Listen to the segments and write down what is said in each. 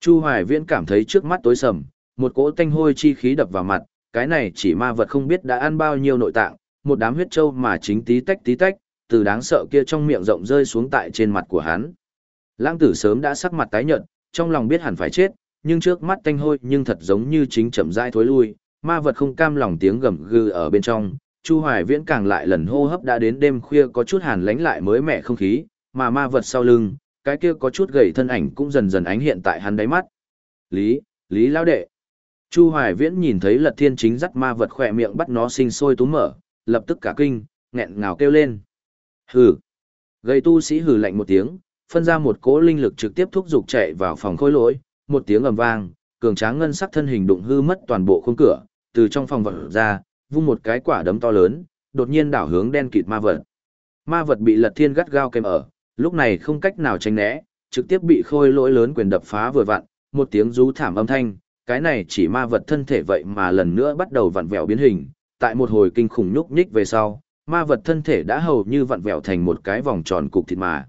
Chu Hoài Viễn cảm thấy trước mắt tối sầm, một cỗ tanh hôi chi khí đập vào mặt, cái này chỉ ma vật không biết đã ăn bao nhiêu nội tạng, một đám huyết trâu mà chính tí tách tí tách, từ đáng sợ kia trong miệng rộng rơi xuống tại trên mặt của hắn. Lãng tử sớm đã sắc mặt tái nhợt, trong lòng biết hẳn phải chết, nhưng trước mắt tanh hôi nhưng thật giống như chính chậm rãi thối lui, ma vật không cam lòng tiếng gầm gừ ở bên trong, Chu Hoài Viễn càng lại lần hô hấp đã đến đêm khuya có chút hàn lánh lại mới mẻ không khí, mà ma vật sau lưng, cái kia có chút gầy thân ảnh cũng dần dần ánh hiện tại hắn đáy mắt. Lý, Lý lão đệ. Chu Hoài Viễn nhìn thấy Lật Thiên chính dắt ma vật khỏe miệng bắt nó sinh sôi túm mở, lập tức cả kinh, nghẹn ngào kêu lên. Hừ. Gầy tu sĩ hừ lạnh một tiếng, phân ra một cỗ linh lực trực tiếp thúc dục chạy vào phòng khôi lỗi, một tiếng ầm vang, cường tráng ngân sắc thân hình đụng hư mất toàn bộ khung cửa, từ trong phòng vật ra, vung một cái quả đấm to lớn, đột nhiên đảo hướng đen kịt ma vật. Ma vật bị Lật Thiên gắt gao kèm ở, lúc này không cách nào tránh né, trực tiếp bị khôi lỗi lớn quyền đập phá vừa vặn, một tiếng rú thảm âm thanh, cái này chỉ ma vật thân thể vậy mà lần nữa bắt đầu vặn vẹo biến hình, tại một hồi kinh khủng nhúc nhích về sau, ma vật thân thể đã hầu như vặn vẹo thành một cái vòng tròn cục thịt mà.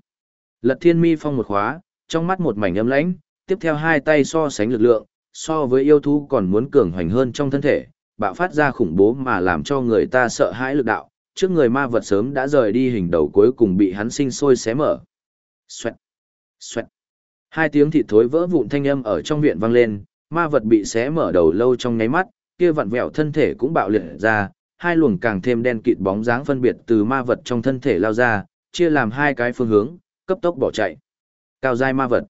Lật Thiên Mi phong một khóa, trong mắt một mảnh âm lãnh, tiếp theo hai tay so sánh lực lượng, so với yêu thú còn muốn cường hoành hơn trong thân thể, bạo phát ra khủng bố mà làm cho người ta sợ hãi lực đạo, trước người ma vật sớm đã rời đi hình đầu cuối cùng bị hắn sinh sôi xé mở. Xoẹt, xoẹt. Hai tiếng thịt thối vỡ vụn thanh âm ở trong viện vang lên, ma vật bị xé mở đầu lâu trong nháy mắt, kia vặn vẹo thân thể cũng bạo liệt ra, hai luồng càng thêm đen kịt bóng dáng phân biệt từ ma vật trong thân thể lao ra, chia làm hai cái phương hướng, cấp tốc bỏ chạy. Cao giai ma vật.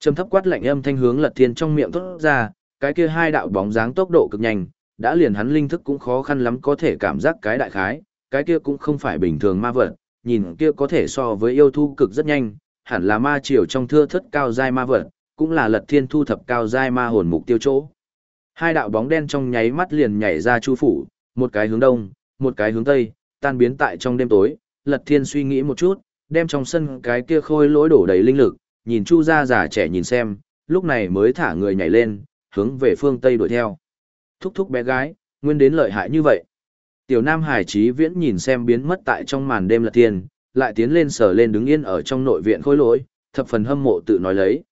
Trầm thấp quát lạnh âm thanh hướng Lật Thiên trong miệng thoát ra, cái kia hai đạo bóng dáng tốc độ cực nhanh, đã liền hắn linh thức cũng khó khăn lắm có thể cảm giác cái đại khái, cái kia cũng không phải bình thường ma vật, nhìn kia có thể so với yêu thu cực rất nhanh, hẳn là ma triều trong thưa thất cao giai ma vật, cũng là lật thiên thu thập cao giai ma hồn mục tiêu chỗ. Hai đạo bóng đen trong nháy mắt liền nhảy ra chu phủ, một cái hướng đông, một cái hướng tây, tan biến tại trong đêm tối, lật thiên suy nghĩ một chút, đem trong sân cái kia khôi lỗi đổ đầy linh lực, nhìn chu ra già trẻ nhìn xem, lúc này mới thả người nhảy lên, hướng về phương tây đuổi theo. Thúc thúc bé gái, nguyên đến lợi hại như vậy. Tiểu Nam Hải Trí Viễn nhìn xem biến mất tại trong màn đêm lật thiên, lại tiến lên sở lên đứng yên ở trong nội viện khôi lỗi, thập phần hâm mộ tự nói lấy.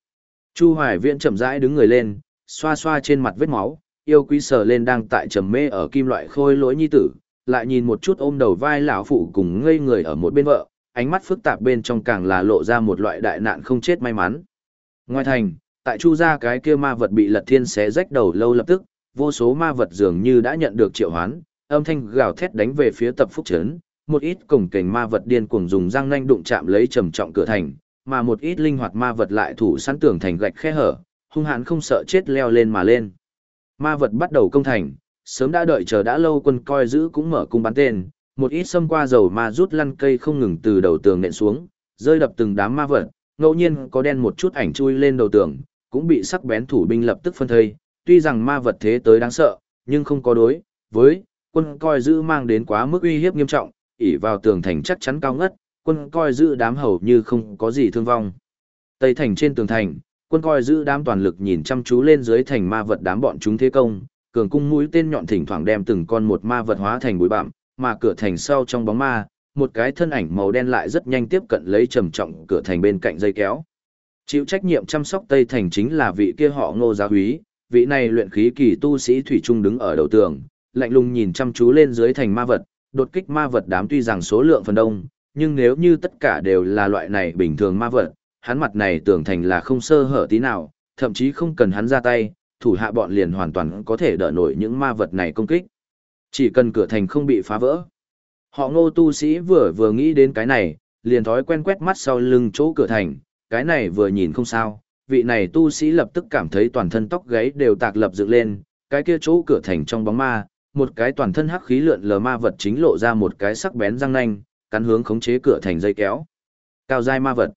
Chu Hoài Viễn chậm rãi đứng người lên, xoa xoa trên mặt vết máu, yêu quý sở lên đang tại trầm mê ở kim loại khôi lỗi nhi tử, lại nhìn một chút ôm đầu vai lão phụ cùng ngây người ở một bên vợ, ánh mắt phức tạp bên trong càng là lộ ra một loại đại nạn không chết may mắn. Ngoài thành, tại Chu gia cái kia ma vật bị Lật Thiên xé rách đầu lâu lập tức, vô số ma vật dường như đã nhận được triệu hoán, âm thanh gào thét đánh về phía tập phúc trấn, một ít cổng cảnh ma vật điên cuồng dùng răng nanh đụng chạm lấy trầm trọng cửa thành, mà một ít linh hoạt ma vật lại thủ sẵn tường thành gạch khe hở, hung hãn không sợ chết leo lên mà lên. Ma vật bắt đầu công thành, sớm đã đợi chờ đã lâu quân coi giữ cũng mở cung bắn tên, một ít xâm qua dầu ma rút lăn cây không ngừng từ đầu tường nện xuống, rơi đập từng đám ma vật, ngẫu nhiên có đen một chút ảnh chui lên đầu tường, cũng bị sắc bén thủ binh lập tức phân thây, tuy rằng ma vật thế tới đáng sợ, nhưng không có đối với quân coi giữ mang đến quá mức uy hiếp nghiêm trọng, ỉ vào tường thành chắc chắn cao ngất, quân coi giữ đám hầu như không có gì thương vong. Tây thành trên tường thành, quân coi giữ đám toàn lực nhìn chăm chú lên dưới thành ma vật đám bọn chúng thế công, cường cung mũi tên nhọn thỉnh thoảng đem từng con một ma vật hóa thành bụi bặm, mà cửa thành sau trong bóng ma, một cái thân ảnh màu đen lại rất nhanh tiếp cận lấy trầm trọng cửa thành bên cạnh dây kéo. Chịu trách nhiệm chăm sóc Tây thành chính là vị kia họ Ngô Gia Húy, vị này luyện khí kỳ tu sĩ thủy trung đứng ở đầu tường, lạnh lùng nhìn chăm chú lên dưới thành ma vật, đột kích ma vật đám tuy rằng số lượng phần đông, nhưng nếu như tất cả đều là loại này bình thường ma vật, hắn mặt này tưởng thành là không sơ hở tí nào, thậm chí không cần hắn ra tay, thủ hạ bọn liền hoàn toàn có thể đỡ nổi những ma vật này công kích. Chỉ cần cửa thành không bị phá vỡ. Họ ngô tu sĩ vừa vừa nghĩ đến cái này, liền thói quen quét mắt sau lưng chỗ cửa thành, cái này vừa nhìn không sao, vị này tu sĩ lập tức cảm thấy toàn thân tóc gáy đều tạc lập dựng lên, cái kia chỗ cửa thành trong bóng ma, một cái toàn thân hắc khí lượn lờ ma vật chính lộ ra một cái sắc bén răng nanh, cắn hướng khống chế cửa thành dây kéo. Cao giai ma vật.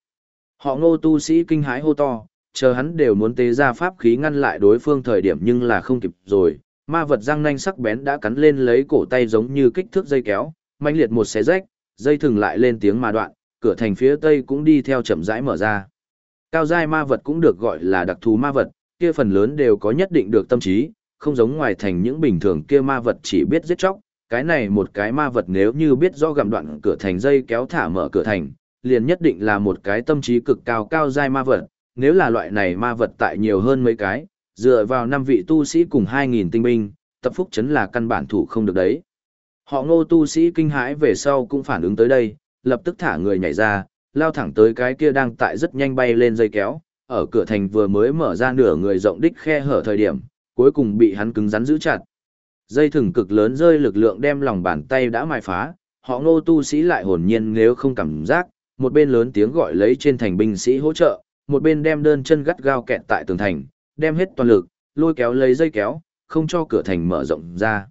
Họ ngô tu sĩ kinh hãi hô to, chờ hắn đều muốn tế ra pháp khí ngăn lại đối phương thời điểm nhưng là không kịp rồi. Ma vật răng nanh sắc bén đã cắn lên lấy cổ tay giống như kích thước dây kéo, manh liệt một xé rách, dây thừng lại lên tiếng mà đoạn, cửa thành phía tây cũng đi theo chậm rãi mở ra. Cao giai ma vật cũng được gọi là đặc thù ma vật, kia phần lớn đều có nhất định được tâm trí, không giống ngoài thành những bình thường kia ma vật chỉ biết giết chóc, cái này một cái ma vật nếu như biết rõ gặm đoạn cửa thành dây kéo thả mở cửa thành, liền nhất định là một cái tâm trí cực cao cao giai ma vật, nếu là loại này ma vật tại nhiều hơn mấy cái, dựa vào năm vị tu sĩ cùng 2.000 tinh binh, tập phúc chấn là căn bản thủ không được đấy. Họ ngô tu sĩ kinh hãi về sau cũng phản ứng tới đây, lập tức thả người nhảy ra, lao thẳng tới cái kia đang tại rất nhanh bay lên dây kéo, ở cửa thành vừa mới mở ra nửa người rộng đích khe hở thời điểm, cuối cùng bị hắn cứng rắn giữ chặt. Dây thừng cực lớn rơi lực lượng đem lòng bàn tay đã mài phá, họ ngô tu sĩ lại hồn nhiên nếu không cảm giác, một bên lớn tiếng gọi lấy trên thành binh sĩ hỗ trợ, một bên đem đơn chân gắt gao kẹt tại tường thành, đem hết toàn lực, lôi kéo lấy dây kéo, không cho cửa thành mở rộng ra.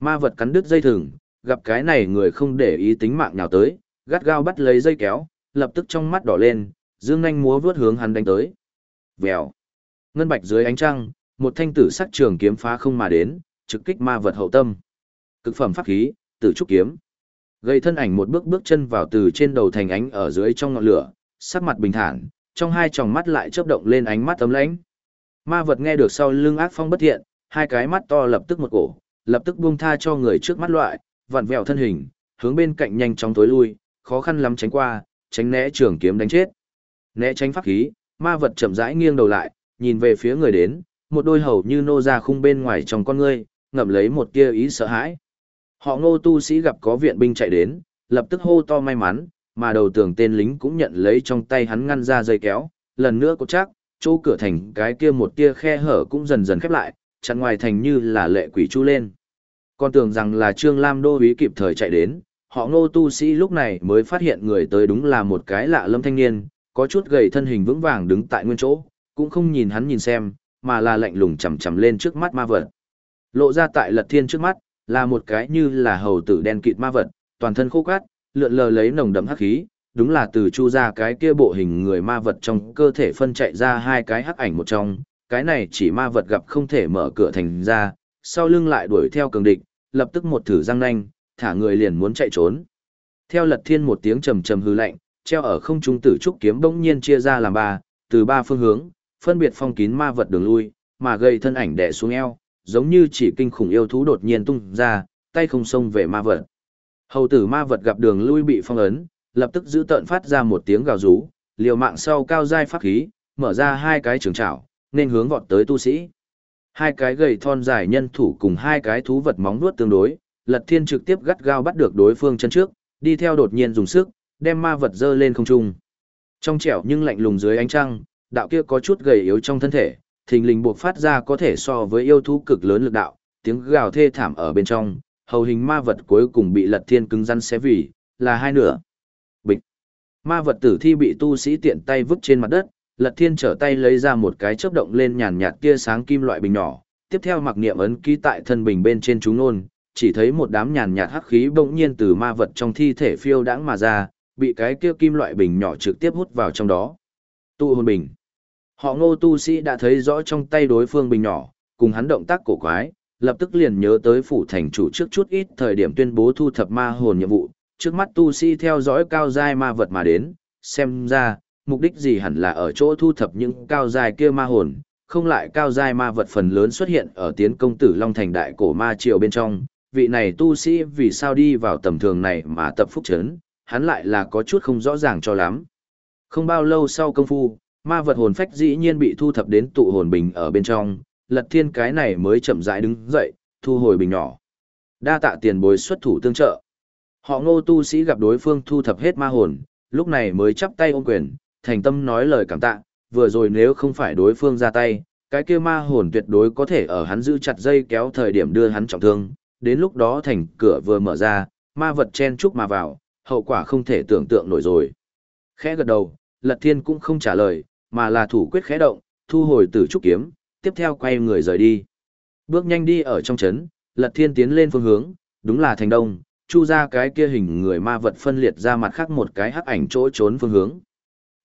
Ma vật cắn đứt dây thừng, gặp cái này người không để ý tính mạng nào tới, gắt gao bắt lấy dây kéo, lập tức trong mắt đỏ lên, dương nhanh múa vướt hướng hắn đánh tới. Vèo. Ngân bạch dưới ánh trăng, một thanh tử sắc trường kiếm phá không mà đến, trực kích ma vật hậu tâm. Cực phẩm pháp khí, tử trúc kiếm. Gây thân ảnh một bước bước chân vào từ trên đầu thành ánh ở dưới trong ngọn lửa, sắc mặt bình thản, trong hai tròng mắt lại chớp động lên ánh mắt tấm lãnh. Ma vật nghe được sau lưng ác phong bất thiện, hai cái mắt to lập tức một cổ, lập tức buông tha cho người trước mắt loại, vặn vẹo thân hình, hướng bên cạnh nhanh chóng tối lui, khó khăn lắm tránh qua, tránh né trường kiếm đánh chết. Né tránh pháp khí, ma vật chậm rãi nghiêng đầu lại, nhìn về phía người đến, một đôi hầu như nô ra khung bên ngoài trong con ngươi, ngậm lấy một tia ý sợ hãi. Họ ngô tu sĩ gặp có viện binh chạy đến, lập tức hô to may mắn, mà đầu tường tên lính cũng nhận lấy trong tay hắn ngăn ra dây kéo, lần nữa cột chắc, chỗ cửa thành cái kia một tia khe hở cũng dần dần khép lại, chặn ngoài thành như là lệ quỷ chu lên. Con tưởng rằng là Trương Lam Đô ý kịp thời chạy đến, họ ngô tu sĩ lúc này mới phát hiện người tới đúng là một cái lạ lâm thanh niên, có chút gầy thân hình vững vàng đứng tại nguyên chỗ, cũng không nhìn hắn nhìn xem, mà là lạnh lùng chầm chầm lên trước mắt ma vật. Lộ ra tại lật thiên trước mắt, là một cái như là hầu tử đen kịt ma vật, toàn thân khô cát, lượn lờ lấy nồng đậm hắc khí, đúng là từ chu ra cái kia bộ hình người ma vật trong cơ thể phân chạy ra hai cái hắc ảnh một trong, cái này chỉ ma vật gặp không thể mở cửa thành ra, sau lưng lại đuổi theo cường địch, lập tức một thử răng nanh, thả người liền muốn chạy trốn. Theo lật thiên một tiếng trầm trầm hư lạnh, treo ở không trung tử trúc kiếm bỗng nhiên chia ra làm ba, từ ba phương hướng, phân biệt phong kín ma vật đường lui, mà gây thân ảnh đè xuống eo, giống như chỉ kinh khủng yêu thú đột nhiên tung ra, tay không xông về ma vật. Hầu tử ma vật gặp đường lui bị phong ấn, lập tức giữ tợn phát ra một tiếng gào rú, liều mạng sau cao giai pháp khí, mở ra hai cái trường trảo, nên hướng vọt tới tu sĩ. Hai cái gầy thon dài nhân thủ cùng hai cái thú vật móng vuốt tương đối, Lật Thiên trực tiếp gắt gao bắt được đối phương chân trước, đi theo đột nhiên dùng sức, đem ma vật dơ lên không trung. Trong trẻo nhưng lạnh lùng dưới ánh trăng, đạo kia có chút gầy yếu trong thân thể, thình lình buộc phát ra có thể so với yêu thú cực lớn lực đạo, tiếng gào thê thảm ở bên trong, hầu hình ma vật cuối cùng bị Lật Thiên cứng rắn xé vì, là hai nửa. Bịch. Ma vật tử thi bị tu sĩ tiện tay vứt trên mặt đất, Lật Thiên trở tay lấy ra một cái chớp động lên nhàn nhạt tia sáng kim loại bình nhỏ, tiếp theo mặc niệm ấn ký tại thân bình bên trên chúng nôn, chỉ thấy một đám nhàn nhạt hắc khí bỗng nhiên từ ma vật trong thi thể phiêu đãng mà ra, bị cái kia kim loại bình nhỏ trực tiếp hút vào trong đó. Tu hồn bình. Họ ngô tu sĩ đã thấy rõ trong tay đối phương bình nhỏ, cùng hắn động tác cổ quái, lập tức liền nhớ tới phủ thành chủ trước chút ít thời điểm tuyên bố thu thập ma hồn nhiệm vụ, trước mắt tu sĩ theo dõi cao giai ma vật mà đến, xem ra, mục đích gì hẳn là ở chỗ thu thập những cao giai kia ma hồn, không lại cao giai ma vật phần lớn xuất hiện ở tiến công tử Long Thành đại cổ ma triều bên trong, vị này tu sĩ vì sao đi vào tầm thường này mà tập phúc chấn, hắn lại là có chút không rõ ràng cho lắm. Không bao lâu sau công phu, ma vật hồn phách dĩ nhiên bị thu thập đến tụ hồn bình ở bên trong, lật thiên cái này mới chậm rãi đứng dậy, thu hồi bình nhỏ. Đa tạ tiền bối xuất thủ tương trợ. Họ ngô tu sĩ gặp đối phương thu thập hết ma hồn, lúc này mới chắp tay ôm quyền, thành tâm nói lời cảm tạ, vừa rồi nếu không phải đối phương ra tay, cái kia ma hồn tuyệt đối có thể ở hắn giữ chặt dây kéo thời điểm đưa hắn trọng thương, đến lúc đó thành cửa vừa mở ra, ma vật chen chúc mà vào, hậu quả không thể tưởng tượng nổi rồi. Khẽ gật đầu, Lật Thiên cũng không trả lời, mà là thủ quyết khẽ động, thu hồi tử trúc kiếm, tiếp theo quay người rời đi. Bước nhanh đi ở trong chấn, Lật Thiên tiến lên phương hướng, đúng là thành đông, chu ra cái kia hình người ma vật phân liệt ra mặt khác một cái hắc ảnh chỗ trốn phương hướng.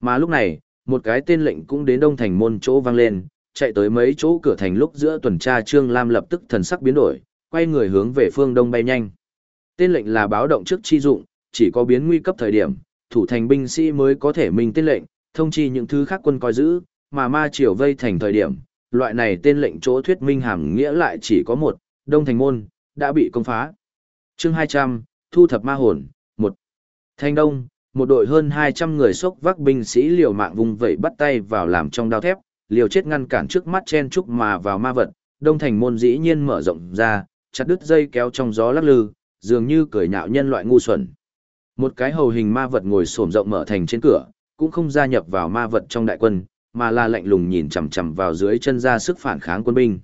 Mà lúc này, một cái tên lệnh cũng đến đông thành môn chỗ vang lên, chạy tới mấy chỗ cửa thành lúc giữa tuần tra Trương Lam lập tức thần sắc biến đổi, quay người hướng về phương đông bay nhanh. Tên lệnh là báo động trước chi dụng, chỉ có biến nguy cấp thời điểm, thủ thành binh sĩ mới có thể minh tên lệnh, thông chi những thứ khác quân coi giữ, mà ma triều vây thành thời điểm, loại này tên lệnh chỗ thuyết minh hàm nghĩa lại chỉ có một, đông thành môn, đã bị công phá. chương 200, thu thập ma hồn, một Thanh đông, một đội hơn 200 người sốc vác binh sĩ liều mạng vùng vẫy bắt tay vào làm trong đao thép, liều chết ngăn cản trước mắt chen trúc mà vào ma vật, đông thành môn dĩ nhiên mở rộng ra, chặt đứt dây kéo trong gió lắc lư, dường như cười nhạo nhân loại ngu xuẩn. Một cái hầu hình ma vật ngồi xổm rộng mở thành trên cửa, cũng không gia nhập vào ma vật trong đại quân, mà là lạnh lùng nhìn chằm chằm vào dưới chân ra sức phản kháng quân binh.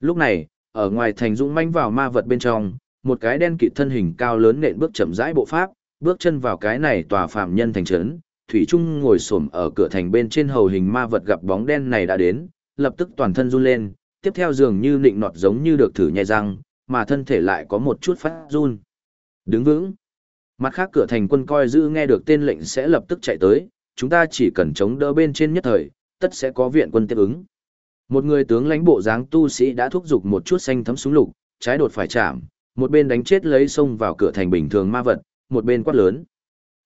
Lúc này, ở ngoài thành dũng manh vào ma vật bên trong, một cái đen kịt thân hình cao lớn nện bước chậm rãi bộ pháp, bước chân vào cái này tòa phạm nhân thành trấn, thủy trung ngồi xổm ở cửa thành bên trên hầu hình ma vật gặp bóng đen này đã đến, lập tức toàn thân run lên, tiếp theo dường như nịnh nọt giống như được thử nhai răng, mà thân thể lại có một chút phát run. Đứng vững. Mặt khác cửa thành quân coi giữ nghe được tên lệnh sẽ lập tức chạy tới, chúng ta chỉ cần chống đỡ bên trên nhất thời, tất sẽ có viện quân tiếp ứng. Một người tướng lãnh bộ dáng tu sĩ đã thúc giục một chút xanh thấm súng lục, trái đột phải chạm, một bên đánh chết lấy xông vào cửa thành bình thường ma vật, một bên quát lớn.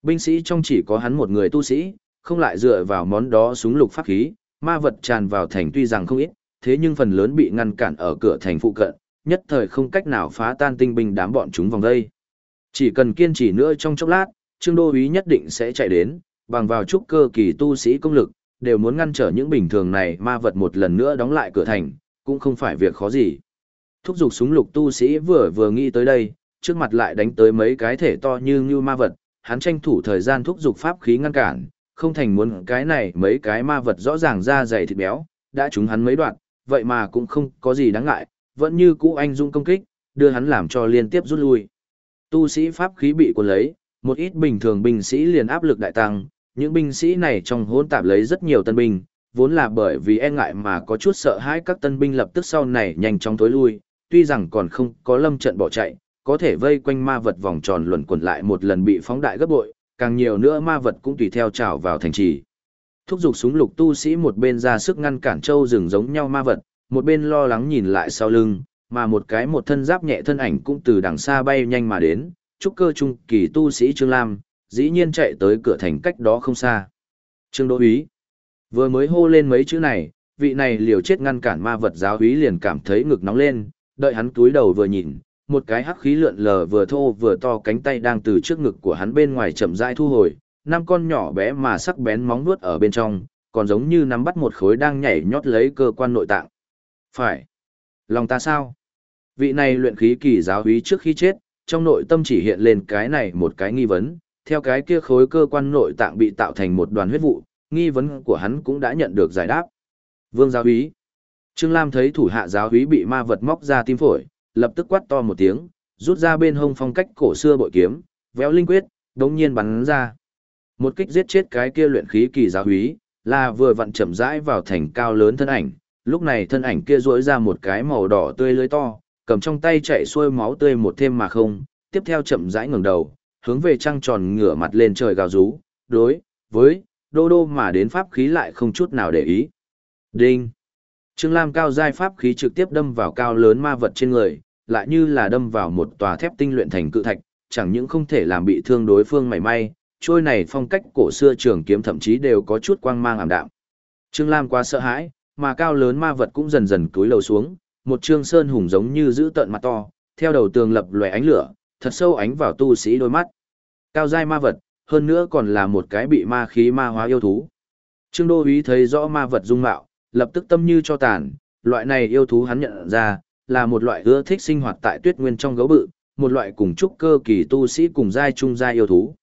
Binh sĩ trong chỉ có hắn một người tu sĩ, không lại dựa vào món đó súng lục pháp khí, ma vật tràn vào thành tuy rằng không ít, thế nhưng phần lớn bị ngăn cản ở cửa thành phụ cận, nhất thời không cách nào phá tan tinh binh đám bọn chúng vòng đây. Chỉ cần kiên trì nữa trong chốc lát, Trương Đô úy nhất định sẽ chạy đến, bằng vào chút cơ kỳ tu sĩ công lực, đều muốn ngăn trở những bình thường này ma vật một lần nữa đóng lại cửa thành, cũng không phải việc khó gì. Thúc giục súng lục tu sĩ vừa vừa nghĩ tới đây, trước mặt lại đánh tới mấy cái thể to như như ma vật, hắn tranh thủ thời gian thúc giục pháp khí ngăn cản, không thành muốn cái này mấy cái ma vật rõ ràng ra dày thịt béo, đã trúng hắn mấy đoạn, vậy mà cũng không có gì đáng ngại, vẫn như cũ anh dung công kích, đưa hắn làm cho liên tiếp rút lui. Tu sĩ pháp khí bị cuốn lấy, một ít bình thường binh sĩ liền áp lực đại tăng, những binh sĩ này trong hỗn tạp lấy rất nhiều tân binh, vốn là bởi vì e ngại mà có chút sợ hãi các tân binh lập tức sau này nhanh chóng tối lui, tuy rằng còn không có lâm trận bỏ chạy, có thể vây quanh ma vật vòng tròn luẩn quẩn lại một lần bị phóng đại gấp bội, càng nhiều nữa ma vật cũng tùy theo trào vào thành trì. Thúc giục súng lục tu sĩ một bên ra sức ngăn cản châu rừng giống nhau ma vật, một bên lo lắng nhìn lại sau lưng, mà một cái một thân giáp nhẹ thân ảnh cũng từ đằng xa bay nhanh mà đến, trúc cơ trung kỳ tu sĩ Trương Lam, dĩ nhiên chạy tới cửa thành cách đó không xa. Trương Đỗ Úy vừa mới hô lên mấy chữ này, vị này liều chết ngăn cản ma vật giáo úy liền cảm thấy ngực nóng lên, đợi hắn túi đầu vừa nhìn, một cái hắc khí lượn lờ vừa thô vừa to cánh tay đang từ trước ngực của hắn bên ngoài chậm rãi thu hồi, năm con nhỏ bé mà sắc bén móng vuốt ở bên trong, còn giống như nắm bắt một khối đang nhảy nhót lấy cơ quan nội tạng. Phải. Lòng ta sao? Vị này luyện khí kỳ giáo úy trước khi chết, trong nội tâm chỉ hiện lên cái này một cái nghi vấn, theo cái kia khối cơ quan nội tạng bị tạo thành một đoàn huyết vụ, nghi vấn của hắn cũng đã nhận được giải đáp. Vương giáo úy. Trương Lam thấy thủ hạ giáo úy bị ma vật móc ra tim phổi, lập tức quát to một tiếng, rút ra bên hông phong cách cổ xưa bội kiếm, véo linh quyết, đống nhiên bắn ra. Một kích giết chết cái kia luyện khí kỳ giáo úy, là vừa vặn chậm rãi vào thành cao lớn thân ảnh, lúc này thân ảnh kia rỗi ra một cái màu đỏ tươi lưới to, cầm trong tay chạy xuôi máu tươi một thêm mà không, tiếp theo chậm rãi ngẩng đầu, hướng về trăng tròn ngửa mặt lên trời gào rú, đối với đô đô mà đến pháp khí lại không chút nào để ý. Đinh! Trương Lam cao giai pháp khí trực tiếp đâm vào cao lớn ma vật trên người, lại như là đâm vào một tòa thép tinh luyện thành cự thạch, chẳng những không thể làm bị thương đối phương mảy may, trôi này phong cách cổ xưa trường kiếm thậm chí đều có chút quang mang ảm đạm. Trương Lam quá sợ hãi, mà cao lớn ma vật cũng dần dần cúi lầu xuống, một trương sơn hùng giống như giữ tận mặt to, theo đầu tường lập lòe ánh lửa, thật sâu ánh vào tu sĩ đôi mắt. Cao giai ma vật, hơn nữa còn là một cái bị ma khí ma hóa yêu thú. Trương Đô Úy thấy rõ ma vật dung mạo, lập tức tâm như cho tàn, loại này yêu thú hắn nhận ra, là một loại ưa thích sinh hoạt tại tuyết nguyên trong gấu bự, một loại cùng trúc cơ kỳ tu sĩ cùng giai trung giai yêu thú.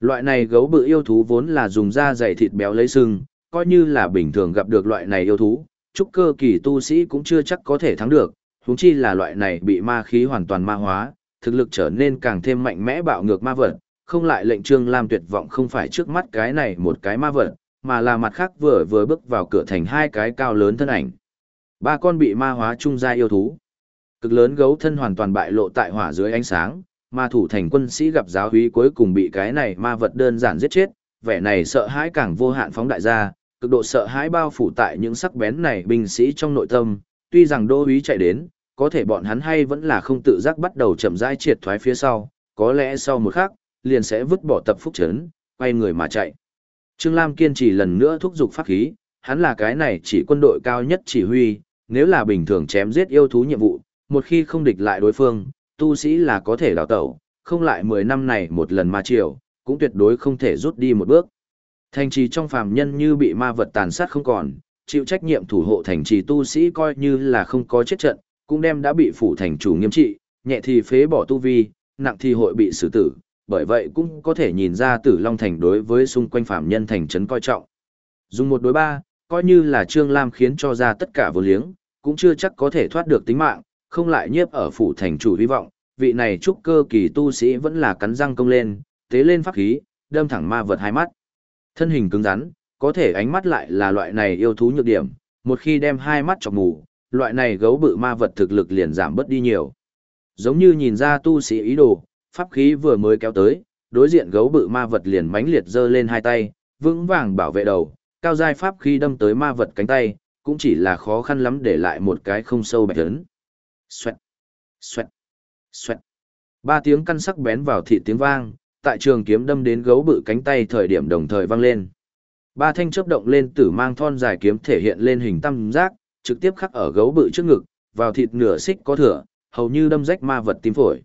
Loại này gấu bự yêu thú vốn là dùng da dày thịt béo lấy sừng, coi như là bình thường gặp được loại này yêu thú, trúc cơ kỳ tu sĩ cũng chưa chắc có thể thắng được, huống chi là loại này bị ma khí hoàn toàn ma hóa, thực lực trở nên càng thêm mạnh mẽ bạo ngược ma vật, không lại lệnh Trương Lam tuyệt vọng không phải trước mắt cái này một cái ma vật, mà là mặt khác vừa vừa bước vào cửa thành hai cái cao lớn thân ảnh. Ba con bị ma hóa trung gia yêu thú. Cực lớn gấu thân hoàn toàn bại lộ tại hỏa dưới ánh sáng, ma thủ thành quân sĩ gặp giáo úy cuối cùng bị cái này ma vật đơn giản giết chết, vẻ này sợ hãi càng vô hạn phóng đại ra, cực độ sợ hãi bao phủ tại những sắc bén này binh sĩ trong nội tâm, tuy rằng đô úy chạy đến, có thể bọn hắn hay vẫn là không tự giác bắt đầu chậm rãi triệt thoái phía sau, có lẽ sau một khắc, liền sẽ vứt bỏ tập phúc chấn, quay người mà chạy. Trương Lam kiên trì lần nữa thúc giục pháp khí, hắn là cái này chỉ quân đội cao nhất chỉ huy, nếu là bình thường chém giết yêu thú nhiệm vụ, một khi không địch lại đối phương, tu sĩ là có thể đào tẩu, không lại 10 năm này một lần mà chiều, cũng tuyệt đối không thể rút đi một bước. Thành trì trong phàm nhân như bị ma vật tàn sát không còn, chịu trách nhiệm thủ hộ thành trì tu sĩ coi như là không có chết trận, cũng đem đã bị phủ thành chủ nghiêm trị, nhẹ thì phế bỏ tu vi, nặng thì hội bị xử tử, bởi vậy cũng có thể nhìn ra Tử Long Thành đối với xung quanh phàm nhân thành trấn coi trọng. Dùng một đối ba, coi như là Trương Lam khiến cho ra tất cả vô liếng, cũng chưa chắc có thể thoát được tính mạng, không lại nhiếp ở phủ thành chủ hy vọng, vị này trúc cơ kỳ tu sĩ vẫn là cắn răng công lên, tế lên pháp khí, đâm thẳng ma vật hai mắt. Thân hình cứng rắn, có thể ánh mắt lại là loại này yêu thú nhược điểm, một khi đem hai mắt chọc mù, loại này gấu bự ma vật thực lực liền giảm bớt đi nhiều. Giống như nhìn ra tu sĩ ý đồ, pháp khí vừa mới kéo tới, đối diện gấu bự ma vật liền mãnh liệt giơ lên hai tay, vững vàng bảo vệ đầu, cao giai pháp khí đâm tới ma vật cánh tay, cũng chỉ là khó khăn lắm để lại một cái không sâu bạch lớn. Xoẹt, xoẹt, xoẹt. Ba tiếng căn sắc bén vào thị tiếng vang, tại trường kiếm đâm đến gấu bự cánh tay thời điểm đồng thời vang lên. Ba thanh chớp động lên tử mang thon dài kiếm thể hiện lên hình tam giác, trực tiếp khắc ở gấu bự trước ngực, vào thịt nửa xích có thừa, hầu như đâm rách ma vật tím phổi.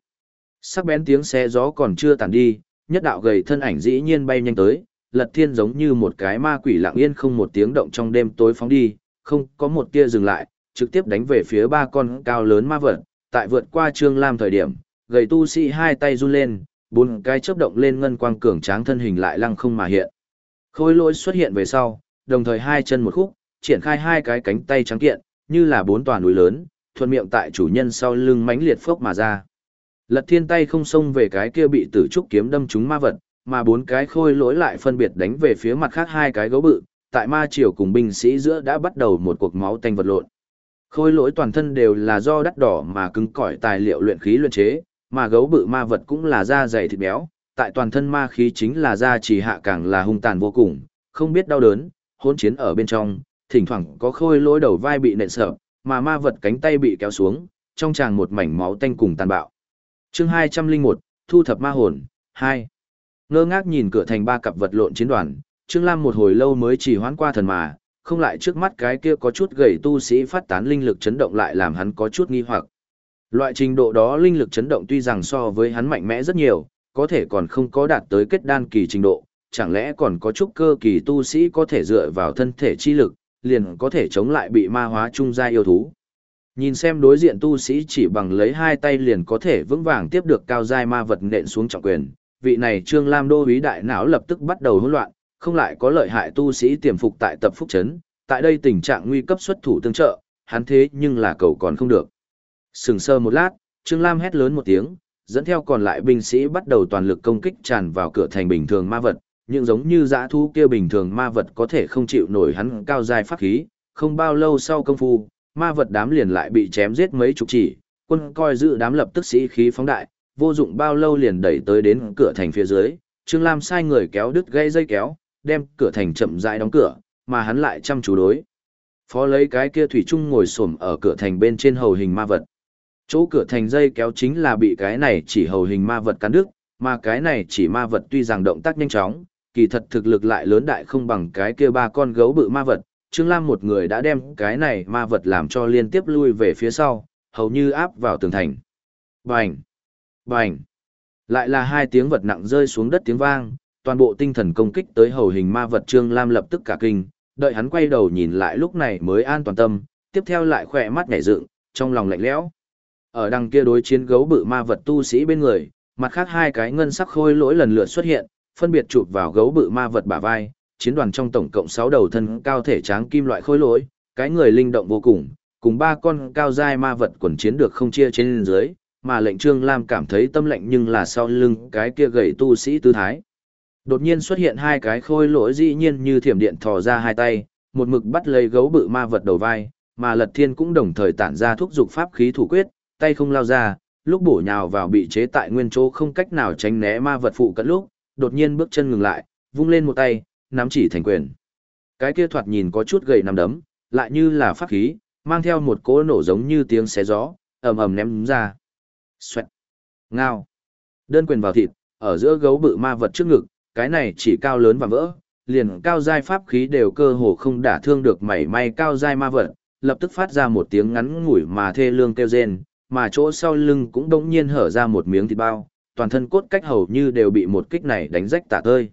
Sắc bén tiếng xe gió còn chưa tàn đi, nhất đạo gầy thân ảnh dĩ nhiên bay nhanh tới, lật thiên giống như một cái ma quỷ lặng yên không một tiếng động trong đêm tối phóng đi, không có một tia dừng lại, trực tiếp đánh về phía ba con cao lớn ma vật, tại vượt qua trương lam thời điểm, gầy tu sĩ hai tay run lên, bốn cái chớp động lên ngân quang cường tráng thân hình lại lăng không mà hiện. Khôi lỗi xuất hiện về sau, đồng thời hai chân một khúc, triển khai hai cái cánh tay trắng kiện, như là bốn tòa núi lớn, thuận miệng tại chủ nhân sau lưng mãnh liệt phốc mà ra. Lật thiên tay không xông về cái kia bị tử trúc kiếm đâm trúng ma vật, mà bốn cái khôi lỗi lại phân biệt đánh về phía mặt khác hai cái gấu bự, tại ma triều cùng binh sĩ giữa đã bắt đầu một cuộc máu tanh vật lộn. Khôi lỗi toàn thân đều là do đắt đỏ mà cứng cỏi tài liệu luyện khí luyện chế, mà gấu bự ma vật cũng là da dày thịt béo, tại toàn thân ma khí chính là da chỉ hạ càng là hung tàn vô cùng, không biết đau đớn, hỗn chiến ở bên trong, thỉnh thoảng có khôi lỗi đầu vai bị nện sợ, mà ma vật cánh tay bị kéo xuống, trong tràng một mảnh máu tanh cùng tàn bạo. Chương 201, thu thập ma hồn, 2. Ngơ ngác nhìn cửa thành ba cặp vật lộn chiến đoàn, Trương Lam một hồi lâu mới chỉ hoán qua thần mà, không lại trước mắt cái kia có chút gầy tu sĩ phát tán linh lực chấn động lại làm hắn có chút nghi hoặc. Loại trình độ đó linh lực chấn động tuy rằng so với hắn mạnh mẽ rất nhiều, có thể còn không có đạt tới kết đan kỳ trình độ, chẳng lẽ còn có chút cơ kỳ tu sĩ có thể dựa vào thân thể chi lực, liền có thể chống lại bị ma hóa trung gia yêu thú. Nhìn xem đối diện tu sĩ chỉ bằng lấy hai tay liền có thể vững vàng tiếp được cao giai ma vật nện xuống trọng quyền, vị này Trương Lam Đô úy đại não lập tức bắt đầu hỗn loạn, không lại có lợi hại tu sĩ tiềm phục tại tập phúc trấn, tại đây tình trạng nguy cấp xuất thủ tương trợ, hắn thế nhưng là cầu còn không được. Sừng sơ một lát, Trương Lam hét lớn một tiếng, dẫn theo còn lại binh sĩ bắt đầu toàn lực công kích tràn vào cửa thành bình thường ma vật, nhưng giống như dã thú kia bình thường ma vật có thể không chịu nổi hắn cao dài pháp khí, không bao lâu sau công phu, ma vật đám liền lại bị chém giết mấy chục chỉ, quân coi giữ đám lập tức sĩ khí phóng đại, vô dụng bao lâu liền đẩy tới đến cửa thành phía dưới, Trương Lam sai người kéo đứt gây dây kéo, đem cửa thành chậm rãi đóng cửa, mà hắn lại chăm chú đối. Phó lấy cái kia thủy trung ngồi xổm ở cửa thành bên trên hầu hình ma vật. Chỗ cửa thành dây kéo chính là bị cái này chỉ hầu hình ma vật cắn đứt, mà cái này chỉ ma vật tuy rằng động tác nhanh chóng, kỳ thật thực lực lại lớn đại không bằng cái kia ba con gấu bự ma vật. Trương Lam một người đã đem cái này ma vật làm cho liên tiếp lui về phía sau, hầu như áp vào tường thành. Bành! Bành! Lại là hai tiếng vật nặng rơi xuống đất tiếng vang, toàn bộ tinh thần công kích tới hầu hình ma vật Trương Lam lập tức cả kinh, đợi hắn quay đầu nhìn lại lúc này mới an toàn tâm, tiếp theo lại khỏe mắt nhảy dựng, trong lòng lạnh lẽo. Ở đằng kia đối chiến gấu bự ma vật tu sĩ bên người, mặt khác hai cái ngân sắc khôi lỗi lần lượt xuất hiện, phân biệt chụp vào gấu bự ma vật bả vai, chiến đoàn trong tổng cộng 6 đầu thân cao thể tráng kim loại khôi lỗi, cái người linh động vô cùng, cùng ba con cao giai ma vật quần chiến được không chia trên dưới, mà lệnh Trương Lam cảm thấy tâm lệnh nhưng là sau lưng cái kia gầy tu sĩ tư thái. Đột nhiên xuất hiện hai cái khôi lỗi dĩ nhiên như thiểm điện thò ra hai tay, một mực bắt lấy gấu bự ma vật đầu vai, mà Lật Thiên cũng đồng thời tản ra thúc dục pháp khí thủ quyết, tay không lao ra, lúc bổ nhào vào bị chế tại nguyên chỗ không cách nào tránh né ma vật phụ cận lúc, đột nhiên bước chân ngừng lại, vung lên một tay, nắm chỉ thành quyền. Cái kia thoạt nhìn có chút gầy nằm đấm, lại như là pháp khí, mang theo một cỗ nổ giống như tiếng xé gió, ầm ầm ném ra. Xoẹt. Ngao. Đơn quyền vào thịt, ở giữa gấu bự ma vật trước ngực, cái này chỉ cao lớn và vỡ, liền cao giai pháp khí đều cơ hồ không đả thương được mảy may cao giai ma vật, lập tức phát ra một tiếng ngắn ngủi mà thê lương kêu rên, mà chỗ sau lưng cũng đống nhiên hở ra một miếng thịt bao, toàn thân cốt cách hầu như đều bị một kích này đánh rách tả tơi.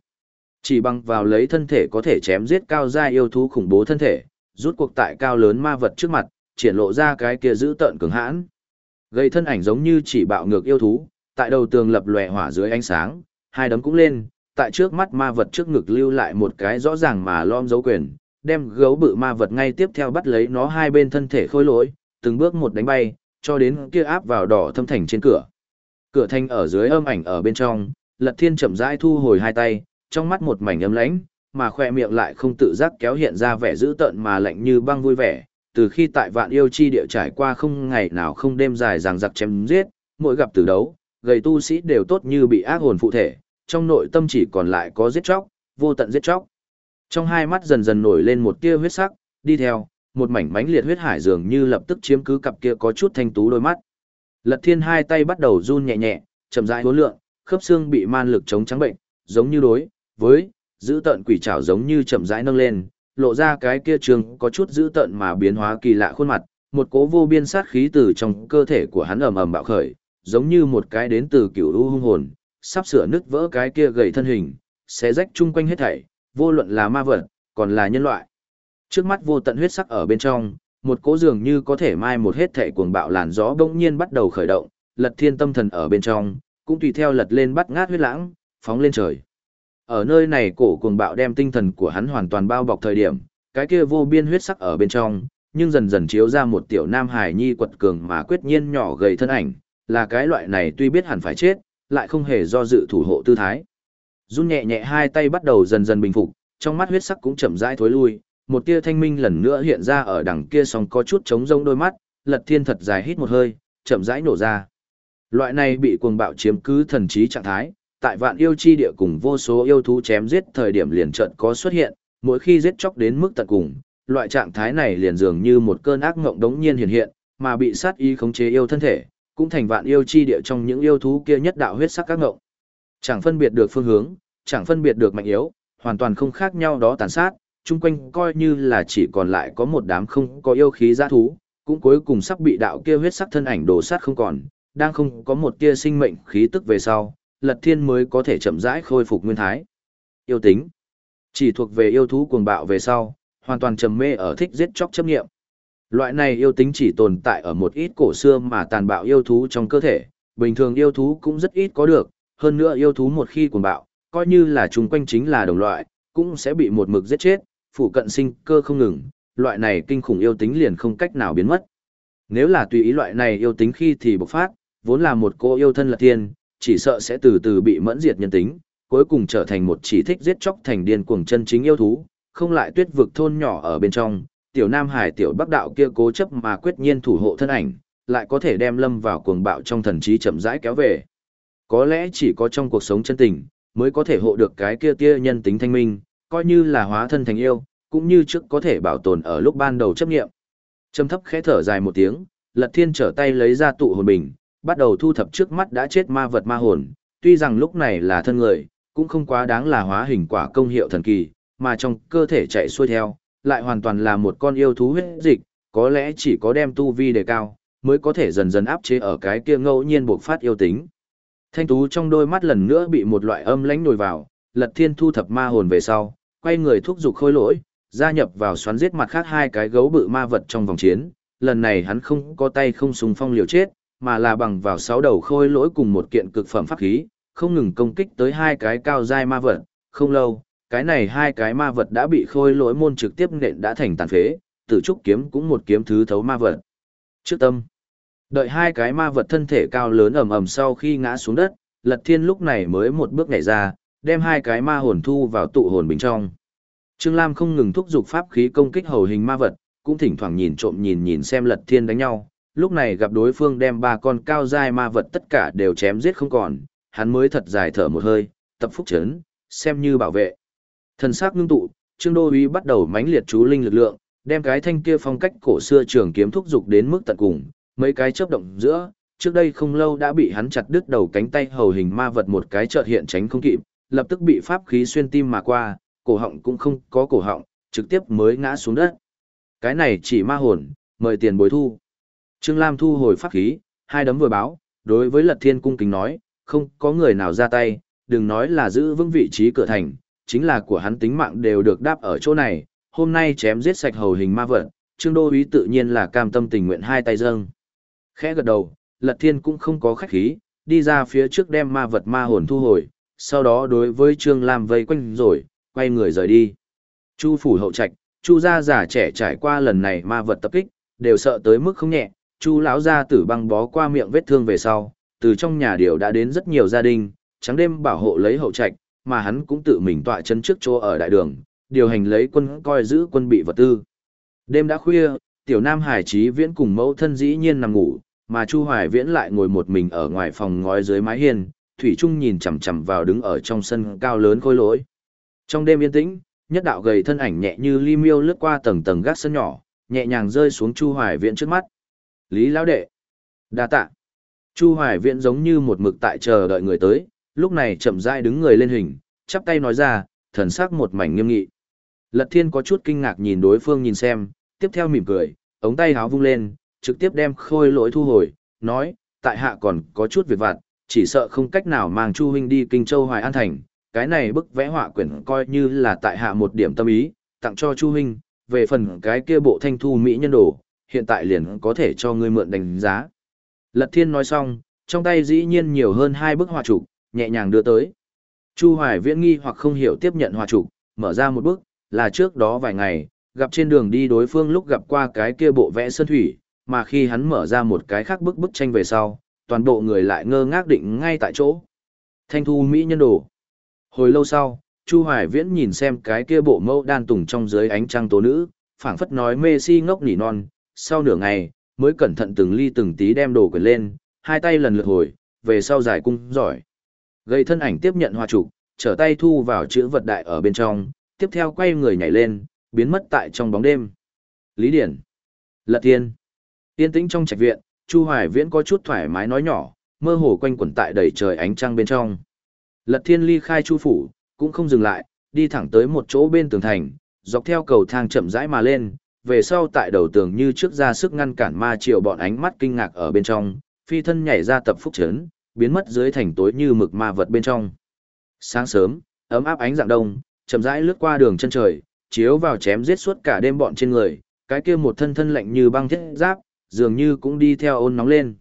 Chỉ bằng vào lấy thân thể có thể chém giết cao gia yêu thú khủng bố thân thể, rút cuộc tại cao lớn ma vật trước mặt, triển lộ ra cái kia giữ tợn cường hãn. Gây thân ảnh giống như chỉ bạo ngược yêu thú, tại đầu tường lập lòe hỏa dưới ánh sáng, hai đấm cũng lên, tại trước mắt ma vật trước ngực lưu lại một cái rõ ràng mà lom dấu quyền, đem gấu bự ma vật ngay tiếp theo bắt lấy nó hai bên thân thể khôi lỗi, từng bước một đánh bay, cho đến kia áp vào đỏ thâm thành trên cửa. Cửa thanh ở dưới âm ảnh ở bên trong, Lật Thiên chậm rãi thu hồi hai tay, trong mắt một mảnh ấm lãnh, mà khoe miệng lại không tự giác kéo hiện ra vẻ dữ tợn mà lạnh như băng vui vẻ. Từ khi tại vạn yêu chi địa trải qua không ngày nào không đêm dài ràng giặc chém giết, mỗi gặp từ đấu, gầy tu sĩ đều tốt như bị ác hồn phụ thể, trong nội tâm chỉ còn lại có giết chóc, vô tận giết chóc. Trong hai mắt dần dần nổi lên một tia huyết sắc, đi theo, một mảnh mánh liệt huyết hải dường như lập tức chiếm cứ cặp kia có chút thanh tú đôi mắt. Lật Thiên hai tay bắt đầu run nhẹ nhẹ, chậm rãi hối lượng, khớp xương bị man lực chống trắng bệnh, giống như đối với giữ tận quỷ trảo giống như chậm rãi nâng lên, lộ ra cái kia trường có chút giữ tận mà biến hóa kỳ lạ khuôn mặt, một cố vô biên sát khí từ trong cơ thể của hắn ầm ầm bạo khởi, giống như một cái đến từ cựu u hung hồn, sắp sửa nứt vỡ cái kia gầy thân hình, xé rách chung quanh hết thảy, vô luận là ma vật, còn là nhân loại. Trước mắt vô tận huyết sắc ở bên trong, một cỗ dường như có thể mai một hết thể cuồng bạo làn gió bỗng nhiên bắt đầu khởi động, lật thiên tâm thần ở bên trong, cũng tùy theo lật lên bắt ngát huyết lãng, phóng lên trời. Ở nơi này cổ cuồng bạo đem tinh thần của hắn hoàn toàn bao bọc thời điểm, cái kia vô biên huyết sắc ở bên trong, nhưng dần dần chiếu ra một tiểu nam hải nhi quật cường mà quyết nhiên nhỏ gầy thân ảnh, là cái loại này tuy biết hẳn phải chết, lại không hề do dự thủ hộ tư thái. Run nhẹ nhẹ hai tay bắt đầu dần dần bình phục, trong mắt huyết sắc cũng chậm rãi thối lui, một tia thanh minh lần nữa hiện ra ở đằng kia song có chút trống rông đôi mắt, Lật Thiên thật dài hít một hơi, chậm rãi nổ ra. Loại này bị cuồng bạo chiếm cứ thần trí trạng thái, tại vạn yêu chi địa cùng vô số yêu thú chém giết thời điểm liền trận có xuất hiện, mỗi khi giết chóc đến mức tận cùng, loại trạng thái này liền dường như một cơn ác ngộng đống nhiên hiện hiện, mà bị sát ý khống chế yêu thân thể, cũng thành vạn yêu chi địa trong những yêu thú kia nhất đạo huyết sắc các ngộng. Chẳng phân biệt được phương hướng, chẳng phân biệt được mạnh yếu, hoàn toàn không khác nhau đó tàn sát, chung quanh coi như là chỉ còn lại có một đám không có yêu khí giã thú, cũng cuối cùng sắp bị đạo kia huyết sắc thân ảnh đổ sát không còn, đang không có một tia sinh mệnh khí tức về sau, Lật Thiên mới có thể chậm rãi khôi phục nguyên thái. Yêu tính, chỉ thuộc về yêu thú cuồng bạo về sau, hoàn toàn trầm mê ở thích giết chóc chấp nghiệm. Loại này yêu tính chỉ tồn tại ở một ít cổ xưa mà tàn bạo yêu thú trong cơ thể, bình thường yêu thú cũng rất ít có được, hơn nữa yêu thú một khi cuồng bạo, coi như là chúng quanh chính là đồng loại, cũng sẽ bị một mực giết chết, phụ cận sinh cơ không ngừng, loại này kinh khủng yêu tính liền không cách nào biến mất. Nếu là tùy ý loại này yêu tính khi thì bộc phát, vốn là một cô yêu thân là thiên, chỉ sợ sẽ từ từ bị mẫn diệt nhân tính, cuối cùng trở thành một chỉ thích giết chóc thành điên cuồng chân chính yêu thú, không lại tuyết vực thôn nhỏ ở bên trong, tiểu nam hải tiểu bắc đạo kia cố chấp mà quyết nhiên thủ hộ thân ảnh, lại có thể đem lâm vào cuồng bạo trong thần trí chậm rãi kéo về. Có lẽ chỉ có trong cuộc sống chân tình, mới có thể hộ được cái kia tia nhân tính thanh minh, coi như là hóa thân thành yêu, cũng như trước có thể bảo tồn ở lúc ban đầu chấp nghiệm. Trầm thấp khẽ thở dài một tiếng, Lật Thiên trở tay lấy ra tụ hồn bình, bắt đầu thu thập trước mắt đã chết ma vật ma hồn, tuy rằng lúc này là thân người, cũng không quá đáng là hóa hình quả công hiệu thần kỳ, mà trong cơ thể chạy xuôi theo, lại hoàn toàn là một con yêu thú huyết dịch, có lẽ chỉ có đem tu vi đề cao, mới có thể dần dần áp chế ở cái kia ngẫu nhiên buộc phát yêu tính. Thanh tú trong đôi mắt lần nữa bị một loại âm lãnh nổi vào, lật thiên thu thập ma hồn về sau, quay người thúc giục khôi lỗi, gia nhập vào xoắn giết mặt khác hai cái gấu bự ma vật trong vòng chiến. Lần này hắn không có tay không súng phong liều chết, mà là bằng vào sáu đầu khôi lỗi cùng một kiện cực phẩm pháp khí, không ngừng công kích tới hai cái cao giai ma vật. Không lâu, cái này hai cái ma vật đã bị khôi lỗi môn trực tiếp nện đã thành tàn phế, tử trúc kiếm cũng một kiếm thứ thấu ma vật. Trước tâm, đợi hai cái ma vật thân thể cao lớn ầm ầm sau khi ngã xuống đất, Lật Thiên lúc này mới một bước nhảy ra, đem hai cái ma hồn thu vào tụ hồn bình trong. Trương Lam không ngừng thúc giục pháp khí công kích hầu hình ma vật, cũng thỉnh thoảng nhìn trộm nhìn nhìn xem Lật Thiên đánh nhau. Lúc này gặp đối phương đem ba con cao dài ma vật tất cả đều chém giết không còn, hắn mới thật dài thở một hơi, tập phúc chấn, xem như bảo vệ. Thần sắc ngưng tụ, Trương Đô Uy bắt đầu mãnh liệt chú linh lực lượng, đem cái thanh kia phong cách cổ xưa trường kiếm thúc dục đến mức tận cùng, mấy cái chớp động giữa, trước đây không lâu đã bị hắn chặt đứt đầu cánh tay hầu hình ma vật một cái chợt hiện tránh không kịp, lập tức bị pháp khí xuyên tim mà qua, cổ họng cũng không có cổ họng, trực tiếp mới ngã xuống đất. Cái này chỉ ma hồn, mời tiền bồi thu. Trương Lam thu hồi pháp khí, hai đấm vừa báo, đối với Lật Thiên cung kính nói, không có người nào ra tay, đừng nói là giữ vững vị trí cửa thành, chính là của hắn tính mạng đều được đáp ở chỗ này, hôm nay chém giết sạch hầu hình ma vật, Trương Đô Úy tự nhiên là cam tâm tình nguyện hai tay dâng. Khẽ gật đầu, Lật Thiên cũng không có khách khí, đi ra phía trước đem ma vật ma hồn thu hồi, sau đó đối với Trương Lam vây quanh rồi, quay người rời đi. Chu phủ hậu trạch, Chu gia già trẻ trải qua lần này ma vật tập kích, đều sợ tới mức không nhẹ, Chu lão gia tử băng bó qua miệng vết thương về sau, từ trong nhà điều đã đến rất nhiều gia đình, trắng đêm bảo hộ lấy hậu trạch, mà hắn cũng tự mình tọa chân trước chỗ ở đại đường, điều hành lấy quân coi giữ quân bị vật tư. Đêm đã khuya, tiểu nam hải trí viễn cùng mẫu thân dĩ nhiên nằm ngủ, mà Chu Hoài Viễn lại ngồi một mình ở ngoài phòng ngói dưới mái hiên, Thủy Trung nhìn chằm chằm vào đứng ở trong sân cao lớn khôi lỗi. Trong đêm yên tĩnh, nhất đạo gầy thân ảnh nhẹ như li miêu lướt qua tầng tầng gác sân nhỏ, nhẹ nhàng rơi xuống Chu Hoài Viễn trước mắt. Lý Lão Đệ. đa tạ. Chu Hoài Viễn giống như một mực tại chờ đợi người tới, lúc này chậm rãi đứng người lên hình, chắp tay nói ra, thần sắc một mảnh nghiêm nghị. Lật Thiên có chút kinh ngạc nhìn đối phương nhìn xem, tiếp theo mỉm cười, ống tay háo vung lên, trực tiếp đem khôi lỗi thu hồi, nói, tại hạ còn có chút việc vặt, chỉ sợ không cách nào mang Chu huynh đi Kinh Châu Hoài An Thành, cái này bức vẽ họa quyển coi như là tại hạ một điểm tâm ý, tặng cho Chu huynh, về phần cái kia bộ thanh thu mỹ nhân đồ, hiện tại liền có thể cho ngươi mượn đánh giá. Lật Thiên nói xong, trong tay dĩ nhiên nhiều hơn hai bức họa trục, nhẹ nhàng đưa tới. Chu Hoài Viễn nghi hoặc không hiểu tiếp nhận họa trục, mở ra một bức, là trước đó vài ngày, gặp trên đường đi đối phương lúc gặp qua cái kia bộ vẽ sơn thủy, mà khi hắn mở ra một cái khác bức bức tranh về sau, toàn bộ người lại ngơ ngác định ngay tại chỗ. Thanh thu Mỹ nhân đồ. Hồi lâu sau, Chu Hoài Viễn nhìn xem cái kia bộ mẫu đan tùng trong dưới ánh trăng tố nữ, phảng phất nói mê si ngốc nỉ non, sau nửa ngày, mới cẩn thận từng ly từng tí đem đồ quyền lên, hai tay lần lượt hồi, về sau giải cung giỏi. Gây thân ảnh tiếp nhận hoa trục, trở tay thu vào chữ vật đại ở bên trong, tiếp theo quay người nhảy lên, biến mất tại trong bóng đêm. Lý Điển. Lật Thiên. Yên tĩnh trong trạch viện, Chu Hoài Viễn có chút thoải mái nói nhỏ, mơ hồ quanh quẩn tại đầy trời ánh trăng bên trong. Lật Thiên ly khai Chu phủ, cũng không dừng lại, đi thẳng tới một chỗ bên tường thành, dọc theo cầu thang chậm rãi mà lên, về sau tại đầu tường như trước ra sức ngăn cản ma triều bọn ánh mắt kinh ngạc ở bên trong, phi thân nhảy ra tập phúc chấn, biến mất dưới thành tối như mực ma vật bên trong. Sáng sớm, ấm áp ánh dạng đông, chậm rãi lướt qua đường chân trời, chiếu vào chém giết suốt cả đêm bọn trên người, cái kia một thân thân lạnh như băng thiết giáp, dường như cũng đi theo ôn nóng lên.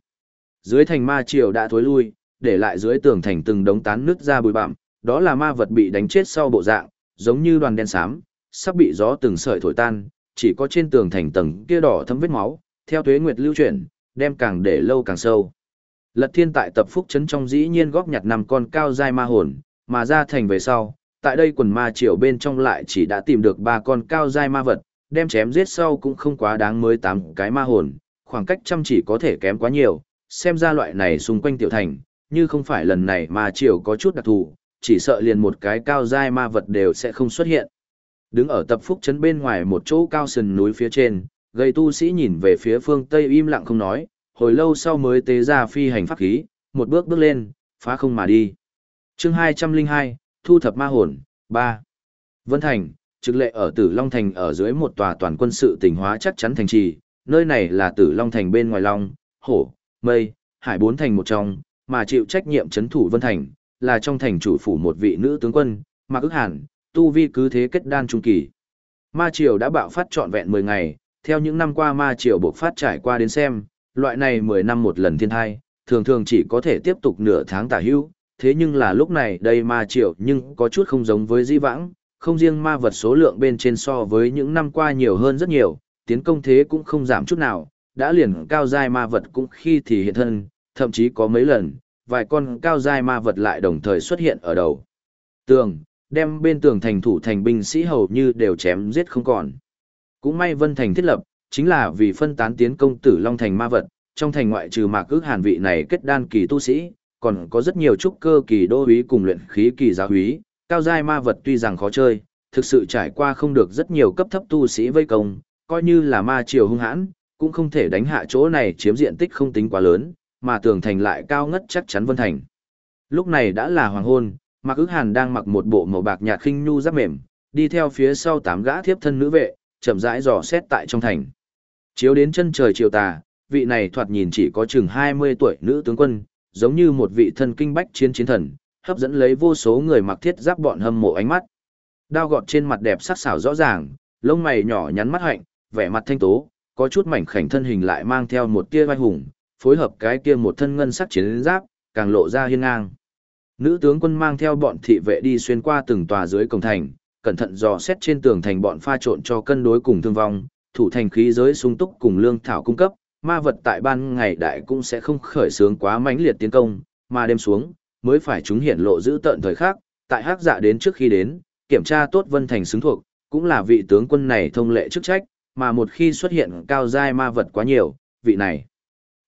Dưới thành ma triều đã thối lui, để lại dưới tường thành từng đống tán nước ra bụi bặm, đó là ma vật bị đánh chết sau bộ dạng, giống như đoàn đen xám, sắp bị gió từng sợi thổi tan, chỉ có trên tường thành tầng kia đỏ thấm vết máu, theo tuế nguyệt lưu chuyển, đem càng để lâu càng sâu. Lật Thiên tại tập phúc trấn trong dĩ nhiên góp nhặt năm con cao giai ma hồn, mà ra thành về sau, tại đây quần ma triều bên trong lại chỉ đã tìm được ba con cao giai ma vật, đem chém giết sau cũng không quá đáng mới tám cái ma hồn, khoảng cách chăm chỉ có thể kém quá nhiều, xem ra loại này xung quanh tiểu thành, như không phải lần này mà triều có chút đặc thù, chỉ sợ liền một cái cao giai ma vật đều sẽ không xuất hiện. Đứng ở tập phúc trấn bên ngoài một chỗ cao sườn núi phía trên, gây tu sĩ nhìn về phía phương Tây im lặng không nói, hồi lâu sau mới tế ra phi hành pháp khí, một bước bước lên, phá không mà đi. chương 202, Thu thập ma hồn, 3. Vân Thành, trực lệ ở Tử Long Thành ở dưới một tòa toàn quân sự tỉnh hóa chắc chắn thành trì, nơi này là Tử Long Thành bên ngoài Long, Hổ, Mây, Hải bốn thành một trong, mà chịu trách nhiệm chấn thủ Vân Thành, là trong thành chủ phủ một vị nữ tướng quân, mà ức hàn, tu vi cứ thế kết đan trung kỳ. Ma triều đã bạo phát trọn vẹn 10 ngày, theo những năm qua ma triều buộc phát trải qua đến xem, loại này 10 năm một lần thiên thai, thường thường chỉ có thể tiếp tục nửa tháng tả hữu, thế nhưng là lúc này đây ma triều nhưng có chút không giống với di vãng, không riêng ma vật số lượng bên trên so với những năm qua nhiều hơn rất nhiều, tiến công thế cũng không giảm chút nào, đã liền cao giai ma vật cũng khi thì hiện thân, thậm chí có mấy lần, vài con cao giai ma vật lại đồng thời xuất hiện ở đầu. Tường, đem bên tường thành thủ thành binh sĩ hầu như đều chém giết không còn. Cũng may Vân Thành thiết lập, chính là vì phân tán tiến công tử Long Thành ma vật, trong thành ngoại trừ mạc ước hàn vị này kết đan kỳ tu sĩ, còn có rất nhiều trúc cơ kỳ đô úy cùng luyện khí kỳ giáo úy, cao giai ma vật tuy rằng khó chơi, thực sự trải qua không được rất nhiều cấp thấp tu sĩ vây công, coi như là ma triều hung hãn, cũng không thể đánh hạ chỗ này chiếm diện tích không tính quá lớn, mà tường thành lại cao ngất chắc chắn Vân Thành. Lúc này đã là hoàng hôn, Mạc ước hàn đang mặc một bộ màu bạc nhạt khinh nhu giáp mềm, đi theo phía sau tám gã thiếp thân nữ vệ, chậm rãi dò xét tại trong thành. Chiếu đến chân trời chiều tà, vị này thoạt nhìn chỉ có chừng 20 tuổi nữ tướng quân, giống như một vị thân kinh bách chiến chiến thần, hấp dẫn lấy vô số người mặc thiết giáp bọn hâm mộ ánh mắt. Đao gọt trên mặt đẹp sắc sảo rõ ràng, lông mày nhỏ nhắn mắt hạnh, vẻ mặt thanh tố, có chút mảnh khảnh thân hình lại mang theo một tia vai hùng, phối hợp cái kia một thân ngân sắc chiến giáp, càng lộ ra hiên ngang. Nữ tướng quân mang theo bọn thị vệ đi xuyên qua từng tòa dưới cổng thành, cẩn thận dò xét trên tường thành bọn pha trộn cho cân đối cùng thương vong, thủ thành khí giới sung túc cùng lương thảo cung cấp, ma vật tại ban ngày đại cũng sẽ không khởi sướng quá mãnh liệt tiến công, mà đêm xuống, mới phải chúng hiện lộ giữ tận thời khắc, tại hắc dạ đến trước khi đến, kiểm tra tốt vân thành xứng thuộc, cũng là vị tướng quân này thông lệ chức trách, mà một khi xuất hiện cao giai ma vật quá nhiều, vị này,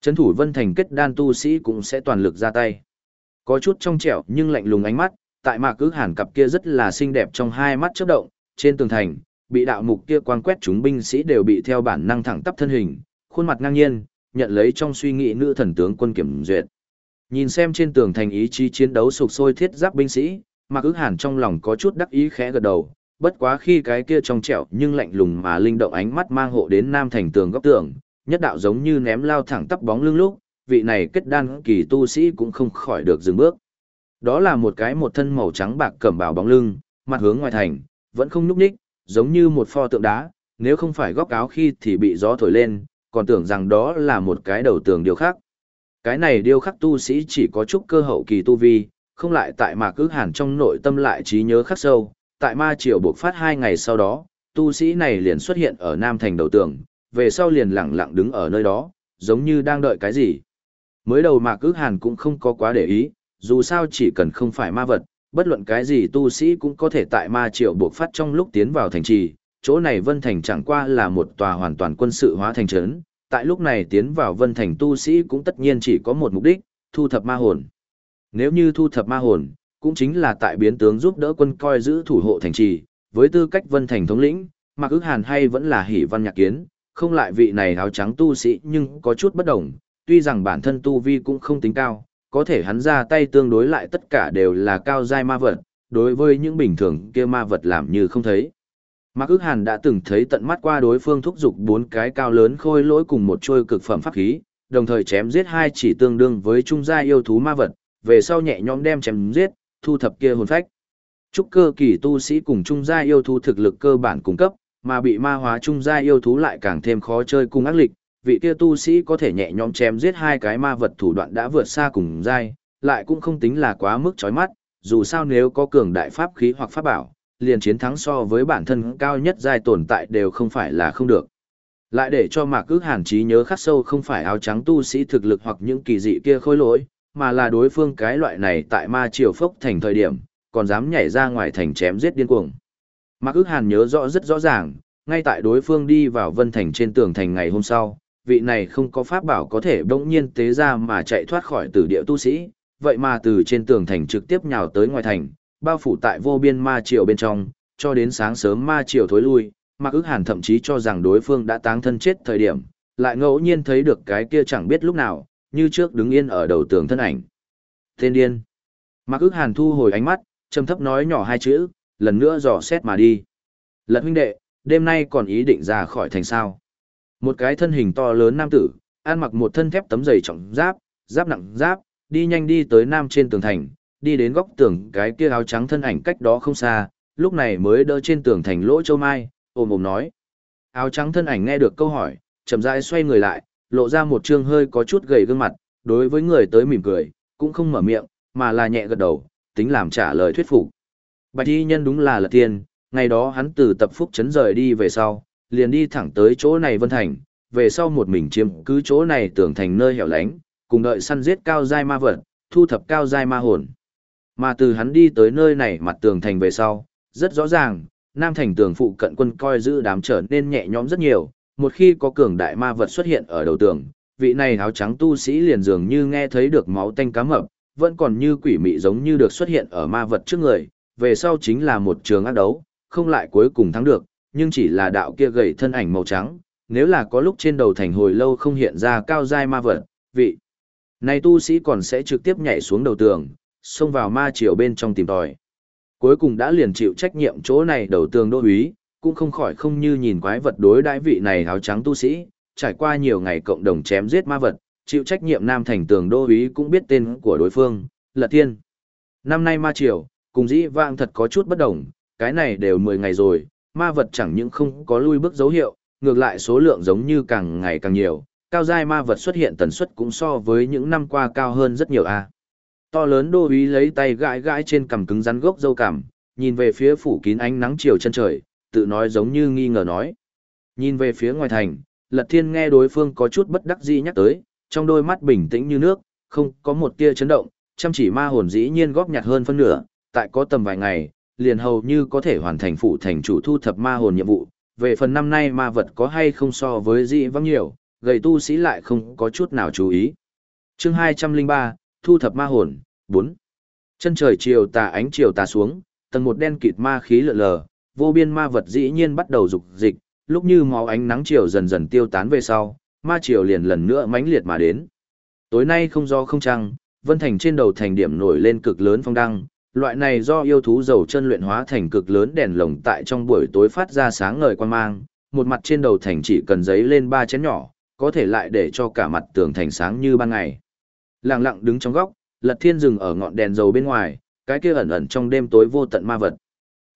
chấn thủ vân thành kết đan tu sĩ cũng sẽ toàn lực ra tay. Có chút trong trẻo nhưng lạnh lùng ánh mắt, tại mạc cứ hàn cặp kia rất là xinh đẹp trong hai mắt chớp động, trên tường thành, bị đạo mục kia quan quét chúng binh sĩ đều bị theo bản năng thẳng tắp thân hình, khuôn mặt ngang nhiên, nhận lấy trong suy nghĩ nữ thần tướng quân kiểm duyệt. Nhìn xem trên tường thành ý chí chiến đấu sục sôi thiết giáp binh sĩ, Mạc cứ hàn trong lòng có chút đắc ý khẽ gật đầu, bất quá khi cái kia trong trẻo nhưng lạnh lùng mà linh động ánh mắt mang hộ đến nam thành tường góc tường, nhất đạo giống như ném lao thẳng tắp bóng lưng lúc, vị này kết đan kỳ tu sĩ cũng không khỏi được dừng bước. Đó là một cái một thân màu trắng bạc cẩm bào bóng lưng, mặt hướng ngoài thành, vẫn không nhúc nhích, giống như một pho tượng đá, nếu không phải góc áo khi thì bị gió thổi lên, còn tưởng rằng đó là một cái đầu tường điêu khắc. Cái này điêu khắc tu sĩ chỉ có chút cơ hậu kỳ tu vi, không lại tại mà cứ hàn trong nội tâm lại trí nhớ khắc sâu, tại ma triều buộc phát hai ngày sau đó, tu sĩ này liền xuất hiện ở Nam Thành đầu tường, về sau liền lặng lặng đứng ở nơi đó, giống như đang đợi cái gì. Mới đầu mà cứ hàn cũng không có quá để ý, dù sao chỉ cần không phải ma vật, bất luận cái gì tu sĩ cũng có thể tại ma triều buộc phát trong lúc tiến vào thành trì, chỗ này Vân Thành chẳng qua là một tòa hoàn toàn quân sự hóa thành trấn, tại lúc này tiến vào Vân Thành tu sĩ cũng tất nhiên chỉ có một mục đích, thu thập ma hồn. Nếu như thu thập ma hồn, cũng chính là tại biến tướng giúp đỡ quân coi giữ thủ hộ thành trì, với tư cách Vân Thành thống lĩnh, Mạc ước hàn hay vẫn là hỷ văn nhạc kiến, không lại vị này áo trắng tu sĩ nhưng có chút bất đồng, tuy rằng bản thân tu vi cũng không tính cao, có thể hắn ra tay tương đối lại tất cả đều là cao giai ma vật, đối với những bình thường kia ma vật làm như không thấy. Mạc ước hàn đã từng thấy tận mắt qua đối phương thúc giục bốn cái cao lớn khôi lỗi cùng một trôi cực phẩm pháp khí, đồng thời chém giết hai chỉ tương đương với trung gia yêu thú ma vật, về sau nhẹ nhõm đem chém giết, thu thập kia hồn phách. Trúc cơ kỳ tu sĩ cùng trung gia yêu thú thực lực cơ bản cung cấp, mà bị ma hóa trung gia yêu thú lại càng thêm khó chơi cùng ác lịch, vị kia tu sĩ có thể nhẹ nhõm chém giết hai cái ma vật thủ đoạn đã vượt xa cùng giai, lại cũng không tính là quá mức chói mắt, dù sao nếu có cường đại pháp khí hoặc pháp bảo, liền chiến thắng so với bản thân cao nhất giai tồn tại đều không phải là không được. Lại để cho Mạc Cước Hàn trí nhớ khắc sâu không phải áo trắng tu sĩ thực lực hoặc những kỳ dị kia khôi lỗi, mà là đối phương cái loại này tại ma triều phốc thành thời điểm, còn dám nhảy ra ngoài thành chém giết điên cuồng. Mạc ước hàn nhớ rõ rất rõ ràng, ngay tại đối phương đi vào vân thành trên tường thành ngày hôm sau, vị này không có pháp bảo có thể bỗng nhiên tế ra mà chạy thoát khỏi tử địa tu sĩ, vậy mà từ trên tường thành trực tiếp nhào tới ngoài thành, bao phủ tại vô biên ma triều bên trong, cho đến sáng sớm ma triều thối lui, Mạc ước hàn thậm chí cho rằng đối phương đã táng thân chết thời điểm, lại ngẫu nhiên thấy được cái kia chẳng biết lúc nào, như trước đứng yên ở đầu tường thân ảnh. Tên điên. Mạc ước hàn thu hồi ánh mắt, trầm thấp nói nhỏ hai chữ, lần nữa dò xét mà đi. Lật huynh đệ, đêm nay còn ý định ra khỏi thành sao. Một cái thân hình to lớn nam tử, ăn mặc một thân thép tấm dày trọng giáp, giáp nặng giáp, đi nhanh đi tới nam trên tường thành, đi đến góc tường cái kia áo trắng thân ảnh cách đó không xa, lúc này mới đỡ trên tường thành lỗ châu mai, ôm ôm nói. Áo trắng thân ảnh nghe được câu hỏi, chậm rãi xoay người lại, lộ ra một trương hơi có chút gầy gương mặt, đối với người tới mỉm cười, cũng không mở miệng, mà là nhẹ gật đầu, tính làm trả lời thuyết phục. Bạch y nhân đúng là lật tiên, ngày đó hắn từ tập phúc chấn rời đi về sau, liền đi thẳng tới chỗ này Vân Thành, về sau một mình chiếm cứ chỗ này tưởng thành nơi hẻo lánh, cùng đợi săn giết cao giai ma vật, thu thập cao giai ma hồn. Mà từ hắn đi tới nơi này mặt tường thành về sau, rất rõ ràng, Nam Thành tường phụ cận quân coi giữ đám trở nên nhẹ nhõm rất nhiều, một khi có cường đại ma vật xuất hiện ở đầu tường, vị này áo trắng tu sĩ liền dường như nghe thấy được máu tanh cá mập, vẫn còn như quỷ mị giống như được xuất hiện ở ma vật trước người, về sau chính là một trường ác đấu, không lại cuối cùng thắng được, nhưng chỉ là đạo kia gầy thân ảnh màu trắng, nếu là có lúc trên đầu thành hồi lâu không hiện ra cao giai ma vật, vị này tu sĩ còn sẽ trực tiếp nhảy xuống đầu tường, xông vào ma triều bên trong tìm tòi. Cuối cùng đã liền chịu trách nhiệm chỗ này đầu tường đô úy, cũng không khỏi không như nhìn quái vật đối đãi vị này áo trắng tu sĩ, trải qua nhiều ngày cộng đồng chém giết ma vật, chịu trách nhiệm Nam Thành tường đô úy cũng biết tên của đối phương, Lật Thiên. Năm nay ma triều, cùng dĩ vang thật có chút bất đồng, cái này đều 10 ngày rồi, ma vật chẳng những không có lui bước dấu hiệu, ngược lại số lượng giống như càng ngày càng nhiều, cao giai ma vật xuất hiện tần suất cũng so với những năm qua cao hơn rất nhiều a. To lớn đô úy lấy tay gãi gãi trên cằm cứng rắn gốc dâu cằm, nhìn về phía phủ kín ánh nắng chiều chân trời, tự nói giống như nghi ngờ nói. Nhìn về phía ngoài thành, Lật Thiên nghe đối phương có chút bất đắc dĩ nhắc tới, trong đôi mắt bình tĩnh như nước, không có một tia chấn động, chăm chỉ ma hồn dĩ nhiên góp nhặt hơn phân nửa, tại có tầm vài ngày, liền hầu như có thể hoàn thành phụ thành chủ thu thập ma hồn nhiệm vụ. Về phần năm nay ma vật có hay không so với dĩ vắng nhiều, gầy tu sĩ lại không có chút nào chú ý. chương 203, thu thập ma hồn, 4. Chân trời chiều tà ánh chiều tà xuống, tầng một đen kịt ma khí lượn lờ, vô biên ma vật dĩ nhiên bắt đầu dục dịch, lúc như máu ánh nắng chiều dần dần tiêu tán về sau, ma chiều liền lần nữa mãnh liệt mà đến. Tối nay không do không trăng, vân thành trên đầu thành điểm nổi lên cực lớn phong đăng, loại này do yêu thú dầu chân luyện hóa thành cực lớn đèn lồng tại trong buổi tối phát ra sáng ngời quan mang, một mặt trên đầu thành chỉ cần giấy lên ba chén nhỏ, có thể lại để cho cả mặt tường thành sáng như ban ngày. Lặng lặng đứng trong góc, Lật Thiên dừng ở ngọn đèn dầu bên ngoài, cái kia ẩn ẩn trong đêm tối vô tận ma vật.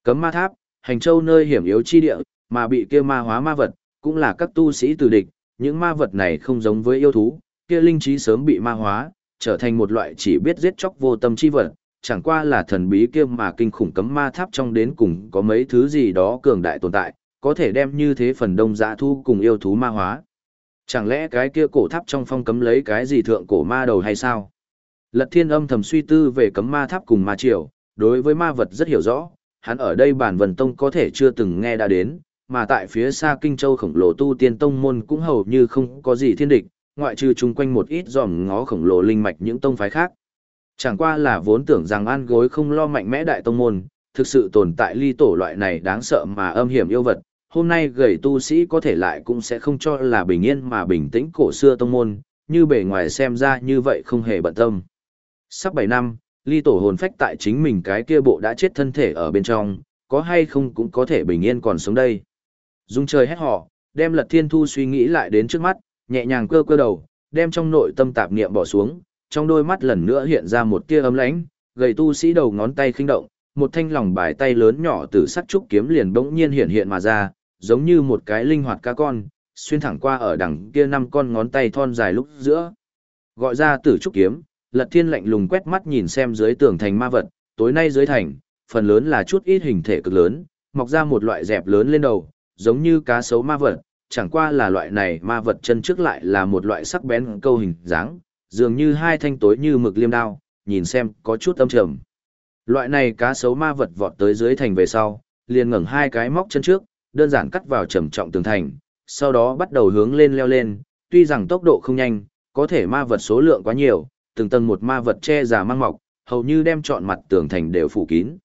Cấm ma tháp, hành châu nơi hiểm yếu chi địa, mà bị kia ma hóa ma vật, cũng là các tu sĩ từ địch, những ma vật này không giống với yêu thú, kia linh trí sớm bị ma hóa, trở thành một loại chỉ biết giết chóc vô tâm chi vật, chẳng qua là thần bí kia mà kinh khủng cấm ma tháp trong đến cùng có mấy thứ gì đó cường đại tồn tại, có thể đem như thế phần đông dã thu cùng yêu thú ma hóa. Chẳng lẽ cái kia cổ tháp trong phong cấm lấy cái gì thượng cổ ma đầu hay sao? Lật thiên âm thầm suy tư về cấm ma tháp cùng ma triều, đối với ma vật rất hiểu rõ, hắn ở đây bản vần tông có thể chưa từng nghe đã đến, mà tại phía xa kinh châu khổng lồ tu tiên tông môn cũng hầu như không có gì thiên địch, ngoại trừ chung quanh một ít dòm ngó khổng lồ linh mạch những tông phái khác. Chẳng qua là vốn tưởng rằng an gối không lo mạnh mẽ đại tông môn, thực sự tồn tại ly tổ loại này đáng sợ mà âm hiểm yêu vật, hôm nay gầy tu sĩ có thể lại cũng sẽ không cho là bình yên mà bình tĩnh cổ xưa tông môn, như bề ngoài xem ra như vậy không hề bận tâm. Sắp 7 năm, ly tổ hồn phách tại chính mình cái kia bộ đã chết thân thể ở bên trong, có hay không cũng có thể bình yên còn sống đây. Dung trời hét họ, đem lật thiên thu suy nghĩ lại đến trước mắt, nhẹ nhàng cơ cơ đầu, đem trong nội tâm tạp niệm bỏ xuống, trong đôi mắt lần nữa hiện ra một tia ấm lãnh, gầy tu sĩ đầu ngón tay khinh động, một thanh lòng bài tay lớn nhỏ từ sắt trúc kiếm liền bỗng nhiên hiện hiện mà ra, giống như một cái linh hoạt cá con, xuyên thẳng qua ở đằng kia năm con ngón tay thon dài lúc giữa. Gọi ra tử trúc kiếm, lật thiên lạnh lùng quét mắt nhìn xem dưới tường thành ma vật, tối nay dưới thành, phần lớn là chút ít hình thể cực lớn, mọc ra một loại dẹp lớn lên đầu, giống như cá sấu ma vật, chẳng qua là loại này ma vật chân trước lại là một loại sắc bén câu hình dáng, dường như hai thanh tối như mực liêm đao, nhìn xem có chút âm trầm. Loại này cá sấu ma vật vọt tới dưới thành về sau, liền ngẩng hai cái móc chân trước, đơn giản cắt vào trầm trọng tường thành, sau đó bắt đầu hướng lên leo lên, tuy rằng tốc độ không nhanh, có thể ma vật số lượng quá nhiều, từng tầng một ma vật che già mang mọc, hầu như đem trọn mặt tường thành đều phủ kín.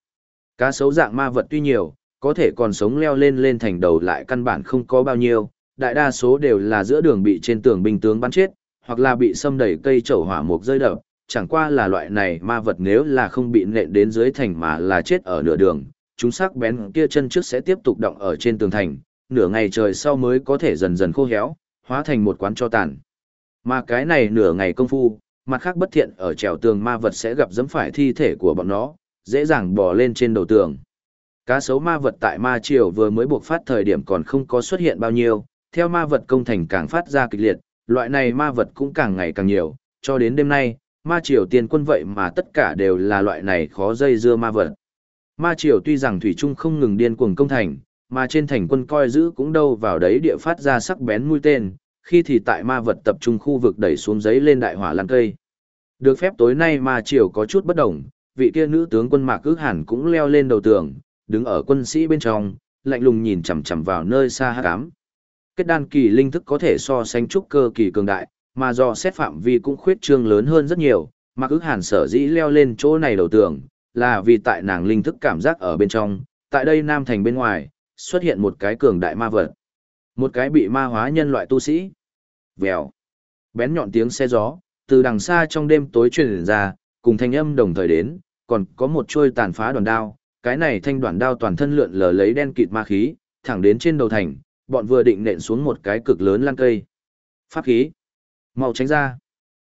Cá sấu dạng ma vật tuy nhiều, có thể còn sống leo lên lên thành đầu lại căn bản không có bao nhiêu, đại đa số đều là giữa đường bị trên tường binh tướng bắn chết, hoặc là bị xâm đẩy cây chậu hỏa mục rơi đập, chẳng qua là loại này ma vật nếu là không bị nện đến dưới thành mà là chết ở nửa đường, chúng sắc bén kia chân trước sẽ tiếp tục động ở trên tường thành, nửa ngày trời sau mới có thể dần dần khô héo, hóa thành một quán cho tàn. Mà cái này nửa ngày công phu, mặt khác bất thiện ở trèo tường ma vật sẽ gặp dẫm phải thi thể của bọn nó, dễ dàng bò lên trên đầu tường. Cá sấu ma vật tại ma triều vừa mới buộc phát thời điểm còn không có xuất hiện bao nhiêu, theo ma vật công thành càng phát ra kịch liệt, loại này ma vật cũng càng ngày càng nhiều, cho đến đêm nay, ma triều tiền quân vậy mà tất cả đều là loại này khó dây dưa ma vật. Ma triều tuy rằng thủy trung không ngừng điên cuồng công thành, mà trên thành quân coi giữ cũng đâu vào đấy địa phát ra sắc bén mũi tên, khi thì tại ma vật tập trung khu vực đẩy xuống giấy lên đại hỏa lan cây. Được phép tối nay ma triều có chút bất đồng, vị kia nữ tướng quân Mạc Cước Hàn cũng leo lên đầu tường, đứng ở quân sĩ bên trong, lạnh lùng nhìn chằm chằm vào nơi xa hắc ám. Kết đan kỳ linh thức có thể so sánh trúc cơ kỳ cường đại, mà do xét phạm vi cũng khuyết trương lớn hơn rất nhiều, Mạc Cước Hàn sở dĩ leo lên chỗ này đầu tường, là vì tại nàng linh thức cảm giác ở bên trong, tại đây Nam Thành bên ngoài, xuất hiện một cái cường đại ma vật. Một cái bị ma hóa nhân loại tu sĩ. Vèo. Bén nhọn tiếng xe gió, từ đằng xa trong đêm tối truyền ra, cùng thanh âm đồng thời đến, còn có một chuôi tàn phá đoàn đao, cái này thanh đoàn đao toàn thân lượn lờ lấy đen kịt ma khí, thẳng đến trên đầu thành, bọn vừa định nện xuống một cái cực lớn lan cây. Pháp khí. Mau tránh ra.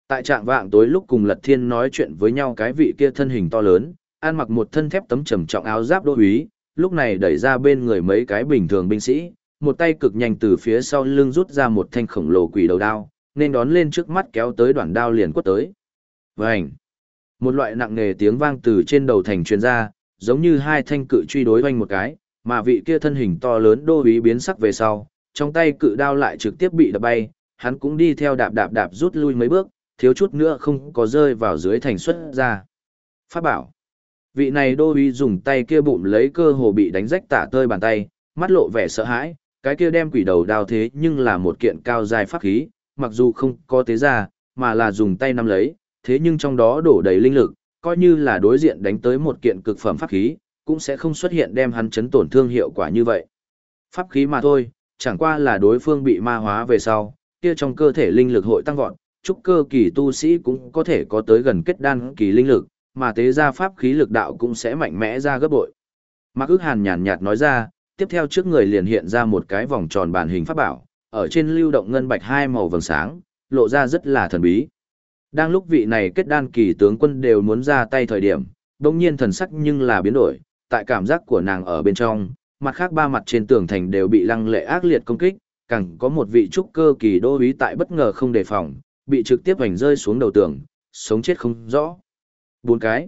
Tại trạng vạng tối lúc cùng Lật Thiên nói chuyện với nhau cái vị kia thân hình to lớn, ăn mặc một thân thép tấm trầm trọng áo giáp đô úy, lúc này đẩy ra bên người mấy cái bình thường binh sĩ, một tay cực nhanh từ phía sau lưng rút ra một thanh khổng lồ quỷ đầu đao, nên đón lên trước mắt kéo tới đoạn đao liền quất tới. Vành! Một loại nặng nề tiếng vang từ trên đầu thành truyền ra, giống như hai thanh cự truy đối oanh một cái, mà vị kia thân hình to lớn đô ý biến sắc về sau, trong tay cự đao lại trực tiếp bị đập bay, hắn cũng đi theo đạp đạp đạp rút lui mấy bước, thiếu chút nữa không có rơi vào dưới thành xuất ra. Pháp bảo. Vị này đô uy dùng tay kia bụng lấy cơ hồ bị đánh rách tả tơi bàn tay, mắt lộ vẻ sợ hãi, cái kia đem quỷ đầu đao thế nhưng là một kiện cao dài pháp khí, mặc dù không có tế ra, mà là dùng tay nắm lấy, thế nhưng trong đó đổ đầy linh lực, coi như là đối diện đánh tới một kiện cực phẩm pháp khí, cũng sẽ không xuất hiện đem hắn chấn tổn thương hiệu quả như vậy. Pháp khí mà thôi, chẳng qua là đối phương bị ma hóa về sau, kia trong cơ thể linh lực hội tăng vọt, trúc cơ kỳ tu sĩ cũng có thể có tới gần kết đan kỳ linh lực, mà tế ra pháp khí lực đạo cũng sẽ mạnh mẽ ra gấp bội. Mạc ức hàn nhàn nhạt nói ra, tiếp theo trước người liền hiện ra một cái vòng tròn bản hình pháp bảo, ở trên lưu động ngân bạch hai màu vầng sáng, lộ ra rất là thần bí. Đang lúc vị này kết đan kỳ tướng quân đều muốn ra tay thời điểm, đồng nhiên thần sắc nhưng là biến đổi, tại cảm giác của nàng ở bên trong, mặt khác ba mặt trên tường thành đều bị lăng lệ ác liệt công kích, càng có một vị trúc cơ kỳ đô úy tại bất ngờ không đề phòng, bị trực tiếp hành rơi xuống đầu tường, sống chết không rõ. Bốn cái.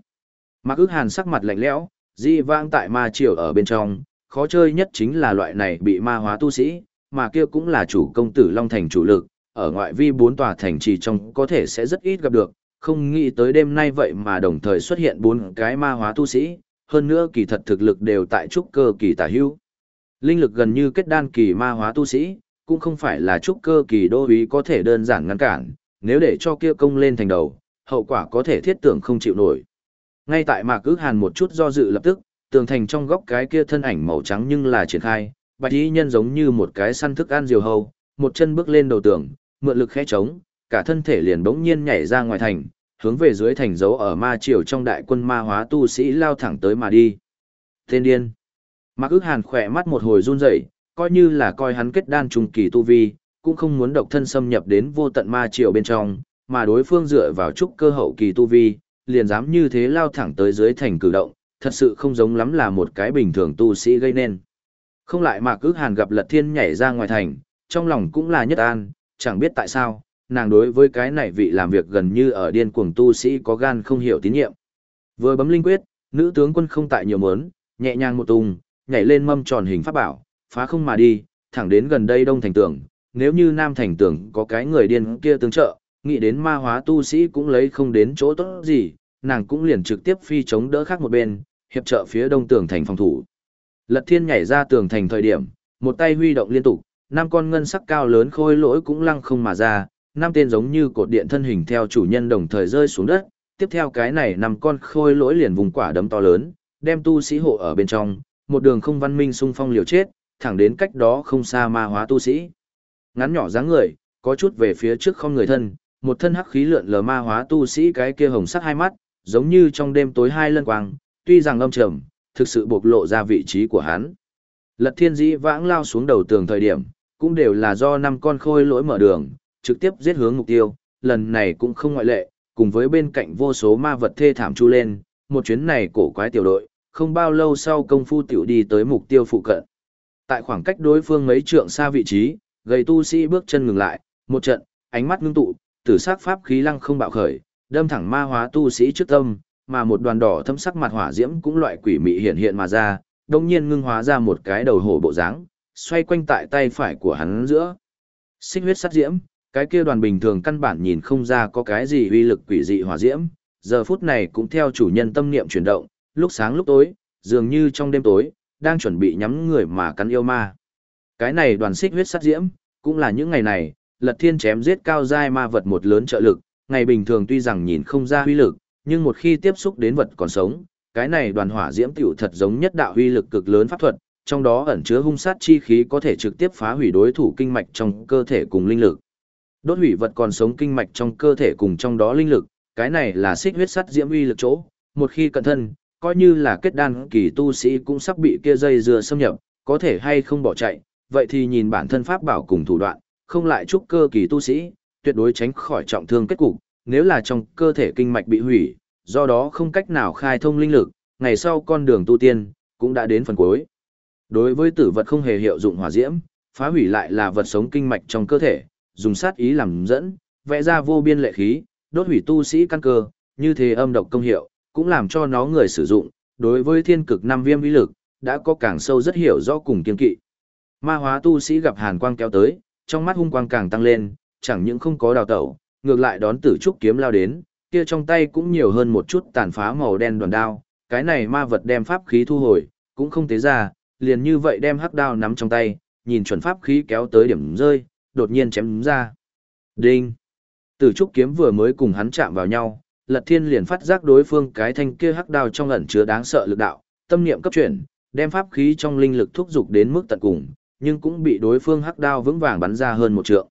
Mạc ức hàn sắc mặt lạnh lẽo, di vang tại ma triều ở bên trong, khó chơi nhất chính là loại này bị ma hóa tu sĩ, mà kia cũng là chủ công tử Long Thành chủ lực, ở ngoại vi bốn tòa thành trì trong có thể sẽ rất ít gặp được, không nghĩ tới đêm nay vậy mà đồng thời xuất hiện bốn cái ma hóa tu sĩ, hơn nữa kỳ thật thực lực đều tại trúc cơ kỳ tả hữu. Linh lực gần như kết đan kỳ ma hóa tu sĩ, cũng không phải là trúc cơ kỳ đô ý có thể đơn giản ngăn cản, nếu để cho kia công lên thành đầu, hậu quả có thể thiết tưởng không chịu nổi. Ngay tại mạc ước hàn một chút do dự lập tức, tường thành trong góc cái kia thân ảnh màu trắng nhưng là triển khai, bạch y nhân giống như một cái săn thức ăn diều hâu, một chân bước lên đầu tường, mượn lực khẽ trống, cả thân thể liền bỗng nhiên nhảy ra ngoài thành, hướng về dưới thành dấu ở ma triều trong đại quân ma hóa tu sĩ lao thẳng tới mà đi. Tên điên. Mạc ước hàn khỏe mắt một hồi run rẩy, coi như là coi hắn kết đan trùng kỳ tu vi, cũng không muốn độc thân xâm nhập đến vô tận ma triều bên trong, mà đối phương dựa vào trúc cơ hậu kỳ tu vi, liền dám như thế lao thẳng tới dưới thành cử động, thật sự không giống lắm là một cái bình thường tu sĩ gây nên. Không lại mà cứ hàn gặp lật thiên nhảy ra ngoài thành, trong lòng cũng là nhất an, chẳng biết tại sao, nàng đối với cái này vị làm việc gần như ở điên cuồng tu sĩ có gan không hiểu tín nhiệm. Vừa bấm linh quyết, nữ tướng quân không tại nhiều mớn, nhẹ nhàng một tung, nhảy lên mâm tròn hình pháp bảo, phá không mà đi, thẳng đến gần đây đông thành tường, nếu như nam thành tường có cái người điên kia tương trợ, nghĩ đến ma hóa tu sĩ cũng lấy không đến chỗ tốt gì, nàng cũng liền trực tiếp phi chống đỡ khác một bên, hiệp trợ phía đông tường thành phòng thủ. Lật thiên nhảy ra tường thành thời điểm, một tay huy động liên tục, năm con ngân sắc cao lớn khôi lỗi cũng lăng không mà ra, năm tên giống như cột điện thân hình theo chủ nhân đồng thời rơi xuống đất, tiếp theo cái này năm con khôi lỗi liền vùng quả đấm to lớn, đem tu sĩ hộ ở bên trong, một đường không văn minh xung phong liều chết, thẳng đến cách đó không xa ma hóa tu sĩ. Ngắn nhỏ dáng người, có chút về phía trước không người thân, một thân hắc khí lượn lờ ma hóa tu sĩ cái kia hồng sắc hai mắt, giống như trong đêm tối hai lân quang, tuy rằng âm trầm, thực sự bộc lộ ra vị trí của hắn. Lật thiên dĩ vãng lao xuống đầu tường thời điểm, cũng đều là do năm con khôi lỗi mở đường, trực tiếp giết hướng mục tiêu, lần này cũng không ngoại lệ, cùng với bên cạnh vô số ma vật thê thảm chu lên, một chuyến này cổ quái tiểu đội, không bao lâu sau công phu tiểu đi tới mục tiêu phụ cận. Tại khoảng cách đối phương mấy trượng xa vị trí, gầy tu sĩ bước chân ngừng lại, một trận, ánh mắt ngưng tụ, tử sắc pháp khí lăng không bạo khởi, đâm thẳng ma hóa tu sĩ trước tâm, mà một đoàn đỏ thâm sắc mặt hỏa diễm cũng loại quỷ mị hiện hiện mà ra, đồng nhiên ngưng hóa ra một cái đầu hổ bộ dáng, xoay quanh tại tay phải của hắn giữa. Xích huyết sắc diễm, cái kia đoàn bình thường căn bản nhìn không ra có cái gì uy lực quỷ dị hỏa diễm, giờ phút này cũng theo chủ nhân tâm niệm chuyển động, lúc sáng lúc tối, dường như trong đêm tối, đang chuẩn bị nhắm người mà cắn yêu ma. Cái này đoàn xích huyết sắc diễm, cũng là những ngày này, lật thiên chém giết cao giai ma vật một lớn trợ lực, ngày bình thường tuy rằng nhìn không ra uy lực, nhưng một khi tiếp xúc đến vật còn sống, cái này đoàn hỏa diễm tiểu thật giống nhất đạo huy lực cực lớn pháp thuật, trong đó ẩn chứa hung sát chi khí có thể trực tiếp phá hủy đối thủ kinh mạch trong cơ thể cùng linh lực. Đốt hủy vật còn sống kinh mạch trong cơ thể cùng trong đó linh lực, cái này là xích huyết sắt diễm uy lực chỗ, một khi cẩn thân, coi như là kết đan kỳ tu sĩ cũng sắp bị kia dây dưa xâm nhập, có thể hay không bỏ chạy, vậy thì nhìn bản thân pháp bảo cùng thủ đoạn, không lại chúc cơ kỳ tu sĩ, tuyệt đối tránh khỏi trọng thương kết cục, nếu là trong cơ thể kinh mạch bị hủy, do đó không cách nào khai thông linh lực, ngày sau con đường tu tiên cũng đã đến phần cuối. Đối với tử vật không hề hiệu dụng hỏa diễm, phá hủy lại là vật sống kinh mạch trong cơ thể, dùng sát ý làm dẫn, vẽ ra vô biên lệ khí, đốt hủy tu sĩ căn cơ, như thế âm độc công hiệu, cũng làm cho nó người sử dụng, đối với thiên cực năm viêm vĩ lực, đã có càng sâu rất hiểu rõ cùng kiên kỵ. Ma hóa tu sĩ gặp hàn quang kéo tới, trong mắt hung quang càng tăng lên, chẳng những không có đào tẩu, ngược lại đón tử trúc kiếm lao đến, kia trong tay cũng nhiều hơn một chút tàn phá màu đen đoàn đao, cái này ma vật đem pháp khí thu hồi, cũng không tế ra, liền như vậy đem hắc đao nắm trong tay, nhìn chuẩn pháp khí kéo tới điểm rơi, đột nhiên chém ra. Đinh! Tử trúc kiếm vừa mới cùng hắn chạm vào nhau, Lật Thiên liền phát giác đối phương cái thanh kia hắc đao trong ẩn chứa đáng sợ lực đạo, tâm niệm cấp chuyển, đem pháp khí trong linh lực thúc dục đến mức tận cùng, nhưng cũng bị đối phương hắc đao vững vàng bắn ra hơn một trượng.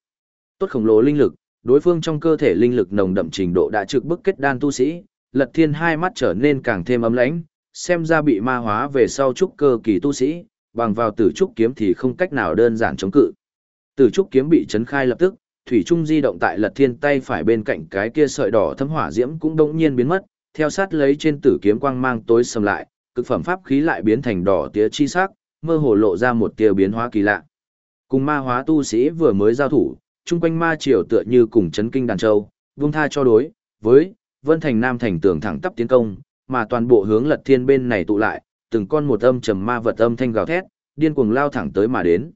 Tốt khổng lồ linh lực, đối phương trong cơ thể linh lực nồng đậm trình độ đã trực bức kết đan tu sĩ, Lật Thiên hai mắt trở nên càng thêm ấm lãnh, xem ra bị ma hóa về sau trúc cơ kỳ tu sĩ, bằng vào tử trúc kiếm thì không cách nào đơn giản chống cự. Tử trúc kiếm bị chấn khai lập tức, thủy trung di động tại Lật Thiên tay phải bên cạnh cái kia sợi đỏ thấm hỏa diễm cũng đột nhiên biến mất, theo sát lấy trên tử kiếm quang mang tối sầm lại, cực phẩm pháp khí lại biến thành đỏ tía chi sắc, mơ hồ lộ ra một tia biến hóa kỳ lạ. Cùng ma hóa tu sĩ vừa mới giao thủ, chung quanh ma triều tựa như cùng chấn kinh đàn châu, vung tha cho đối với Vân Thành Nam thành tường thẳng tắp tiến công, mà toàn bộ hướng Lật Thiên bên này tụ lại, từng con một âm trầm ma vật âm thanh gào thét, điên cuồng lao thẳng tới mà đến.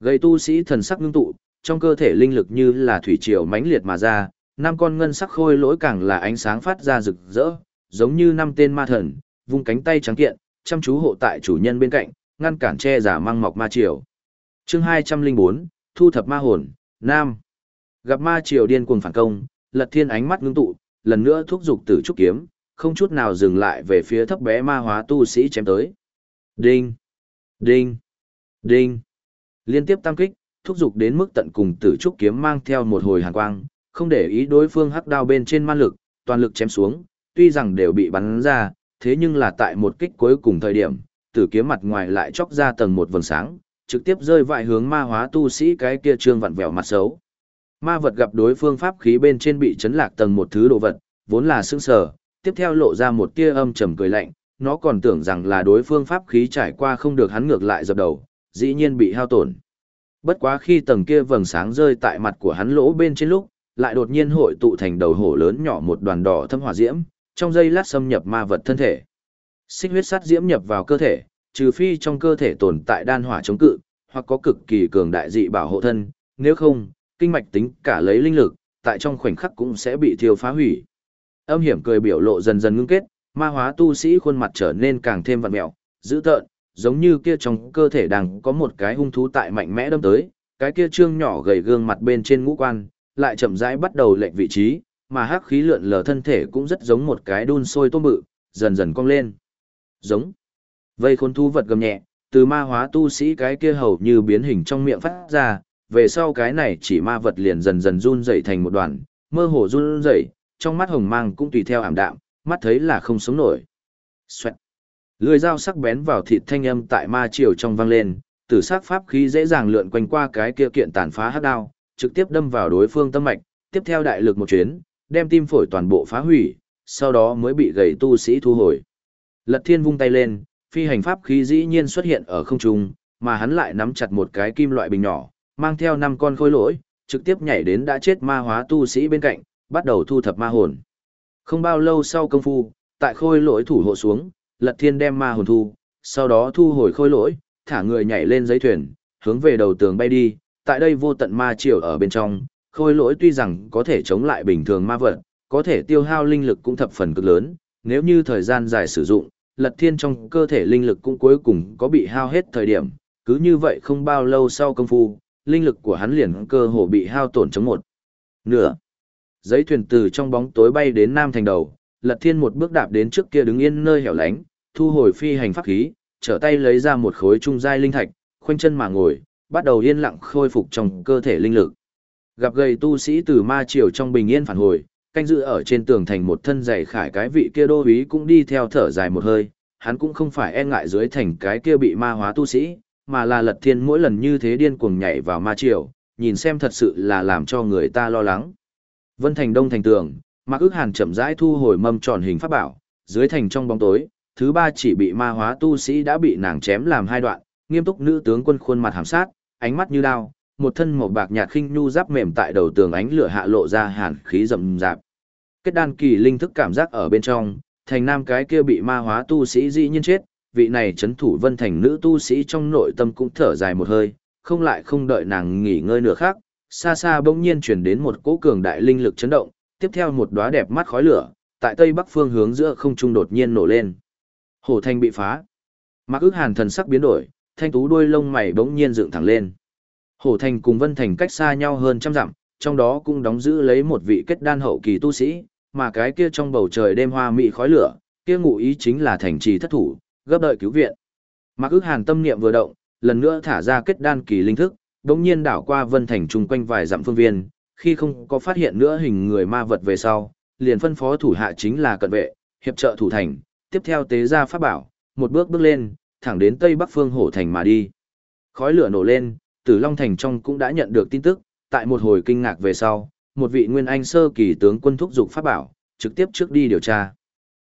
Gây tu sĩ thần sắc ngưng tụ, trong cơ thể linh lực như là thủy triều mãnh liệt mà ra, năm con ngân sắc khôi lỗi càng là ánh sáng phát ra rực rỡ, giống như năm tên ma thần, vung cánh tay trắng kiện, chăm chú hộ tại chủ nhân bên cạnh, ngăn cản che giả mang mọc ma triều. Chương 204, thu thập ma hồn, nam. Gặp ma triều điên cuồng phản công, Lật Thiên ánh mắt ngưng tụ, lần nữa thúc giục tử trúc kiếm, không chút nào dừng lại về phía thấp bé ma hóa tu sĩ chém tới. Đinh, đinh, đinh. Liên tiếp tam kích, thúc giục đến mức tận cùng tử trúc kiếm mang theo một hồi hàn quang, không để ý đối phương hắc đao bên trên man lực, toàn lực chém xuống, tuy rằng đều bị bắn ra, thế nhưng là tại một kích cuối cùng thời điểm, tử kiếm mặt ngoài lại chóc ra tầng một vầng sáng, trực tiếp rơi vại hướng ma hóa tu sĩ cái kia trương vặn vẹo mặt xấu. Ma vật gặp đối phương pháp khí bên trên bị chấn lạc tầng một thứ đồ vật, vốn là sững sờ, tiếp theo lộ ra một tia âm trầm cười lạnh, nó còn tưởng rằng là đối phương pháp khí trải qua không được hắn ngược lại dập đầu, dĩ nhiên bị hao tổn. Bất quá khi tầng kia vầng sáng rơi tại mặt của hắn lỗ bên trên lúc, lại đột nhiên hội tụ thành đầu hổ lớn nhỏ một đoàn đỏ thâm hỏa diễm, trong giây lát xâm nhập ma vật thân thể. Xích huyết sát diễm nhập vào cơ thể, trừ phi trong cơ thể tồn tại đan hỏa chống cự, hoặc có cực kỳ cường đại dị bảo hộ thân, nếu không, kinh mạch tính cả lấy linh lực, tại trong khoảnh khắc cũng sẽ bị thiêu phá hủy. Âm hiểm cười biểu lộ dần dần ngưng kết, ma hóa tu sĩ khuôn mặt trở nên càng thêm vặn mẹo, dữ tợn, giống như kia trong cơ thể đang có một cái hung thú tại mạnh mẽ đâm tới, cái kia trương nhỏ gầy gương mặt bên trên ngũ quan, lại chậm rãi bắt đầu lệch vị trí, mà hắc khí lượn lờ thân thể cũng rất giống một cái đun sôi tôm bự, dần dần cong lên. Giống. Vây khốn thú vật gầm nhẹ, từ ma hóa tu sĩ cái kia hầu như biến hình trong miệng phát ra, về sau cái này chỉ ma vật liền dần dần run dậy thành một đoàn, mơ hồ run dậy, trong mắt hồng mang cũng tùy theo ảm đạm, mắt thấy là không sống nổi. Xoẹt. Lưỡi dao sắc bén vào thịt thanh âm tại ma triều trong vang lên, tử sắc pháp khí dễ dàng lượn quanh qua cái kia kiện tàn phá hắc đao, trực tiếp đâm vào đối phương tâm mạch, tiếp theo đại lực một chuyến, đem tim phổi toàn bộ phá hủy, sau đó mới bị gầy tu sĩ thu hồi. Lật Thiên vung tay lên, phi hành pháp khí dĩ nhiên xuất hiện ở không trung, mà hắn lại nắm chặt một cái kim loại bình nhỏ, mang theo năm con khôi lỗi, trực tiếp nhảy đến đã chết ma hóa tu sĩ bên cạnh, bắt đầu thu thập ma hồn. Không bao lâu sau công phu, tại khôi lỗi thủ hộ xuống, Lật Thiên đem ma hồn thu, sau đó thu hồi khôi lỗi, thả người nhảy lên giấy thuyền, hướng về đầu tường bay đi, tại đây vô tận ma triều ở bên trong, khôi lỗi tuy rằng có thể chống lại bình thường ma vật, có thể tiêu hao linh lực cũng thập phần cực lớn, nếu như thời gian dài sử dụng, Lật Thiên trong cơ thể linh lực cũng cuối cùng có bị hao hết thời điểm, cứ như vậy không bao lâu sau công phu, linh lực của hắn liền cơ hồ bị hao tổn chống một nửa. Giấy thuyền từ trong bóng tối bay đến Nam Thành đầu, Lật Thiên một bước đạp đến trước kia đứng yên nơi hẻo lánh, thu hồi phi hành pháp khí, trở tay lấy ra một khối trung giai linh thạch, khoanh chân mà ngồi, bắt đầu yên lặng khôi phục trong cơ thể linh lực. Gặp gầy tu sĩ từ ma triều trong bình yên phản hồi, canh giữ ở trên tường thành một thân dày khải cái vị kia đô úy cũng đi theo thở dài một hơi, hắn cũng không phải e ngại dưới thành cái kia bị ma hóa tu sĩ, mà là lật thiên mỗi lần như thế điên cuồng nhảy vào ma triều, nhìn xem thật sự là làm cho người ta lo lắng. Vân thành đông thành tường, Mạc ước hàn chậm rãi thu hồi mâm tròn hình pháp bảo, dưới thành trong bóng tối, thứ ba chỉ bị ma hóa tu sĩ đã bị nàng chém làm hai đoạn, nghiêm túc nữ tướng quân khuôn mặt hàm sát, ánh mắt như đao, một thân màu bạc nhạt khinh nhu giáp mềm tại đầu tường ánh lửa hạ lộ ra hàn khí rậm rạp. Kết đan kỳ linh thức cảm giác ở bên trong, thành nam cái kia bị ma hóa tu sĩ dĩ nhiên chết, vị này chấn thủ vân thành nữ tu sĩ trong nội tâm cũng thở dài một hơi, không lại không đợi nàng nghỉ ngơi nửa khác, xa xa bỗng nhiên truyền đến một cỗ cường đại linh lực chấn động, tiếp theo một đóa đẹp mắt khói lửa, tại tây bắc phương hướng giữa không trung đột nhiên nổ lên. Hổ thanh bị phá. Mạc ước hàn thần sắc biến đổi, thanh tú đuôi lông mày bỗng nhiên dựng thẳng lên. Hổ thành cùng vân thành cách xa nhau hơn trăm dặm, trong đó cũng đóng giữ lấy một vị kết đan hậu kỳ tu sĩ, mà cái kia trong bầu trời đêm hoa mị khói lửa, kia ngụ ý chính là thành trì thất thủ, gấp đợi cứu viện. Mạc ước hàn tâm niệm vừa động, lần nữa thả ra kết đan kỳ linh thức, đống nhiên đảo qua vân thành chung quanh vài dặm phương viên, khi không có phát hiện nữa hình người ma vật về sau, liền phân phó thủ hạ chính là cận vệ, hiệp trợ thủ thành, tiếp theo tế ra pháp bảo, một bước bước lên, thẳng đến tây bắc phương hổ thành mà đi. Khói lửa nổ lên, Tử Long thành trong cũng đã nhận được tin tức, tại một hồi kinh ngạc về sau, một vị nguyên anh sơ kỳ tướng quân thúc dục pháp bảo, trực tiếp trước đi điều tra.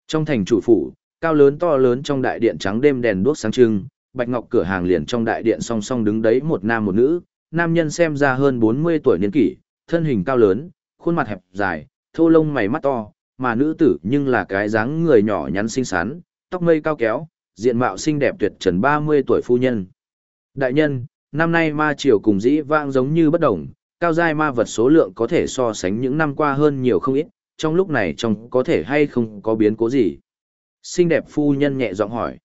Trong thành chủ phủ, cao lớn to lớn trong đại điện trắng đêm đèn đuốc sáng trưng, bạch ngọc cửa hàng liền trong đại điện song song đứng đấy một nam một nữ, nam nhân xem ra hơn 40 tuổi niên kỷ, thân hình cao lớn, khuôn mặt hẹp dài, thô lông mày mắt to, mà nữ tử nhưng là cái dáng người nhỏ nhắn xinh xắn, tóc mây cao kéo, diện mạo xinh đẹp tuyệt trần 30 tuổi phu nhân. Đại nhân, năm nay ma triều cùng dĩ vãng giống như bất đồng, cao giai ma vật số lượng có thể so sánh những năm qua hơn nhiều không ít, trong lúc này trong có thể hay không có biến cố gì. Xinh đẹp phu nhân nhẹ giọng hỏi.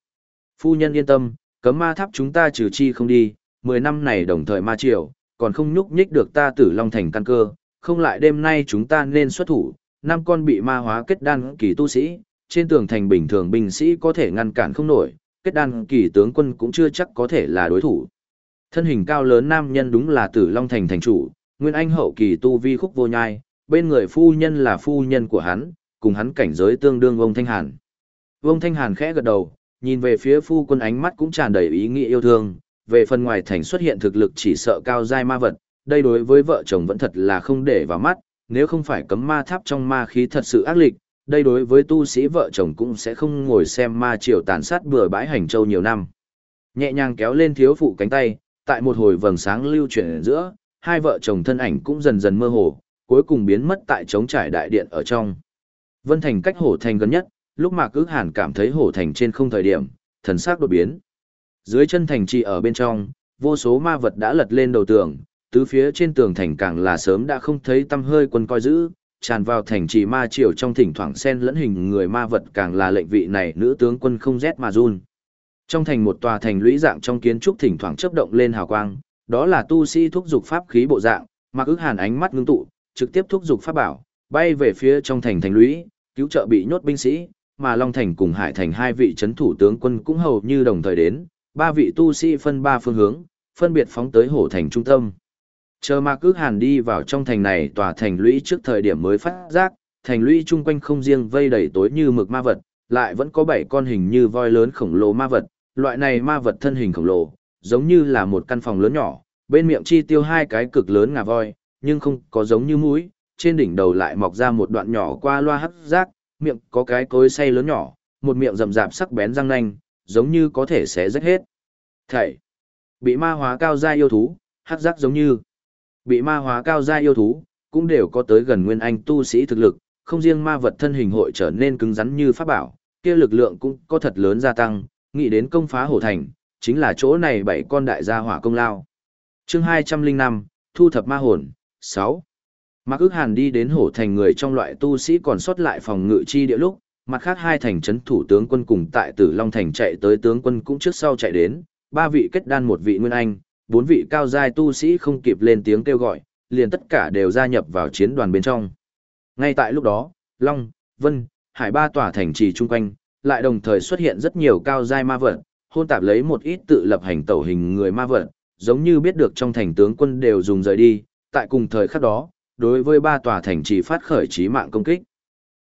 Phu nhân yên tâm, cấm ma tháp chúng ta trừ chi không đi, 10 năm này đồng thời ma triều, còn không nhúc nhích được ta tử long thành căn cơ, không lại đêm nay chúng ta nên xuất thủ, năm con bị ma hóa kết đan kỳ tu sĩ, trên tường thành bình thường binh sĩ có thể ngăn cản không nổi, kết đan kỳ tướng quân cũng chưa chắc có thể là đối thủ. Thân hình cao lớn nam nhân đúng là tử long thành thành chủ, nguyên anh hậu kỳ tu vi khúc vô nhai, bên người phu nhân là phu nhân của hắn, cùng hắn cảnh giới tương đương ông Thanh Hàn. Ông Thanh Hàn khẽ gật đầu, nhìn về phía phu quân ánh mắt cũng tràn đầy ý nghĩa yêu thương, về phần ngoài thành xuất hiện thực lực chỉ sợ cao giai ma vật, đây đối với vợ chồng vẫn thật là không để vào mắt, nếu không phải cấm ma tháp trong ma khí thật sự ác lịch, đây đối với tu sĩ vợ chồng cũng sẽ không ngồi xem ma triều tàn sát bừa bãi hành châu nhiều năm. Nhẹ nhàng kéo lên thiếu phụ cánh tay, tại một hồi vầng sáng lưu chuyển giữa, hai vợ chồng thân ảnh cũng dần dần mơ hồ, cuối cùng biến mất tại trống trải đại điện ở trong. Vân Thành cách hổ thành gần nhất, lúc mà cứ hàn cảm thấy hổ thành trên không thời điểm, thần sắc đột biến. Dưới chân thành trì ở bên trong, vô số ma vật đã lật lên đầu tường, tứ phía trên tường thành càng là sớm đã không thấy tâm hơi quân coi giữ, tràn vào thành trì ma triều trong thỉnh thoảng xen lẫn hình người ma vật càng là lệnh vị này nữ tướng quân không rét mà run. Trong thành một tòa thành lũy dạng trong kiến trúc thỉnh thoảng chớp động lên hào quang, đó là tu sĩ thúc dục pháp khí bộ dạng, mặc ức hàn ánh mắt ngưng tụ, trực tiếp thúc dục pháp bảo, bay về phía trong thành thành lũy, cứu trợ bị nhốt binh sĩ, mà Long Thành cùng Hải Thành hai vị chấn thủ tướng quân cũng hầu như đồng thời đến, ba vị tu sĩ phân ba phương hướng, phân biệt phóng tới hổ thành trung tâm. Chờ mà cứ hàn đi vào trong thành này tòa thành lũy trước thời điểm mới phát giác, thành lũy chung quanh không riêng vây đầy tối như mực ma vật, lại vẫn có bảy con hình như voi lớn khổng lồ ma vật, loại này ma vật thân hình khổng lồ, giống như là một căn phòng lớn nhỏ, bên miệng chi tiêu hai cái cực lớn ngà voi, nhưng không có giống như mũi, trên đỉnh đầu lại mọc ra một đoạn nhỏ qua loa hấp rác, miệng có cái cối say lớn nhỏ, một miệng rậm rạp sắc bén răng nanh, giống như có thể xé rách hết. Thảy, bị ma hóa cao gia yêu thú, hắc rác giống như bị ma hóa cao gia yêu thú, cũng đều có tới gần nguyên anh tu sĩ thực lực, không riêng ma vật thân hình hội trở nên cứng rắn như pháp bảo, kia lực lượng cũng có thật lớn gia tăng, nghĩ đến công phá hổ thành, chính là chỗ này bảy con đại gia hỏa công lao. Chương 205, thu thập ma hồn, 6. Mạc ước hàn đi đến hổ thành người trong loại tu sĩ còn sót lại phòng ngự chi địa lúc, mặt khác hai thành trấn thủ tướng quân cùng tại tử Long Thành chạy tới tướng quân cũng trước sau chạy đến, ba vị kết đan một vị nguyên anh, bốn vị cao giai tu sĩ không kịp lên tiếng kêu gọi, liền tất cả đều gia nhập vào chiến đoàn bên trong. Ngay tại lúc đó, Long, Vân, Hải ba tòa thành trì chung quanh, lại đồng thời xuất hiện rất nhiều cao giai ma vật, hôn tạp lấy một ít tự lập hành tẩu hình người ma vật, giống như biết được trong thành tướng quân đều dùng rời đi, tại cùng thời khắc đó, đối với ba tòa thành trì phát khởi chí mạng công kích.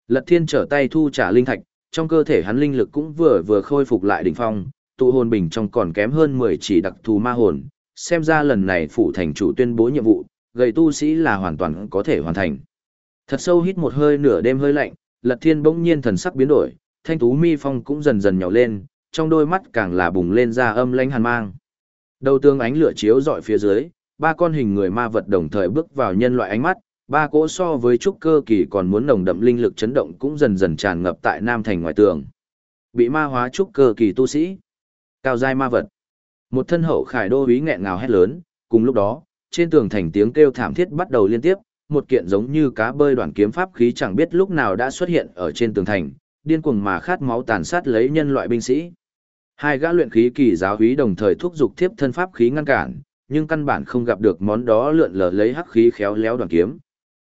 Lật Thiên trở tay thu trả linh thạch, trong cơ thể hắn linh lực cũng vừa vừa khôi phục lại đỉnh phong, tụ hồn bình trong còn kém hơn 10 chỉ đặc thù ma hồn, xem ra lần này phủ thành chủ tuyên bố nhiệm vụ, gầy tu sĩ là hoàn toàn có thể hoàn thành. Thật sâu hít một hơi nửa đêm hơi lạnh, Lật Thiên bỗng nhiên thần sắc biến đổi, thanh tú mi phong cũng dần dần nhỏ lên, trong đôi mắt càng là bùng lên ra âm lãnh hàn mang. Đầu tương ánh lửa chiếu dọi phía dưới, ba con hình người ma vật đồng thời bước vào nhân loại ánh mắt, ba cỗ so với trúc cơ kỳ còn muốn nồng đậm linh lực chấn động cũng dần dần tràn ngập tại nam thành ngoài tường. Bị ma hóa trúc cơ kỳ tu sĩ, cao giai ma vật. Một thân hậu khải đô úy nghẹn ngào hét lớn, cùng lúc đó, trên tường thành tiếng kêu thảm thiết bắt đầu liên tiếp, một kiện giống như cá bơi đoàn kiếm pháp khí chẳng biết lúc nào đã xuất hiện ở trên tường thành, điên cuồng mà khát máu tàn sát lấy nhân loại binh sĩ. Hai gã luyện khí kỳ giáo úy đồng thời thúc giục thiếp thân pháp khí ngăn cản, nhưng căn bản không gặp được món đó lượn lờ lấy hắc khí khéo léo đoàn kiếm.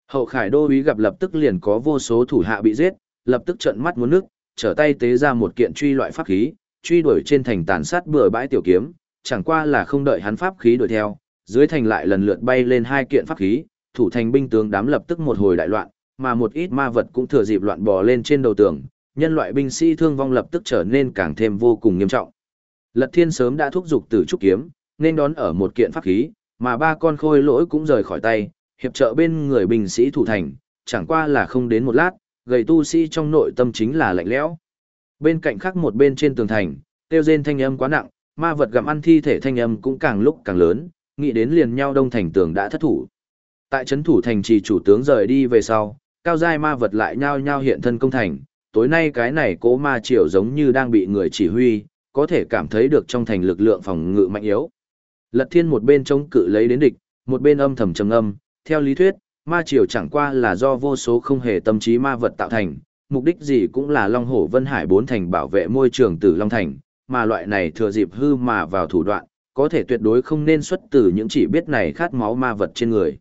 Hậu Khải Đô úy gặp lập tức liền có vô số thủ hạ bị giết, lập tức trợn mắt muốn nước, trở tay tế ra một kiện truy loại pháp khí, truy đuổi trên thành tàn sát bừa bãi tiểu kiếm, chẳng qua là không đợi hắn pháp khí đuổi theo, dưới thành lại lần lượt bay lên hai kiện pháp khí, thủ thành binh tướng đám lập tức một hồi đại loạn, mà một ít ma vật cũng thừa dịp loạn bò lên trên đầu tường, nhân loại binh sĩ thương vong lập tức trở nên càng thêm vô cùng nghiêm trọng. Lật Thiên sớm đã thúc giục tử trúc kiếm, nên đón ở một kiện pháp khí, mà ba con khôi lỗi cũng rời khỏi tay, hiệp trợ bên người binh sĩ thủ thành, chẳng qua là không đến một lát, gầy tu sĩ trong nội tâm chính là lạnh lẽo. Bên cạnh khác một bên trên tường thành, tiêu rên thanh âm quá nặng, ma vật gặm ăn thi thể thanh âm cũng càng lúc càng lớn, nghĩ đến liền nhau đông thành tường đã thất thủ. Tại trấn thủ thành trì chủ tướng rời đi về sau, cao giai ma vật lại nhao nhao hiện thân công thành, tối nay cái này cố ma triều giống như đang bị người chỉ huy, có thể cảm thấy được trong thành lực lượng phòng ngự mạnh yếu. Lật thiên một bên chống cự lấy đến địch, một bên âm thầm trầm âm, theo lý thuyết, ma triều chẳng qua là do vô số không hề tâm trí ma vật tạo thành, mục đích gì cũng là Long Hổ Vân Hải bốn thành bảo vệ môi trường từ Long Thành, mà loại này thừa dịp hư mà vào thủ đoạn, có thể tuyệt đối không nên xuất từ những chỉ biết này khát máu ma vật trên người.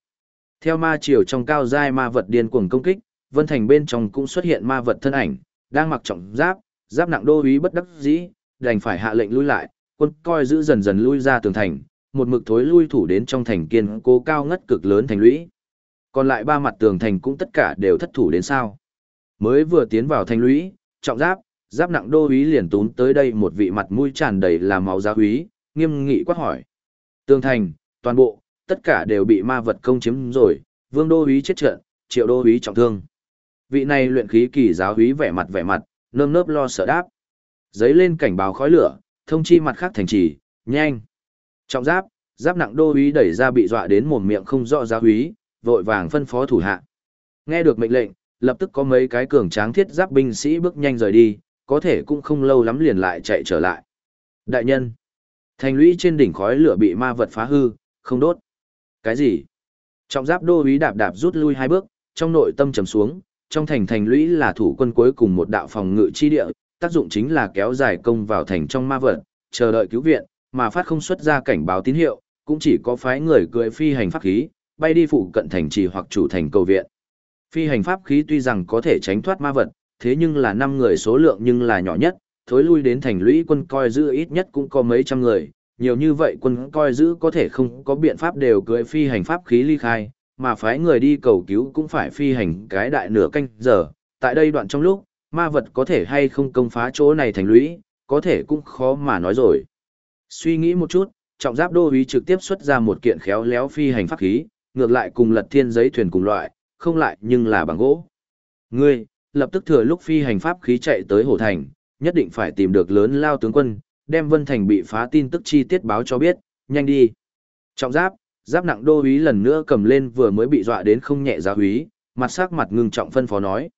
Theo ma triều trong cao giai ma vật điên cuồng công kích, Vân Thành bên trong cũng xuất hiện ma vật thân ảnh, đang mặc trọng giáp, giáp nặng đô úy bất đắc dĩ, đành phải hạ lệnh lui lại, quân coi giữ dần dần lui ra tường thành, một mực thối lui thủ đến trong thành kiên cố cao ngất cực lớn thành lũy. Còn lại ba mặt tường thành cũng tất cả đều thất thủ đến sao. Mới vừa tiến vào thành lũy, trọng giáp, giáp nặng đô úy liền tún tới đây một vị mặt mũi tràn đầy là máu giá úy, nghiêm nghị quát hỏi. Tường thành, toàn bộ, tất cả đều bị ma vật công chiếm rồi, vương đô úy chết trận, triệu đô úy trọng thương. Vị này luyện khí kỳ giáo húy vẻ mặt vẻ mặt, nơm nớp lo sợ đáp. Giấy lên cảnh báo khói lửa, thông chi mặt khác thành trì, nhanh. Trọng giáp, giáp nặng đô úy đẩy ra bị dọa đến mồm miệng không rõ giáo úy, vội vàng phân phó thủ hạ. Nghe được mệnh lệnh, lập tức có mấy cái cường tráng thiết giáp binh sĩ bước nhanh rời đi, có thể cũng không lâu lắm liền lại chạy trở lại. Đại nhân, thành lũy trên đỉnh khói lửa bị ma vật phá hư, không đốt. Cái gì? Trọng giáp đô úy đạp đạp rút lui hai bước, trong nội tâm trầm xuống, trong thành thành lũy là thủ quân cuối cùng một đạo phòng ngự chi địa, tác dụng chính là kéo dài công vào thành trong ma vật, chờ đợi cứu viện, mà phát không xuất ra cảnh báo tín hiệu, cũng chỉ có phái người cưỡi phi hành pháp khí, bay đi phụ cận thành trì hoặc chủ thành cầu viện. Phi hành pháp khí tuy rằng có thể tránh thoát ma vật, thế nhưng là 5 người số lượng nhưng là nhỏ nhất, thối lui đến thành lũy quân coi giữ ít nhất cũng có mấy trăm người, nhiều như vậy quân coi giữ có thể không có biện pháp đều cưỡi phi hành pháp khí ly khai, mà phái người đi cầu cứu cũng phải phi hành cái đại nửa canh giờ. Tại đây đoạn trong lúc, ma vật có thể hay không công phá chỗ này thành lũy, có thể cũng khó mà nói rồi. Suy nghĩ một chút, trọng giáp đô úy trực tiếp xuất ra một kiện khéo léo phi hành pháp khí, ngược lại cùng lật thiên giấy thuyền cùng loại, không lại nhưng là bằng gỗ. Ngươi, lập tức thừa lúc phi hành pháp khí chạy tới hồ thành, nhất định phải tìm được lớn lao tướng quân, đem Vân Thành bị phá tin tức chi tiết báo cho biết, nhanh đi. Trọng giáp, giáp nặng đô úy lần nữa cầm lên vừa mới bị dọa đến không nhẹ giáo úy, mặt sắc mặt ngưng trọng phân phó nói.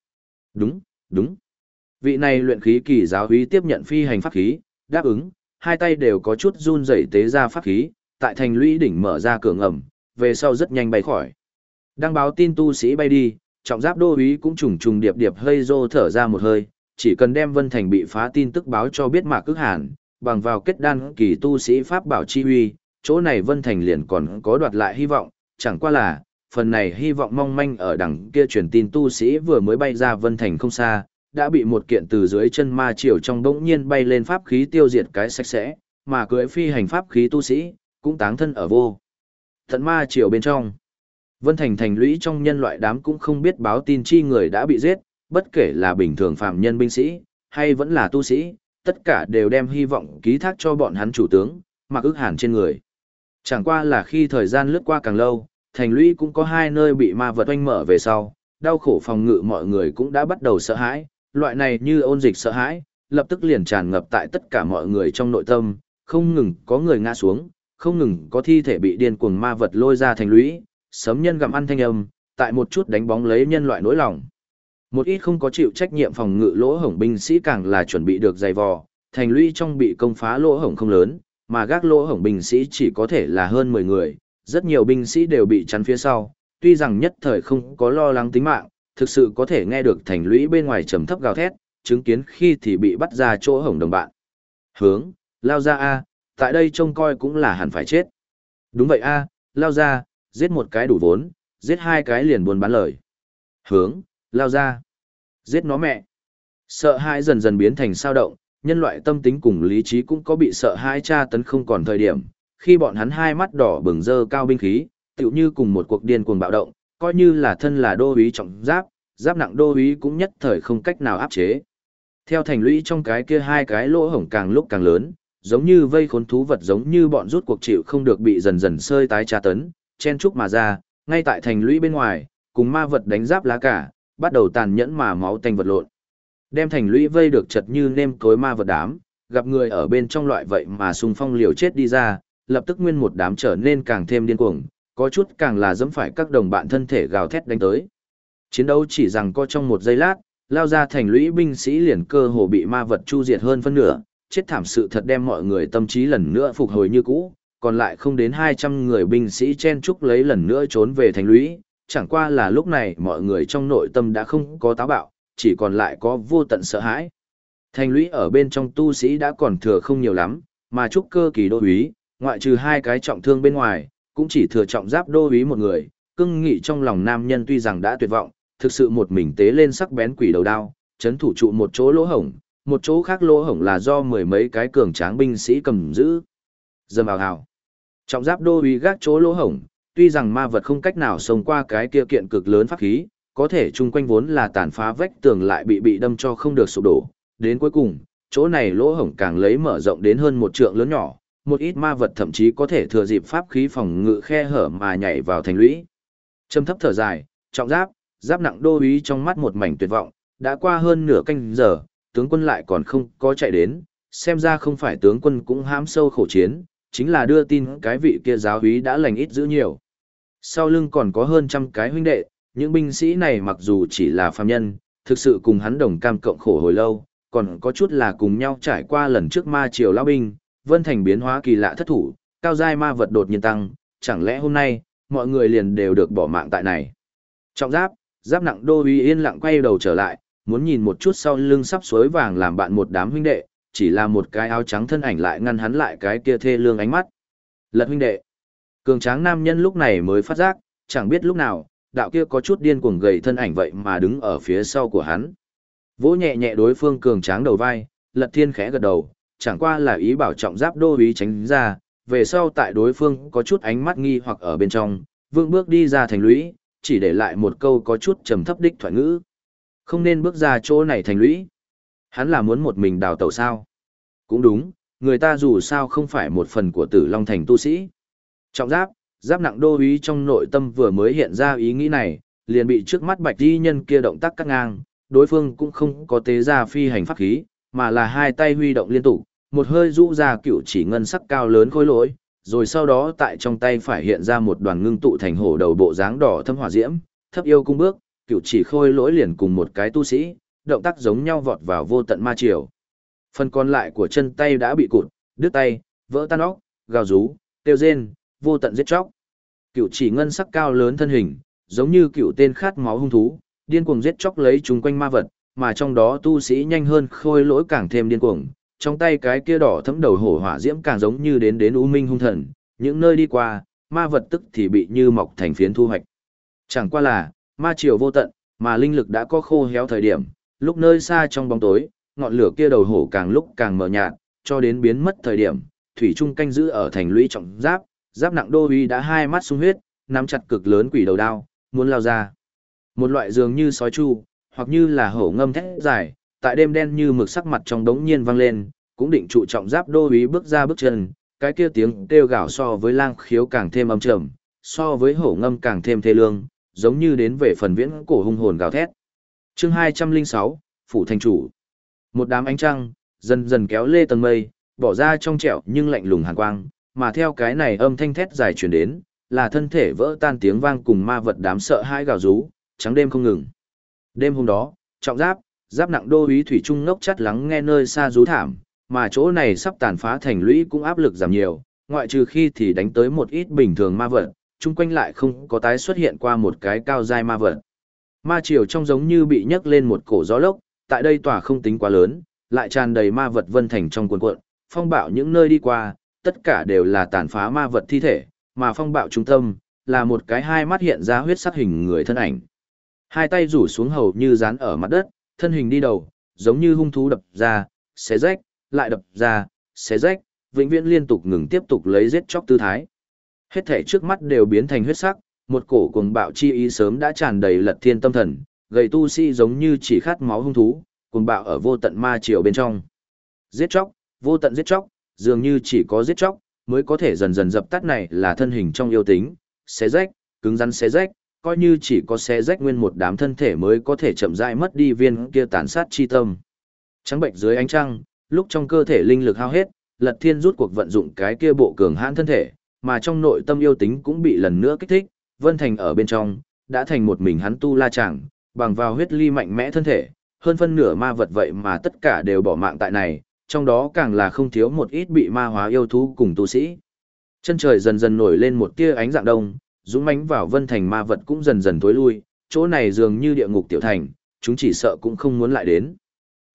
Đúng, đúng. Vị này luyện khí kỳ giáo úy tiếp nhận phi hành pháp khí, đáp ứng, hai tay đều có chút run rẩy tế ra pháp khí, tại thành lũy đỉnh mở ra cửa ngầm, về sau rất nhanh bay khỏi. Đăng báo tin tu sĩ bay đi, trọng giáp đô úy cũng trùng trùng điệp điệp hơi rô thở ra một hơi, chỉ cần đem Vân Thành bị phá tin tức báo cho biết Mạc Cước Hàn, bằng vào kết đan kỳ tu sĩ pháp bảo chi uy, chỗ này Vân Thành liền còn có đoạt lại hy vọng, chẳng qua là, phần này hy vọng mong manh ở đằng kia truyền tin tu sĩ vừa mới bay ra Vân Thành không xa, đã bị một kiện từ dưới chân ma triều trong đống nhiên bay lên pháp khí tiêu diệt cái sạch sẽ, mà cưỡi phi hành pháp khí tu sĩ, cũng táng thân ở vô. Thận ma triều bên trong. Vân Thành thành lũy trong nhân loại đám cũng không biết báo tin chi người đã bị giết, bất kể là bình thường phạm nhân binh sĩ, hay vẫn là tu sĩ, tất cả đều đem hy vọng ký thác cho bọn hắn chủ tướng, mặc ức hàn trên người. Chẳng qua là khi thời gian lướt qua càng lâu, thành lũy cũng có hai nơi bị ma vật oanh mở về sau, đau khổ phòng ngự mọi người cũng đã bắt đầu sợ hãi, loại này như ôn dịch sợ hãi, lập tức liền tràn ngập tại tất cả mọi người trong nội tâm, không ngừng có người ngã xuống, không ngừng có thi thể bị điên cuồng ma vật lôi ra thành lũy, sấm nhân gặm ăn thanh âm, tại một chút đánh bóng lấy nhân loại nỗi lòng. Một ít không có chịu trách nhiệm phòng ngự lỗ hổng binh sĩ càng là chuẩn bị được dày vò, thành lũy trong bị công phá lỗ hổng không lớn, mà gác lỗ hổng binh sĩ chỉ có thể là hơn 10 người, rất nhiều binh sĩ đều bị chắn phía sau, tuy rằng nhất thời không có lo lắng tính mạng, thực sự có thể nghe được thành lũy bên ngoài trầm thấp gào thét, chứng kiến khi thì bị bắt ra chỗ hổng đồng bạn. Hướng, lao ra A, tại đây trông coi cũng là hẳn phải chết. Đúng vậy A, lao ra, giết một cái đủ vốn, giết hai cái liền buồn bán lời. Hướng, lao ra, giết nó mẹ. Sợ hãi dần dần biến thành sao động, nhân loại tâm tính cùng lý trí cũng có bị sợ hai tra tấn không còn thời điểm, khi bọn hắn hai mắt đỏ bừng dơ cao binh khí, tựu như cùng một cuộc điên cuồng bạo động, coi như là thân là đô úy trọng giáp, giáp nặng đô úy cũng nhất thời không cách nào áp chế. Theo thành lũy trong cái kia hai cái lỗ hổng càng lúc càng lớn, giống như vây khốn thú vật giống như bọn rút cuộc chịu không được bị dần dần sơi tái tra tấn, chen trúc mà ra, ngay tại thành lũy bên ngoài, cùng ma vật đánh giáp lá cả, bắt đầu tàn nhẫn mà máu tanh vật lộn. Đem thành lũy vây được chật như nêm cối ma vật đám, gặp người ở bên trong loại vậy mà xung phong liều chết đi ra, lập tức nguyên một đám trở nên càng thêm điên cuồng, có chút càng là dẫm phải các đồng bạn thân thể gào thét đánh tới. Chiến đấu chỉ rằng có trong một giây lát, lao ra thành lũy binh sĩ liền cơ hồ bị ma vật chu diệt hơn phân nửa, chết thảm sự thật đem mọi người tâm trí lần nữa phục hồi như cũ, còn lại không đến 200 người binh sĩ chen chúc lấy lần nữa trốn về thành lũy, chẳng qua là lúc này mọi người trong nội tâm đã không có táo bạo, chỉ còn lại có vô tận sợ hãi. Thành lũy ở bên trong tu sĩ đã còn thừa không nhiều lắm, mà trúc cơ kỳ đô úy, ngoại trừ hai cái trọng thương bên ngoài, cũng chỉ thừa trọng giáp đô úy một người, cưng nghị trong lòng nam nhân tuy rằng đã tuyệt vọng, thực sự một mình tế lên sắc bén quỷ đầu đao, chấn thủ trụ một chỗ lỗ hổng, một chỗ khác lỗ hổng là do mười mấy cái cường tráng binh sĩ cầm giữ. Dâm ào hào. Trọng giáp đô úy gác chỗ lỗ hổng, tuy rằng ma vật không cách nào xông qua cái kia kiện cực lớn pháp khí, có thể chung quanh vốn là tàn phá vách tường lại bị bị đâm cho không được sụp đổ. Đến cuối cùng, chỗ này lỗ hổng càng lấy mở rộng đến hơn một trượng lớn nhỏ, một ít ma vật thậm chí có thể thừa dịp pháp khí phòng ngự khe hở mà nhảy vào thành lũy. Trầm thấp thở dài, trọng giáp, giáp nặng đô úy trong mắt một mảnh tuyệt vọng, đã qua hơn nửa canh giờ, tướng quân lại còn không có chạy đến, xem ra không phải tướng quân cũng hãm sâu khổ chiến, chính là đưa tin cái vị kia giáo úy đã lành ít dữ nhiều. Sau lưng còn có hơn trăm cái huynh đệ, những binh sĩ này mặc dù chỉ là phàm nhân, thực sự cùng hắn đồng cam cộng khổ hồi lâu, còn có chút là cùng nhau trải qua lần trước ma triều lao binh, vân thành biến hóa kỳ lạ thất thủ, cao giai ma vật đột nhiên tăng, chẳng lẽ hôm nay, mọi người liền đều được bỏ mạng tại này. Trọng giáp, giáp nặng đô uy yên lặng quay đầu trở lại, muốn nhìn một chút sau lưng sắp suối vàng làm bạn một đám huynh đệ, chỉ là một cái áo trắng thân ảnh lại ngăn hắn lại cái kia thê lương ánh mắt. Lật huynh đệ. Cường tráng nam nhân lúc này mới phát giác, chẳng biết lúc nào, đạo kia có chút điên cuồng gầy thân ảnh vậy mà đứng ở phía sau của hắn. Vỗ nhẹ nhẹ đối phương cường tráng đầu vai, lật thiên khẽ gật đầu, chẳng qua là ý bảo trọng giáp đô ý tránh ra, về sau tại đối phương có chút ánh mắt nghi hoặc ở bên trong, vương bước đi ra thành lũy, chỉ để lại một câu có chút trầm thấp đích thoại ngữ. Không nên bước ra chỗ này thành lũy. Hắn là muốn một mình đào tẩu sao. Cũng đúng, người ta dù sao không phải một phần của tử Long Thành tu sĩ. Trọng giáp, giáp nặng đô ý trong nội tâm vừa mới hiện ra ý nghĩ này, liền bị trước mắt bạch di nhân kia động tác cắt ngang, đối phương cũng không có tế ra phi hành pháp khí, mà là hai tay huy động liên tục, một hơi rũ ra cựu chỉ ngân sắc cao lớn khối lỗi, rồi sau đó tại trong tay phải hiện ra một đoàn ngưng tụ thành hổ đầu bộ dáng đỏ thâm hỏa diễm, thấp yêu cung bước, cựu chỉ khôi lỗi liền cùng một cái tu sĩ, động tác giống nhau vọt vào vô tận ma triều. Phần còn lại của chân tay đã bị cụt, đứt tay, vỡ tan óc, gào rú, tiêu rên, vô tận giết chóc. Cựu chỉ ngân sắc cao lớn thân hình, giống như cựu tên khát máu hung thú, điên cuồng giết chóc lấy chúng quanh ma vật, mà trong đó tu sĩ nhanh hơn khôi lỗi càng thêm điên cuồng, trong tay cái kia đỏ thấm đầu hổ hỏa diễm càng giống như đến đến u minh hung thần, những nơi đi qua, ma vật tức thì bị như mọc thành phiến thu hoạch. Chẳng qua là, ma triều vô tận, mà linh lực đã có khô héo thời điểm, lúc nơi xa trong bóng tối, ngọn lửa kia đầu hổ càng lúc càng mờ nhạt, cho đến biến mất thời điểm, thủy trung canh giữ ở thành lũy trọng giáp, giáp nặng đô uy đã hai mắt sung huyết, nắm chặt cực lớn quỷ đầu đao, muốn lao ra. Một loại dường như sói chu, hoặc như là hổ ngâm thét dài, tại đêm đen như mực sắc mặt trong đống nhiên vang lên, cũng định trụ trọng giáp đô úy bước ra bước chân, cái kia tiếng kêu gào so với lang khiếu càng thêm âm trầm, so với hổ ngâm càng thêm thê lương, giống như đến về phần viễn cổ hung hồn gào thét. Chương 206, phủ thành chủ. Một đám ánh trăng dần dần kéo lê tầng mây, bỏ ra trong trẻo nhưng lạnh lùng hàn quang, mà theo cái này âm thanh thét dài truyền đến, là thân thể vỡ tan tiếng vang cùng ma vật đám sợ hãi gào rú, trắng đêm không ngừng. Đêm hôm đó, trọng giáp, giáp nặng đô úy thủy trung ngốc chắt lắng nghe nơi xa rú thảm, mà chỗ này sắp tàn phá thành lũy cũng áp lực giảm nhiều, ngoại trừ khi thì đánh tới một ít bình thường ma vật, chung quanh lại không có tái xuất hiện qua một cái cao dai ma vật. Ma triều trong giống như bị nhấc lên một cổ gió lốc, tại đây tỏa không tính quá lớn, lại tràn đầy ma vật vân thành trong cuộn cuộn, phong bạo những nơi đi qua, tất cả đều là tàn phá ma vật thi thể, mà phong bạo trung tâm, là một cái hai mắt hiện ra huyết sắc hình người thân ảnh. Hai tay rủ xuống hầu như dán ở mặt đất, thân hình đi đầu, giống như hung thú đập ra, xé rách, lại đập ra, xé rách, vĩnh viễn liên tục ngừng tiếp tục lấy giết chóc tư thái. Hết thể trước mắt đều biến thành huyết sắc, một cổ cuồng bạo chi ý sớm đã tràn đầy lật thiên tâm thần, gầy tu sĩ giống như chỉ khát máu hung thú, cuồng bạo ở vô tận ma triều bên trong. Giết chóc, vô tận giết chóc, dường như chỉ có giết chóc mới có thể dần dần dập tắt này là thân hình trong yêu tính, xé rách, cứng rắn xé rách, coi như chỉ có xé rách nguyên một đám thân thể mới có thể chậm rãi mất đi viên kia tàn sát chi tâm. Trắng bệnh dưới ánh trăng, lúc trong cơ thể linh lực hao hết, Lật Thiên rút cuộc vận dụng cái kia bộ cường hãn thân thể, mà trong nội tâm yêu tính cũng bị lần nữa kích thích, Vân Thành ở bên trong, đã thành một mình hắn tu la chẳng, bằng vào huyết ly mạnh mẽ thân thể, hơn phân nửa ma vật vậy mà tất cả đều bỏ mạng tại này, trong đó càng là không thiếu một ít bị ma hóa yêu thú cùng tu sĩ. Chân trời dần dần nổi lên một tia ánh dạng đông, dũng mãnh vào Vân Thành ma vật cũng dần dần tối lui, chỗ này dường như địa ngục tiểu thành, chúng chỉ sợ cũng không muốn lại đến.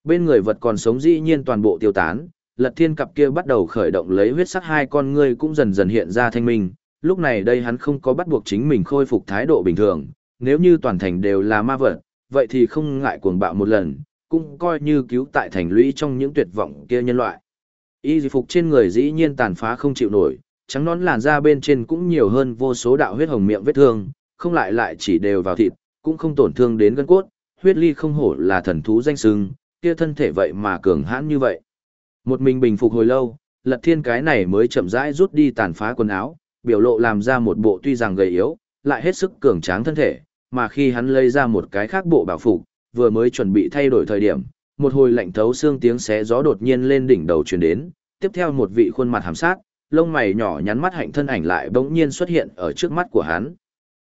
Bên người vật còn sống dĩ nhiên toàn bộ tiêu tán, lật thiên cặp kia bắt đầu khởi động lấy huyết sắc hai con ngươi cũng dần dần hiện ra thanh minh, lúc này đây hắn không có bắt buộc chính mình khôi phục thái độ bình thường, nếu như toàn thành đều là ma vật, vậy thì không ngại cuồng bạo một lần, cũng coi như cứu tại thành lũy trong những tuyệt vọng kia nhân loại. Y phục trên người dĩ nhiên tàn phá không chịu nổi, trắng nón làn da bên trên cũng nhiều hơn vô số đạo huyết hồng miệng vết thương, không lại lại chỉ đều vào thịt, cũng không tổn thương đến gân cốt, huyết ly không hổ là thần thú danh sưng, kia thân thể vậy mà cường hãn như vậy. Một mình bình phục hồi lâu, lật thiên cái này mới chậm rãi rút đi tàn phá quần áo, biểu lộ làm ra một bộ tuy rằng gầy yếu, lại hết sức cường tráng thân thể, mà khi hắn lấy ra một cái khác bộ bảo phục, vừa mới chuẩn bị thay đổi thời điểm, một hồi lạnh thấu xương tiếng xé gió đột nhiên lên đỉnh đầu truyền đến, tiếp theo một vị khuôn mặt hàm sát, lông mày nhỏ nhắn mắt hạnh thân ảnh lại bỗng nhiên xuất hiện ở trước mắt của hắn.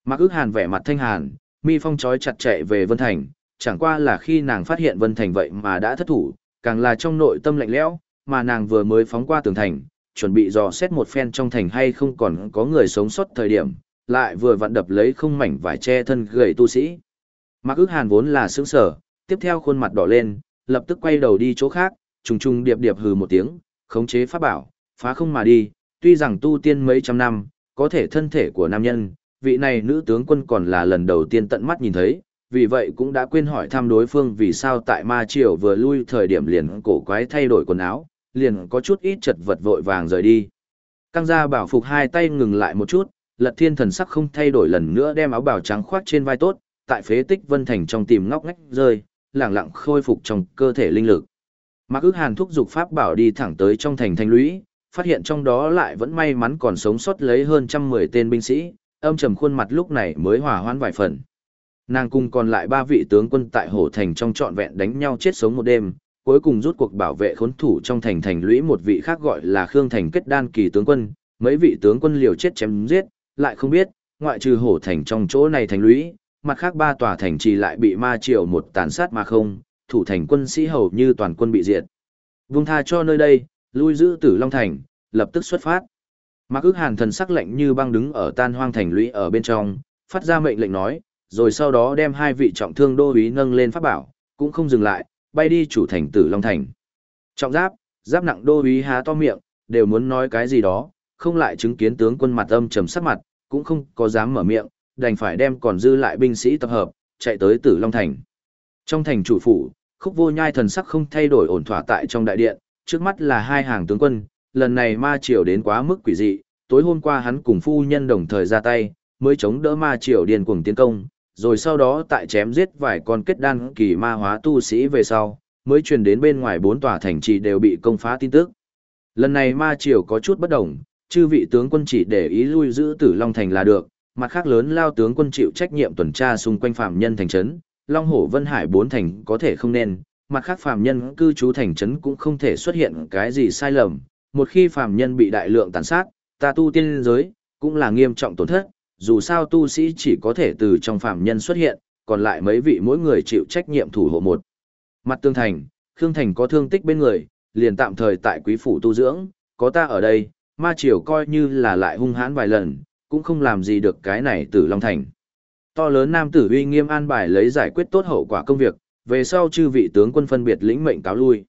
Mạc ước hàn vẻ mặt thanh hàn, mi phong chói chặt chạy về Vân Thành, chẳng qua là khi nàng phát hiện Vân Thành vậy mà đã thất thủ, càng là trong nội tâm lạnh lẽo, mà nàng vừa mới phóng qua tường thành, chuẩn bị dò xét một phen trong thành hay không còn có người sống sót thời điểm, lại vừa vặn đập lấy không mảnh vải che thân gầy tu sĩ. Mạc ước hàn vốn là sướng sở, tiếp theo khuôn mặt đỏ lên, lập tức quay đầu đi chỗ khác, trùng trùng điệp điệp hừ một tiếng, khống chế pháp bảo, phá không mà đi, tuy rằng tu tiên mấy trăm năm, có thể thân thể của nam nhân, vị này nữ tướng quân còn là lần đầu tiên tận mắt nhìn thấy, vì vậy cũng đã quên hỏi thăm đối phương vì sao tại ma triều vừa lui thời điểm liền cổ quái thay đổi quần áo, liền có chút ít chật vật vội vàng rời đi. Căng ra bảo phục hai tay ngừng lại một chút, lật thiên thần sắc không thay đổi lần nữa đem áo bào trắng khoác trên vai tốt, tại phế tích vân thành trong tìm ngóc ngách rơi, lẳng lặng khôi phục trong cơ thể linh lực. Mạc ước hàn thúc giục pháp bảo đi thẳng tới trong thành thanh lũy, phát hiện trong đó lại vẫn may mắn còn sống sót lấy hơn trăm mười tên binh sĩ, âm trầm khuôn mặt lúc này mới hòa hoãn vài phần. Nàng cùng còn lại ba vị tướng quân tại hổ thành trong trọn vẹn đánh nhau chết sống một đêm, cuối cùng rút cuộc bảo vệ khốn thủ trong thành thành lũy một vị khác gọi là Khương Thành kết đan kỳ tướng quân, mấy vị tướng quân liều chết chém giết, lại không biết, ngoại trừ hổ thành trong chỗ này thành lũy, mặt khác ba tòa thành trì lại bị ma triều một tàn sát mà không, thủ thành quân sĩ hầu như toàn quân bị diệt. Vung tha cho nơi đây, lui giữ tử Long Thành, lập tức xuất phát. Mạc ước hàn thần sắc lạnh như băng đứng ở tan hoang thành lũy ở bên trong, phát ra mệnh lệnh nói, rồi sau đó đem hai vị trọng thương đô úy nâng lên pháp bảo, cũng không dừng lại, bay đi chủ thành tử Long Thành. Trọng giáp, giáp nặng đô úy há to miệng, đều muốn nói cái gì đó, không lại chứng kiến tướng quân mặt âm trầm sắc mặt, cũng không có dám mở miệng, đành phải đem còn dư lại binh sĩ tập hợp, chạy tới Tử Long Thành. Trong thành chủ phủ, khúc vô nhai thần sắc không thay đổi ổn thỏa tại trong đại điện, trước mắt là hai hàng tướng quân, lần này ma triều đến quá mức quỷ dị, tối hôm qua hắn cùng phu nhân đồng thời ra tay, mới chống đỡ ma triều điên cuồng tiến công, rồi sau đó tại chém giết vài con kết đan kỳ ma hóa tu sĩ về sau, mới truyền đến bên ngoài bốn tòa thành trì đều bị công phá tin tức. Lần này ma triều có chút bất đồng, chư vị tướng quân chỉ để ý lui giữ tử Long Thành là được, mặt khác lớn lao tướng quân chịu trách nhiệm tuần tra xung quanh phạm nhân thành trấn, Long Hổ Vân Hải bốn thành có thể không nên, mặt khác phạm nhân cư trú thành trấn cũng không thể xuất hiện cái gì sai lầm, một khi phạm nhân bị đại lượng tàn sát, ta tu tiên giới cũng là nghiêm trọng tổn thất, dù sao tu sĩ chỉ có thể từ trong phạm nhân xuất hiện, còn lại mấy vị mỗi người chịu trách nhiệm thủ hộ một. Mặt tương thành, Khương Thành có thương tích bên người, liền tạm thời tại quý phủ tu dưỡng, có ta ở đây, ma triều coi như là lại hung hãn vài lần, cũng không làm gì được cái này tử Long Thành. To lớn nam tử uy nghiêm an bài lấy giải quyết tốt hậu quả công việc, về sau chư vị tướng quân phân biệt lĩnh mệnh cáo lui.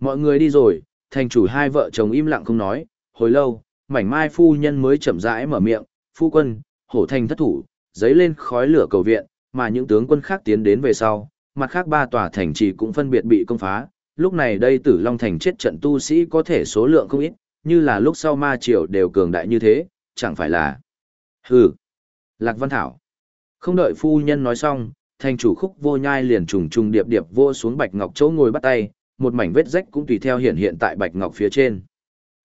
Mọi người đi rồi, thành chủ hai vợ chồng im lặng không nói, hồi lâu, mảnh mai phu nhân mới chậm rãi mở miệng, phu quân, hổ thành thất thủ, giấy lên khói lửa cầu viện, mà những tướng quân khác tiến đến về sau, mặt khác ba tòa thành trì cũng phân biệt bị công phá, lúc này đây tử Long Thành chết trận tu sĩ có thể số lượng không ít, như là lúc sau ma triều đều cường đại như thế, chẳng phải là... Hừ! Lạc Văn Thảo! Không đợi phu nhân nói xong, thành chủ khúc vô nhai liền trùng trùng điệp điệp vô xuống Bạch Ngọc chỗ ngồi bắt tay, một mảnh vết rách cũng tùy theo hiện hiện tại Bạch Ngọc phía trên.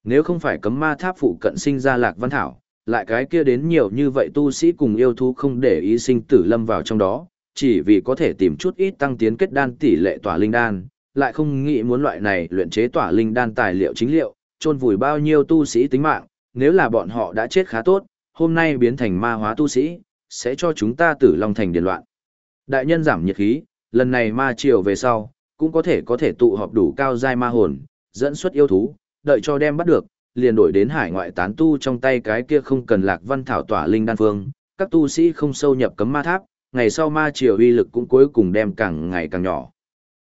Nếu không phải cấm ma tháp phụ cận sinh ra Lạc Văn Thảo, lại cái kia đến nhiều như vậy tu sĩ cùng yêu thú không để ý sinh tử lâm vào trong đó, chỉ vì có thể tìm chút ít tăng tiến kết đan tỷ lệ tỏa linh đan, lại không nghĩ muốn loại này luyện chế tỏa linh đan tài liệu chính liệu, chôn vùi bao nhiêu tu sĩ tính mạng, nếu là bọn họ đã chết khá tốt, hôm nay biến thành ma hóa tu sĩ, sẽ cho chúng ta tử long thành điền loạn. Đại nhân giảm nhiệt khí, lần này ma triều về sau, cũng có thể có thể tụ họp đủ cao giai ma hồn, dẫn xuất yêu thú, đợi cho đem bắt được, liền đổi đến hải ngoại tán tu trong tay cái kia không cần lạc văn thảo tỏa linh đan phương, các tu sĩ không sâu nhập cấm ma tháp, ngày sau ma triều uy lực cũng cuối cùng đem càng ngày càng nhỏ.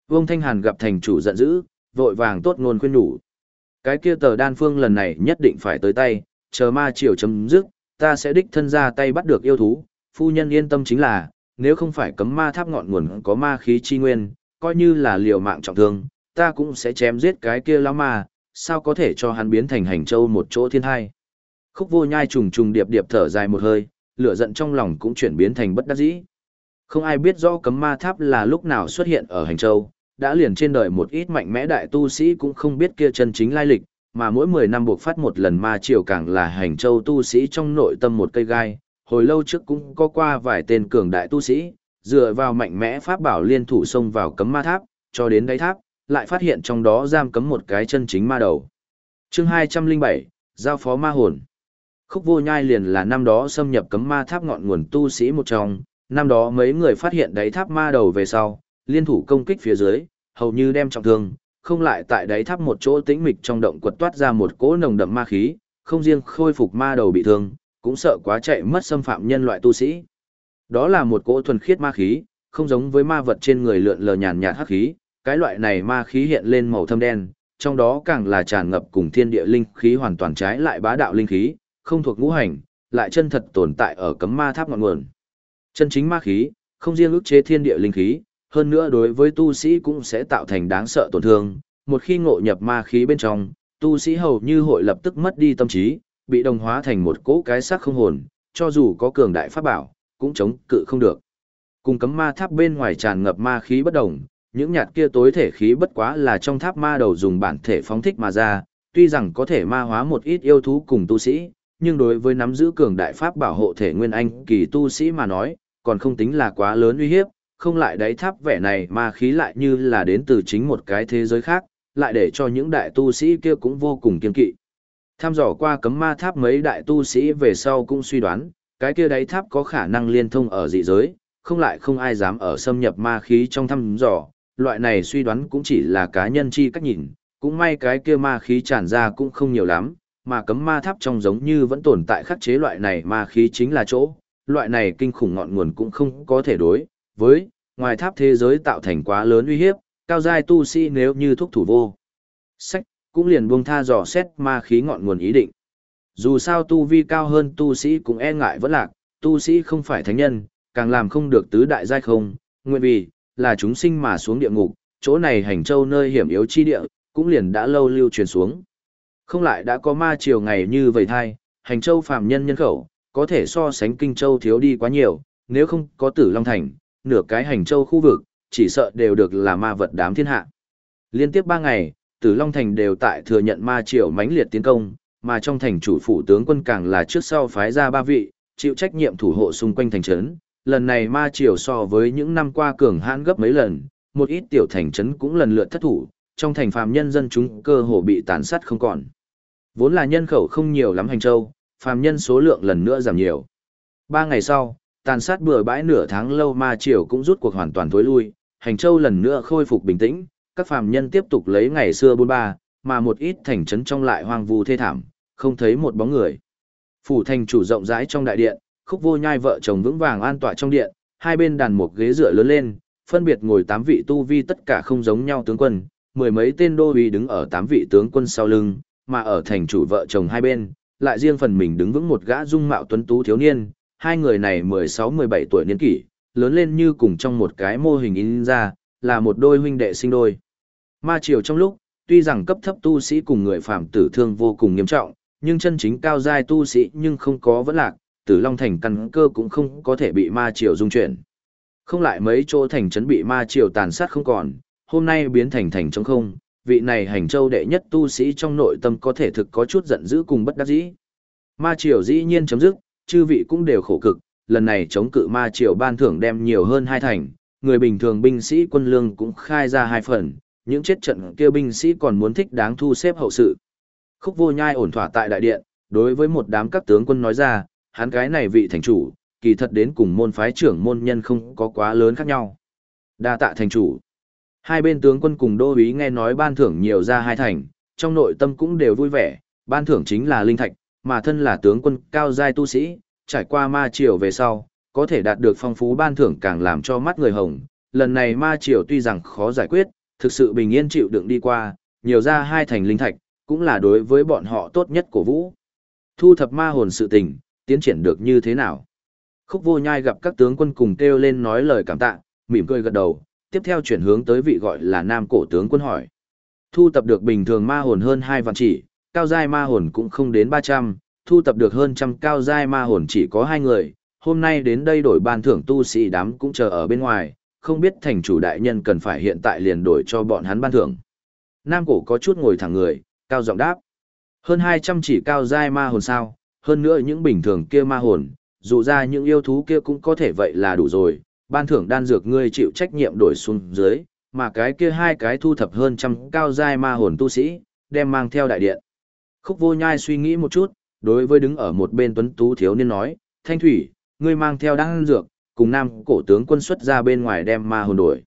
Vương Thanh Hàn gặp thành chủ giận dữ, vội vàng tốt ngôn khuyên nhủ. Cái kia tờ đan phương lần này nhất định phải tới tay, chờ ma triều chấm dứt, ta sẽ đích thân ra tay bắt được yêu thú, phu nhân yên tâm chính là, nếu không phải cấm ma tháp ngọn nguồn có ma khí chi nguyên, coi như là liều mạng trọng thương, ta cũng sẽ chém giết cái kia lão ma, sao có thể cho hắn biến thành hành châu một chỗ thiên hai. Khúc vô nhai trùng trùng điệp điệp thở dài một hơi, lửa giận trong lòng cũng chuyển biến thành bất đắc dĩ. Không ai biết rõ cấm ma tháp là lúc nào xuất hiện ở hành châu, đã liền trên đời một ít mạnh mẽ đại tu sĩ cũng không biết kia chân chính lai lịch, mà mỗi 10 năm buộc phát một lần ma triều càng là hành châu tu sĩ trong nội tâm một cây gai, hồi lâu trước cũng có qua vài tên cường đại tu sĩ, dựa vào mạnh mẽ pháp bảo liên thủ xông vào cấm ma tháp, cho đến đáy tháp, lại phát hiện trong đó giam cấm một cái chân chính ma đầu. chương 207, Giao phó ma hồn. Khúc vô nhai liền là năm đó xâm nhập cấm ma tháp ngọn nguồn tu sĩ một trong, năm đó mấy người phát hiện đáy tháp ma đầu về sau, liên thủ công kích phía dưới, hầu như đem trọng thương, không lại tại đáy tháp một chỗ tĩnh mịch trong động quật toát ra một cỗ nồng đậm ma khí, không riêng khôi phục ma đầu bị thương, cũng sợ quá chạy mất xâm phạm nhân loại tu sĩ. Đó là một cỗ thuần khiết ma khí, không giống với ma vật trên người lượn lờ nhàn nhạt hắc khí, cái loại này ma khí hiện lên màu thâm đen, trong đó càng là tràn ngập cùng thiên địa linh khí hoàn toàn trái lại bá đạo linh khí, không thuộc ngũ hành, lại chân thật tồn tại ở cấm ma tháp ngọn nguồn. Chân chính ma khí, không riêng ức chế thiên địa linh khí, hơn nữa đối với tu sĩ cũng sẽ tạo thành đáng sợ tổn thương, một khi ngộ nhập ma khí bên trong, tu sĩ hầu như hội lập tức mất đi tâm trí, bị đồng hóa thành một cỗ cái xác không hồn, cho dù có cường đại pháp bảo, cũng chống cự không được. Cùng cấm ma tháp bên ngoài tràn ngập ma khí bất đồng, những nhạt kia tối thể khí bất quá là trong tháp ma đầu dùng bản thể phóng thích mà ra, tuy rằng có thể ma hóa một ít yêu thú cùng tu sĩ, nhưng đối với nắm giữ cường đại pháp bảo hộ thể nguyên anh kỳ tu sĩ mà nói, còn không tính là quá lớn uy hiếp, không lại đáy tháp vẻ này mà khí lại như là đến từ chính một cái thế giới khác, lại để cho những đại tu sĩ kia cũng vô cùng kiên kỵ. Tham dò qua cấm ma tháp mấy đại tu sĩ về sau cũng suy đoán, cái kia đáy tháp có khả năng liên thông ở dị giới, không lại không ai dám ở xâm nhập ma khí trong thăm dò, loại này suy đoán cũng chỉ là cá nhân chi cách nhìn, cũng may cái kia ma khí tràn ra cũng không nhiều lắm, mà cấm ma tháp trong giống như vẫn tồn tại khắc chế loại này ma khí chính là chỗ, loại này kinh khủng ngọn nguồn cũng không có thể đối, với, ngoài tháp thế giới tạo thành quá lớn uy hiếp, cao giai tu sĩ nếu như thúc thủ vô. Sách, cũng liền buông tha dò xét ma khí ngọn nguồn ý định. Dù sao tu vi cao hơn tu sĩ cũng e ngại vẫn lạc, tu sĩ không phải thánh nhân, càng làm không được tứ đại giai không, nguyện vì, là chúng sinh mà xuống địa ngục, chỗ này hành châu nơi hiểm yếu chi địa, cũng liền đã lâu lưu truyền xuống. Không lại đã có ma triều ngày như vậy thai, hành châu phàm nhân nhân khẩu, có thể so sánh kinh châu thiếu đi quá nhiều, nếu không có tử Long Thành, nửa cái hành châu khu vực, chỉ sợ đều được là ma vật đám thiên hạ. Liên tiếp ba ngày, tử Long Thành đều tại thừa nhận ma triều mãnh liệt tiến công, mà trong thành chủ phủ tướng quân càng là trước sau phái ra ba vị, chịu trách nhiệm thủ hộ xung quanh thành trấn. Lần này ma triều so với những năm qua cường hãn gấp mấy lần, một ít tiểu thành trấn cũng lần lượt thất thủ, trong thành phàm nhân dân chúng cơ hồ bị tàn sát không còn. Vốn là nhân khẩu không nhiều lắm hành châu, phàm nhân số lượng lần nữa giảm nhiều. Ba ngày sau, tàn sát bừa bãi nửa tháng lâu ma triều cũng rút cuộc hoàn toàn thối lui, hành châu lần nữa khôi phục bình tĩnh, các phàm nhân tiếp tục lấy ngày xưa bôn ba, mà một ít thành trấn trong lại hoang vu thê thảm, không thấy một bóng người. Phủ thành chủ rộng rãi trong đại điện, khúc vô nhai vợ chồng vững vàng an tọa trong điện, hai bên đàn một ghế dựa lớn lên, phân biệt ngồi tám vị tu vi tất cả không giống nhau tướng quân, mười mấy tên đô uy đứng ở tám vị tướng quân sau lưng, mà ở thành chủ vợ chồng hai bên, lại riêng phần mình đứng vững một gã dung mạo tuấn tú thiếu niên, hai người này 16-17 tuổi niên kỷ, lớn lên như cùng trong một cái mô hình in ra, là một đôi huynh đệ sinh đôi. Ma triều trong lúc, tuy rằng cấp thấp tu sĩ cùng người phạm tử thương vô cùng nghiêm trọng, nhưng chân chính cao giai tu sĩ nhưng không có vẫn lạc, tử long thành căn cơ cũng không có thể bị ma triều dung chuyển. Không lại mấy chỗ thành trấn bị ma triều tàn sát không còn, hôm nay biến thành thành trống không, vị này hành châu đệ nhất tu sĩ trong nội tâm có thể thực có chút giận dữ cùng bất đắc dĩ. Ma triều dĩ nhiên chấm dứt, chư vị cũng đều khổ cực, lần này chống cự ma triều ban thưởng đem nhiều hơn hai thành, người bình thường binh sĩ quân lương cũng khai ra hai phần, những chết trận kia binh sĩ còn muốn thích đáng thu xếp hậu sự. Khúc vô nhai ổn thỏa tại đại điện, đối với một đám các tướng quân nói ra, hắn cái này vị thành chủ, kỳ thật đến cùng môn phái trưởng môn nhân không có quá lớn khác nhau. Đa tạ thành chủ. Hai bên tướng quân cùng đô úy nghe nói ban thưởng nhiều ra hai thành, trong nội tâm cũng đều vui vẻ, ban thưởng chính là linh thạch, mà thân là tướng quân cao giai tu sĩ, trải qua ma triều về sau, có thể đạt được phong phú ban thưởng càng làm cho mắt người hồng. Lần này ma triều tuy rằng khó giải quyết, thực sự bình yên chịu đựng đi qua, nhiều ra hai thành linh thạch, cũng là đối với bọn họ tốt nhất của vũ. Thu thập ma hồn sự tình, tiến triển được như thế nào? Khúc vô nhai gặp các tướng quân cùng kêu lên nói lời cảm tạ, mỉm cười gật đầu, tiếp theo chuyển hướng tới vị gọi là nam cổ tướng quân hỏi. Thu tập được bình thường ma hồn hơn hai vạn chỉ, cao giai ma hồn cũng không đến 300, thu tập được hơn trăm cao giai ma hồn chỉ có hai người, hôm nay đến đây đổi ban thưởng tu sĩ đám cũng chờ ở bên ngoài, không biết thành chủ đại nhân cần phải hiện tại liền đổi cho bọn hắn ban thưởng. Nam cổ có chút ngồi thẳng người, cao giọng đáp. Hơn 200 chỉ cao giai ma hồn sao, hơn nữa những bình thường kia ma hồn, dù ra những yêu thú kia cũng có thể vậy là đủ rồi, ban thưởng đan dược ngươi chịu trách nhiệm đổi xuống dưới, mà cái kia hai cái thu thập hơn trăm cao giai ma hồn tu sĩ, đem mang theo đại điện. Khúc vô nhai suy nghĩ một chút, đối với đứng ở một bên tuấn tú thiếu niên nói, Thanh Thủy, ngươi mang theo đan dược, cùng nam cổ tướng quân xuất ra bên ngoài đem ma hồn đổi.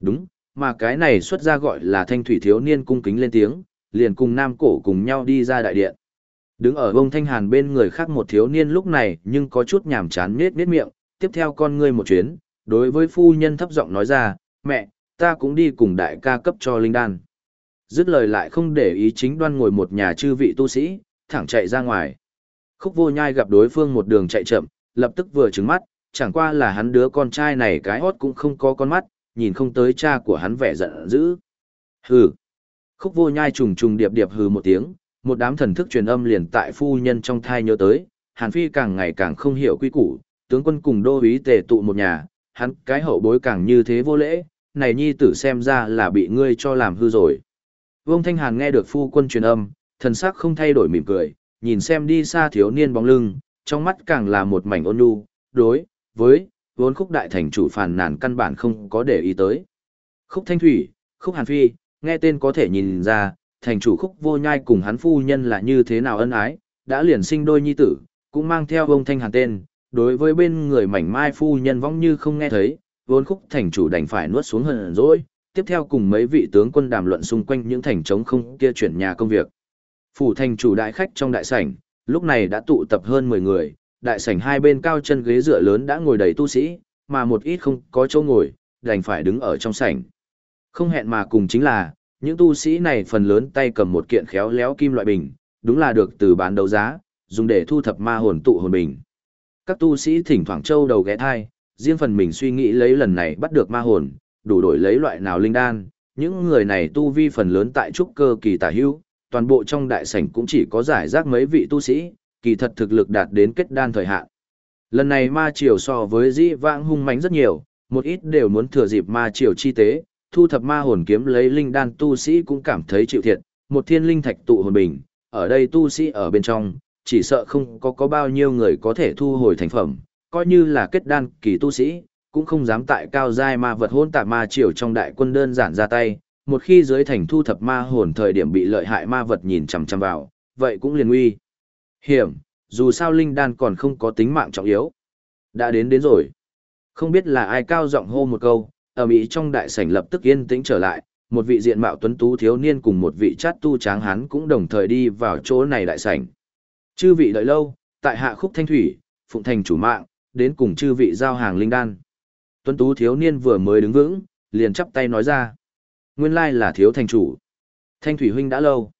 Đúng, mà cái này xuất ra gọi là Thanh Thủy thiếu niên cung kính lên tiếng, liền cùng nam cổ cùng nhau đi ra đại điện. Đứng ở bông thanh hàn bên người khác một thiếu niên lúc này nhưng có chút nhàm chán nết nết miệng, tiếp theo con ngươi một chuyến, đối với phu nhân thấp giọng nói ra, mẹ, ta cũng đi cùng đại ca cấp cho linh đan. Dứt lời lại không để ý chính đoan ngồi một nhà chư vị tu sĩ, thẳng chạy ra ngoài. Khúc vô nhai gặp đối phương một đường chạy chậm, lập tức vừa trứng mắt, chẳng qua là hắn đứa con trai này cái hót cũng không có con mắt, nhìn không tới cha của hắn vẻ giận dữ. Hừ. Khúc vô nhai trùng trùng điệp điệp hừ một tiếng, một đám thần thức truyền âm liền tại phu nhân trong thai nhớ tới, Hàn Phi càng ngày càng không hiểu quy củ, tướng quân cùng đô úy tề tụ một nhà, hắn cái hậu bối càng như thế vô lễ, này nhi tử xem ra là bị ngươi cho làm hư rồi. Vương Thanh Hàn nghe được phu quân truyền âm, thần sắc không thay đổi mỉm cười, nhìn xem đi xa thiếu niên bóng lưng, trong mắt càng là một mảnh ôn nhu, đối với vốn khúc đại thành chủ phàn nàn căn bản không có để ý tới. Khúc Thanh Thủy, Khúc Hàn Phi, nghe tên có thể nhìn ra, thành chủ Khúc Vô Nhai cùng hắn phu nhân là như thế nào ân ái, đã liền sinh đôi nhi tử, cũng mang theo ông Thanh Hàn tên, đối với bên người mảnh mai phu nhân vong như không nghe thấy, vốn khúc thành chủ đành phải nuốt xuống hờn dỗi tiếp theo cùng mấy vị tướng quân đàm luận xung quanh những thành trống không kia chuyển nhà công việc. Phủ thành chủ đại khách trong đại sảnh, lúc này đã tụ tập hơn 10 người, đại sảnh hai bên cao chân ghế dựa lớn đã ngồi đầy tu sĩ, mà một ít không có chỗ ngồi, đành phải đứng ở trong sảnh. Không hẹn mà cùng chính là, những tu sĩ này phần lớn tay cầm một kiện khéo léo kim loại bình, đúng là được từ bán đấu giá, dùng để thu thập ma hồn tụ hồn bình. Các tu sĩ thỉnh thoảng châu đầu ghé thai, riêng phần mình suy nghĩ lấy lần này bắt được ma hồn, đủ đổi lấy loại nào linh đan, những người này tu vi phần lớn tại trúc cơ kỳ tả hữu, toàn bộ trong đại sảnh cũng chỉ có giải rác mấy vị tu sĩ, kỳ thật thực lực đạt đến kết đan thời hạn. Lần này ma triều so với dĩ vãng hung mãnh rất nhiều, một ít đều muốn thừa dịp ma triều chi tế, thu thập ma hồn kiếm lấy linh đan tu sĩ cũng cảm thấy chịu thiệt, một thiên linh thạch tụ hồn bình, ở đây tu sĩ ở bên trong, chỉ sợ không có có bao nhiêu người có thể thu hồi thành phẩm, coi như là kết đan kỳ tu sĩ, cũng không dám tại cao giai ma vật hôn tạp ma triều trong đại quân đơn giản ra tay, một khi dưới thành thu thập ma hồn thời điểm bị lợi hại ma vật nhìn chằm chằm vào, vậy cũng liền nguy. Hiểm, dù sao linh đan còn không có tính mạng trọng yếu. Đã đến đến rồi. Không biết là ai cao giọng hô một câu, ở Mỹ trong đại sảnh lập tức yên tĩnh trở lại, một vị diện mạo tuấn tú thiếu niên cùng một vị chát tu tráng hán cũng đồng thời đi vào chỗ này đại sảnh. Chư vị đợi lâu, tại hạ khúc thanh thủy, phụng thành chủ mạng, đến cùng chư vị giao hàng linh đan. Tuấn tú thiếu niên vừa mới đứng vững, liền chắp tay nói ra. Nguyên lai là thiếu thành chủ. Thanh thủy huynh đã lâu.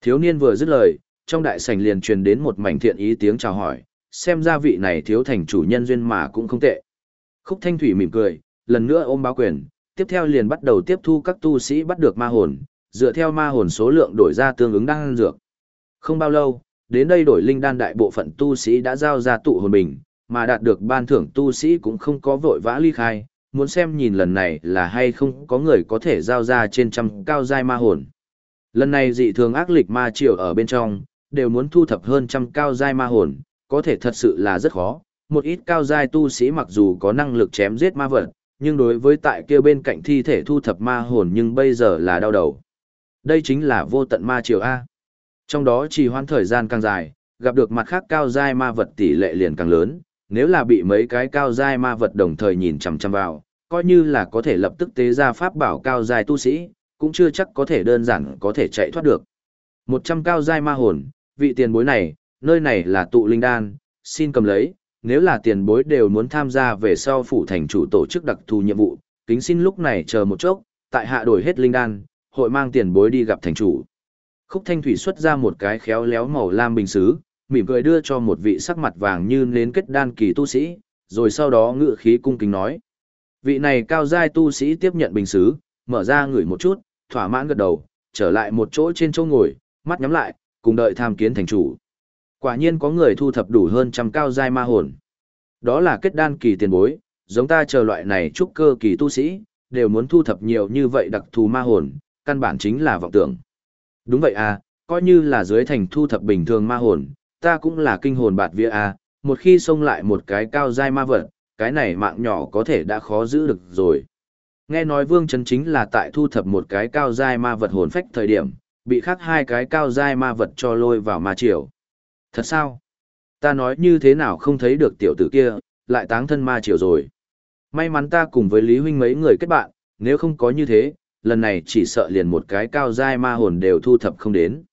Thiếu niên vừa dứt lời, trong đại sảnh liền truyền đến một mảnh thiện ý tiếng chào hỏi, xem ra vị này thiếu thành chủ nhân duyên mà cũng không tệ. Khúc thanh thủy mỉm cười, lần nữa ôm báo quyền, tiếp theo liền bắt đầu tiếp thu các tu sĩ bắt được ma hồn, dựa theo ma hồn số lượng đổi ra tương ứng đan dược. Không bao lâu, đến đây đổi linh đan đại bộ phận tu sĩ đã giao ra tụ hồn bình, mà đạt được ban thưởng tu sĩ cũng không có vội vã ly khai, muốn xem nhìn lần này là hay không có người có thể giao ra trên trăm cao giai ma hồn. Lần này dị thường ác lịch ma triều ở bên trong, đều muốn thu thập hơn trăm cao giai ma hồn, có thể thật sự là rất khó. Một ít cao giai tu sĩ mặc dù có năng lực chém giết ma vật, nhưng đối với tại kia bên cạnh thi thể thu thập ma hồn nhưng bây giờ là đau đầu. Đây chính là vô tận ma triều A. Trong đó trì hoãn thời gian càng dài, gặp được mặt khác cao giai ma vật tỷ lệ liền càng lớn, nếu là bị mấy cái cao giai ma vật đồng thời nhìn chằm chằm vào, coi như là có thể lập tức tế ra pháp bảo cao giai tu sĩ, cũng chưa chắc có thể đơn giản có thể chạy thoát được. 100 cao giai ma hồn, vị tiền bối này, nơi này là tụ linh đan, xin cầm lấy, nếu là tiền bối đều muốn tham gia về sau phủ thành chủ tổ chức đặc thù nhiệm vụ, kính xin lúc này chờ một chốc, tại hạ đổi hết linh đan, hội mang tiền bối đi gặp thành chủ. Khúc Thanh Thủy xuất ra một cái khéo léo màu lam bình xứ, mỉm cười đưa cho một vị sắc mặt vàng như nến kết đan kỳ tu sĩ, rồi sau đó ngự khí cung kính nói. Vị này cao giai tu sĩ tiếp nhận bình xứ, mở ra ngửi một chút, thỏa mãn gật đầu, trở lại một chỗ trên chỗ ngồi, mắt nhắm lại, cùng đợi tham kiến thành chủ. Quả nhiên có người thu thập đủ hơn trăm cao giai ma hồn. Đó là kết đan kỳ tiền bối, giống ta chờ loại này trúc cơ kỳ tu sĩ, đều muốn thu thập nhiều như vậy đặc thù ma hồn, căn bản chính là vọng tưởng. Đúng vậy à, coi như là dưới thành thu thập bình thường ma hồn, ta cũng là kinh hồn bạt vía à, một khi xông lại một cái cao giai ma vật, cái này mạng nhỏ có thể đã khó giữ được rồi. Nghe nói Vương Trấn chính là tại thu thập một cái cao giai ma vật hồn phách thời điểm, bị khắc hai cái cao giai ma vật cho lôi vào ma triều. Thật sao? Ta nói như thế nào không thấy được tiểu tử kia, lại táng thân ma triều rồi. May mắn ta cùng với Lý Huynh mấy người kết bạn, nếu không có như thế, lần này chỉ sợ liền một cái cao giai ma hồn đều thu thập không đến.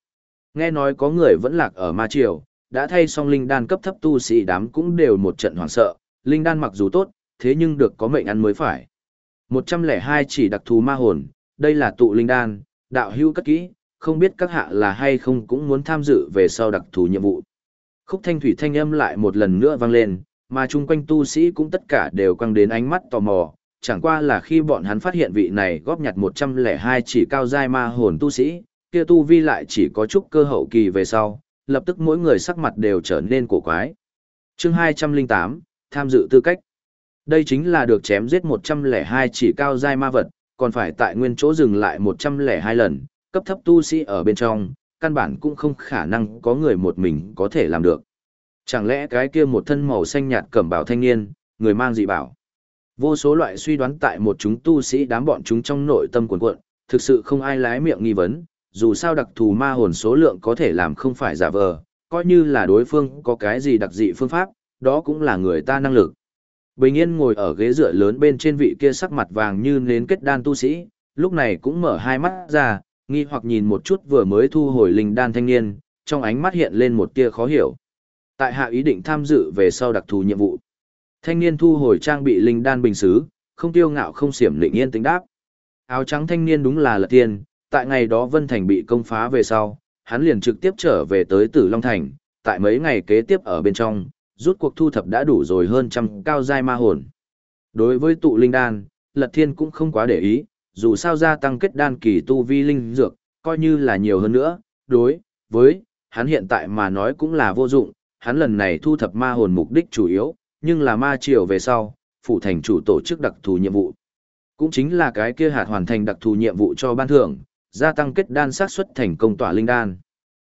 Nghe nói có người vẫn lạc ở ma triều, đã thay xong linh đan cấp thấp tu sĩ đám cũng đều một trận hoảng sợ, linh đan mặc dù tốt, thế nhưng được có mệnh ăn mới phải. 102 chỉ đặc thù ma hồn, đây là tụ linh đan, đạo hữu cất kỹ, không biết các hạ là hay không cũng muốn tham dự về sau đặc thù nhiệm vụ. Khúc thanh thủy thanh âm lại một lần nữa vang lên, mà chung quanh tu sĩ cũng tất cả đều quăng đến ánh mắt tò mò, chẳng qua là khi bọn hắn phát hiện vị này góp nhặt 102 chỉ cao giai ma hồn tu sĩ, kia tu vi lại chỉ có chút cơ hậu kỳ về sau, lập tức mỗi người sắc mặt đều trở nên cổ quái. Chương 208, tham dự tư cách. Đây chính là được chém giết 102 chỉ cao giai ma vật, còn phải tại nguyên chỗ dừng lại 102 lần, cấp thấp tu sĩ ở bên trong, căn bản cũng không khả năng có người một mình có thể làm được. Chẳng lẽ cái kia một thân màu xanh nhạt cẩm bảo thanh niên, người mang dị bảo. Vô số loại suy đoán tại một chúng tu sĩ đám bọn chúng trong nội tâm cuộn cuộn, thực sự không ai lái miệng nghi vấn, dù sao đặc thù ma hồn số lượng có thể làm không phải giả vờ, coi như là đối phương có cái gì đặc dị phương pháp, đó cũng là người ta năng lực. Bình yên ngồi ở ghế dựa lớn bên trên vị kia sắc mặt vàng như nến kết đan tu sĩ, lúc này cũng mở hai mắt ra, nghi hoặc nhìn một chút vừa mới thu hồi linh đan thanh niên, trong ánh mắt hiện lên một tia khó hiểu. Tại hạ ý định tham dự về sau đặc thù nhiệm vụ. Thanh niên thu hồi trang bị linh đan bình xứ, không tiêu ngạo không xiểm lĩnh yên tính đáp. Áo trắng thanh niên đúng là lật tiền tại ngày đó Vân Thành bị công phá về sau, hắn liền trực tiếp trở về tới Tử Long Thành, tại mấy ngày kế tiếp ở bên trong, rút cuộc thu thập đã đủ rồi hơn trăm cao giai ma hồn. Đối với tụ linh đan, Lật Thiên cũng không quá để ý, dù sao gia tăng kết đan kỳ tu vi linh dược, coi như là nhiều hơn nữa, đối với hắn hiện tại mà nói cũng là vô dụng, hắn lần này thu thập ma hồn mục đích chủ yếu, nhưng là ma triều về sau, phủ thành chủ tổ chức đặc thù nhiệm vụ. Cũng chính là cái kia hạt hoàn thành đặc thù nhiệm vụ cho ban thưởng, gia tăng kết đan xác suất thành công tỏa linh đan.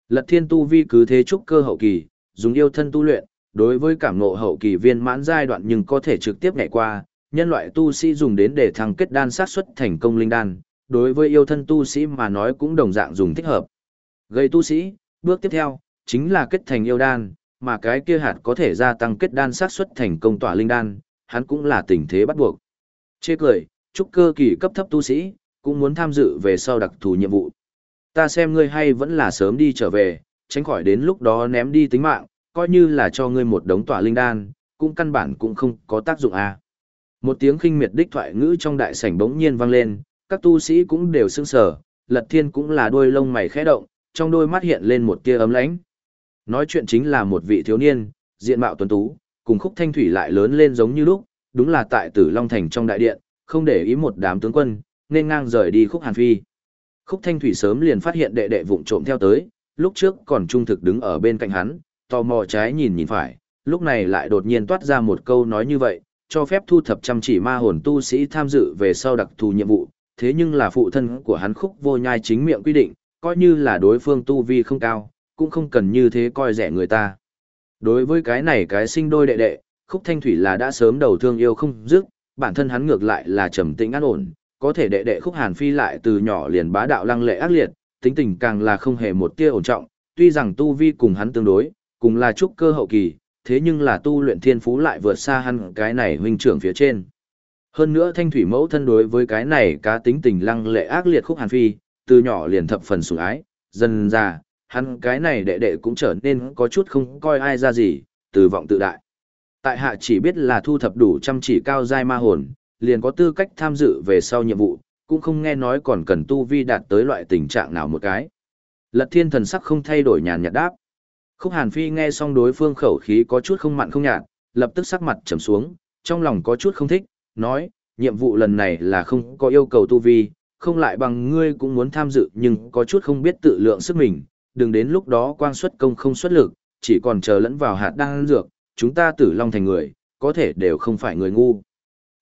Lật thiên tu vi cứ thế trúc cơ hậu kỳ, dùng yêu thân tu luyện, đối với cảm ngộ hậu kỳ viên mãn giai đoạn nhưng có thể trực tiếp nhảy qua, nhân loại tu sĩ dùng đến để thăng kết đan sát xuất thành công linh đan, đối với yêu thân tu sĩ mà nói cũng đồng dạng dùng thích hợp. Gây tu sĩ, bước tiếp theo, chính là kết thành yêu đan, mà cái kia hạt có thể gia tăng kết đan sát xuất thành công tỏa linh đan, hắn cũng là tình thế bắt buộc. Chê cười, trúc cơ kỳ cấp thấp tu sĩ, cũng muốn tham dự về sau đặc thù nhiệm vụ. Ta xem ngươi hay vẫn là sớm đi trở về, tránh khỏi đến lúc đó ném đi tính mạng, coi như là cho ngươi một đống tỏa linh đan, cũng căn bản cũng không có tác dụng à. Một tiếng khinh miệt đích thoại ngữ trong đại sảnh bỗng nhiên vang lên, các tu sĩ cũng đều sững sờ, Lật Thiên cũng là đôi lông mày khẽ động, trong đôi mắt hiện lên một tia ấm lãnh. Nói chuyện chính là một vị thiếu niên, diện mạo tuấn tú, cùng khúc thanh thủy lại lớn lên giống như lúc, đúng là tại Tử Long Thành trong đại điện, không để ý một đám tướng quân, nên ngang rời đi khúc Hàn Phi. Khúc Thanh Thủy sớm liền phát hiện đệ đệ vụng trộm theo tới, lúc trước còn trung thực đứng ở bên cạnh hắn, tò mò trái nhìn nhìn phải, lúc này lại đột nhiên toát ra một câu nói như vậy, cho phép thu thập chăm chỉ ma hồn tu sĩ tham dự về sau đặc thù nhiệm vụ, thế nhưng là phụ thân của hắn khúc vô nhai chính miệng quy định, coi như là đối phương tu vi không cao, cũng không cần như thế coi rẻ người ta. Đối với cái này cái sinh đôi đệ đệ, khúc thanh thủy là đã sớm đầu thương yêu không dứt, bản thân hắn ngược lại là trầm tĩnh an ổn, có thể đệ đệ khúc hàn phi lại từ nhỏ liền bá đạo lăng lệ ác liệt, tính tình càng là không hề một tia ổn trọng, tuy rằng tu vi cùng hắn tương đối, cùng là trúc cơ hậu kỳ, thế nhưng là tu luyện thiên phú lại vượt xa hắn cái này huynh trưởng phía trên. Hơn nữa thanh thủy mẫu thân đối với cái này cá tính tình lăng lệ ác liệt khúc hàn phi, từ nhỏ liền thập phần sủng ái, dần ra, hắn cái này đệ đệ cũng trở nên có chút không coi ai ra gì, từ vọng tự đại. Tại hạ chỉ biết là thu thập đủ chăm chỉ cao giai ma hồn, liền có tư cách tham dự về sau nhiệm vụ, cũng không nghe nói còn cần tu vi đạt tới loại tình trạng nào một cái. Lật thiên thần sắc không thay đổi nhàn nhạt đáp. Khúc Hàn Phi nghe xong đối phương khẩu khí có chút không mặn không nhạt, lập tức sắc mặt trầm xuống, trong lòng có chút không thích, nói, nhiệm vụ lần này là không có yêu cầu tu vi, không lại bằng ngươi cũng muốn tham dự nhưng có chút không biết tự lượng sức mình, đừng đến lúc đó quang xuất công không xuất lực, chỉ còn chờ lẫn vào hạt đang dược, chúng ta tử long thành người, có thể đều không phải người ngu.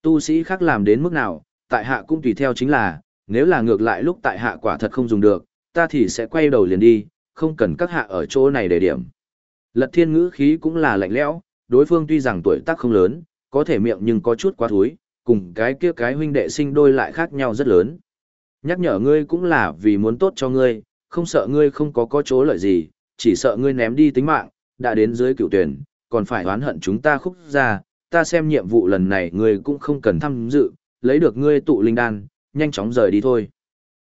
Tu sĩ khác làm đến mức nào, tại hạ cũng tùy theo chính là, nếu là ngược lại lúc tại hạ quả thật không dùng được, ta thì sẽ quay đầu liền đi, không cần các hạ ở chỗ này để điểm. Lật thiên ngữ khí cũng là lạnh lẽo, đối phương tuy rằng tuổi tác không lớn, có thể miệng nhưng có chút quá thúi, cùng cái kia cái huynh đệ sinh đôi lại khác nhau rất lớn. Nhắc nhở ngươi cũng là vì muốn tốt cho ngươi, không sợ ngươi không có có chỗ lợi gì, chỉ sợ ngươi ném đi tính mạng, đã đến dưới cựu tuyển, còn phải oán hận chúng ta khúc ra, ta xem nhiệm vụ lần này ngươi cũng không cần tham dự, lấy được ngươi tụ linh đan, nhanh chóng rời đi thôi.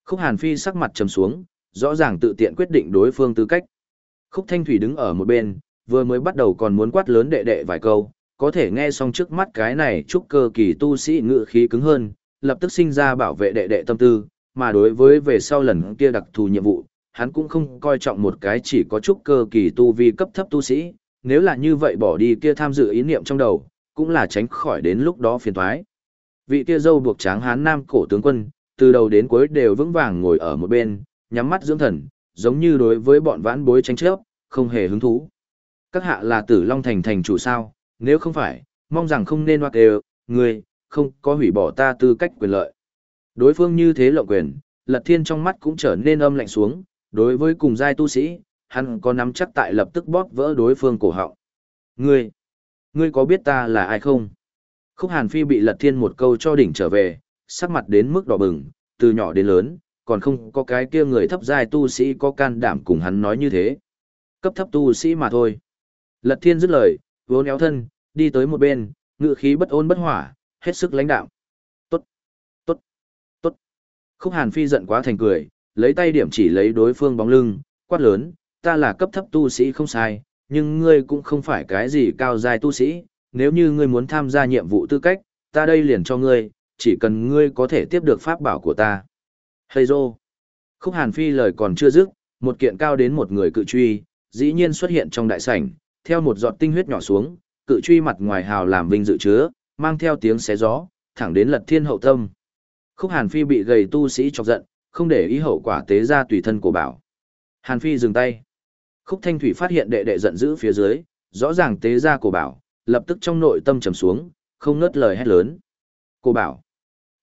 Khúc Hàn Phi sắc mặt trầm xuống, rõ ràng tự tiện quyết định đối phương tư cách. Khúc Thanh Thủy đứng ở một bên, vừa mới bắt đầu còn muốn quát lớn đệ đệ vài câu, có thể nghe xong trước mắt cái này chúc cơ kỳ tu sĩ ngự khí cứng hơn, lập tức sinh ra bảo vệ đệ đệ tâm tư, mà đối với về sau lần kia đặc thù nhiệm vụ, hắn cũng không coi trọng một cái chỉ có chúc cơ kỳ tu vi cấp thấp tu sĩ, nếu là như vậy bỏ đi kia tham dự ý niệm trong đầu, cũng là tránh khỏi đến lúc đó phiền toái. Vị kia dâu buộc tráng hán nam cổ tướng quân, từ đầu đến cuối đều vững vàng ngồi ở một bên, nhắm mắt dưỡng thần, giống như đối với bọn vãn bối tranh chấp, không hề hứng thú. Các hạ là tử Long Thành thành chủ sao, nếu không phải, mong rằng không nên hoặc đều, người, không có hủy bỏ ta tư cách quyền lợi. Đối phương như thế lộng quyền, lật thiên trong mắt cũng trở nên âm lạnh xuống, đối với cùng giai tu sĩ, hắn có nắm chắc tại lập tức bóp vỡ đối phương cổ họng. người ngươi có biết ta là ai không? Khúc Hàn Phi bị lật thiên một câu cho đỉnh trở về, sắc mặt đến mức đỏ bừng, từ nhỏ đến lớn, còn không có cái kia người thấp giai tu sĩ có can đảm cùng hắn nói như thế. Cấp thấp tu sĩ mà thôi. Lật thiên dứt lời, vốn éo thân, đi tới một bên, ngự khí bất ôn bất hỏa, hết sức lãnh đạo. Tốt, tốt, tốt. Khúc Hàn Phi giận quá thành cười, lấy tay điểm chỉ lấy đối phương bóng lưng, quát lớn, ta là cấp thấp tu sĩ không sai, nhưng ngươi cũng không phải cái gì cao giai tu sĩ, nếu như ngươi muốn tham gia nhiệm vụ tư cách, ta đây liền cho ngươi, chỉ cần ngươi có thể tiếp được pháp bảo của ta. Hây rô. Khúc Hàn Phi lời còn chưa dứt, một kiện cao đến một người cự truy, dĩ nhiên xuất hiện trong đại sảnh, theo một giọt tinh huyết nhỏ xuống, cự truy mặt ngoài hào làm vinh dự chứa, mang theo tiếng xé gió, thẳng đến lật thiên hậu tâm. Khúc Hàn Phi bị gầy tu sĩ chọc giận, không để ý hậu quả tế ra tùy thân của bảo. Hàn Phi dừng tay. Khúc Thanh Thủy phát hiện đệ đệ giận dữ phía dưới, rõ ràng tế ra của bảo, lập tức trong nội tâm trầm xuống, không ngớt lời hét lớn. Cô bảo,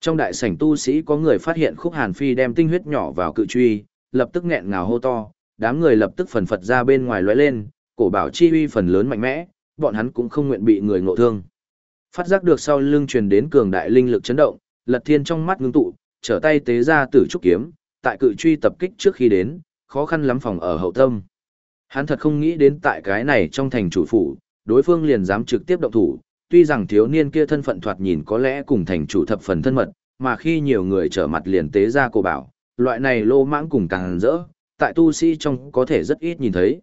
trong đại sảnh tu sĩ có người phát hiện khúc hàn phi đem tinh huyết nhỏ vào cự truy, lập tức nghẹn ngào hô to, đám người lập tức phần phật ra bên ngoài lóe lên, cổ bảo chi uy phần lớn mạnh mẽ, bọn hắn cũng không nguyện bị người ngộ thương. Phát giác được sau lưng truyền đến cường đại linh lực chấn động, Lật Thiên trong mắt ngưng tụ, trở tay tế ra tử trúc kiếm, tại cự truy tập kích trước khi đến, khó khăn lắm phòng ở hậu tâm. Hắn thật không nghĩ đến tại cái này trong thành chủ phủ, đối phương liền dám trực tiếp động thủ, tuy rằng thiếu niên kia thân phận thoạt nhìn có lẽ cùng thành chủ thập phần thân mật, mà khi nhiều người trở mặt liền tế ra cổ bảo, loại này lô mãng cùng càng rỡ, tại tu sĩ trong có thể rất ít nhìn thấy.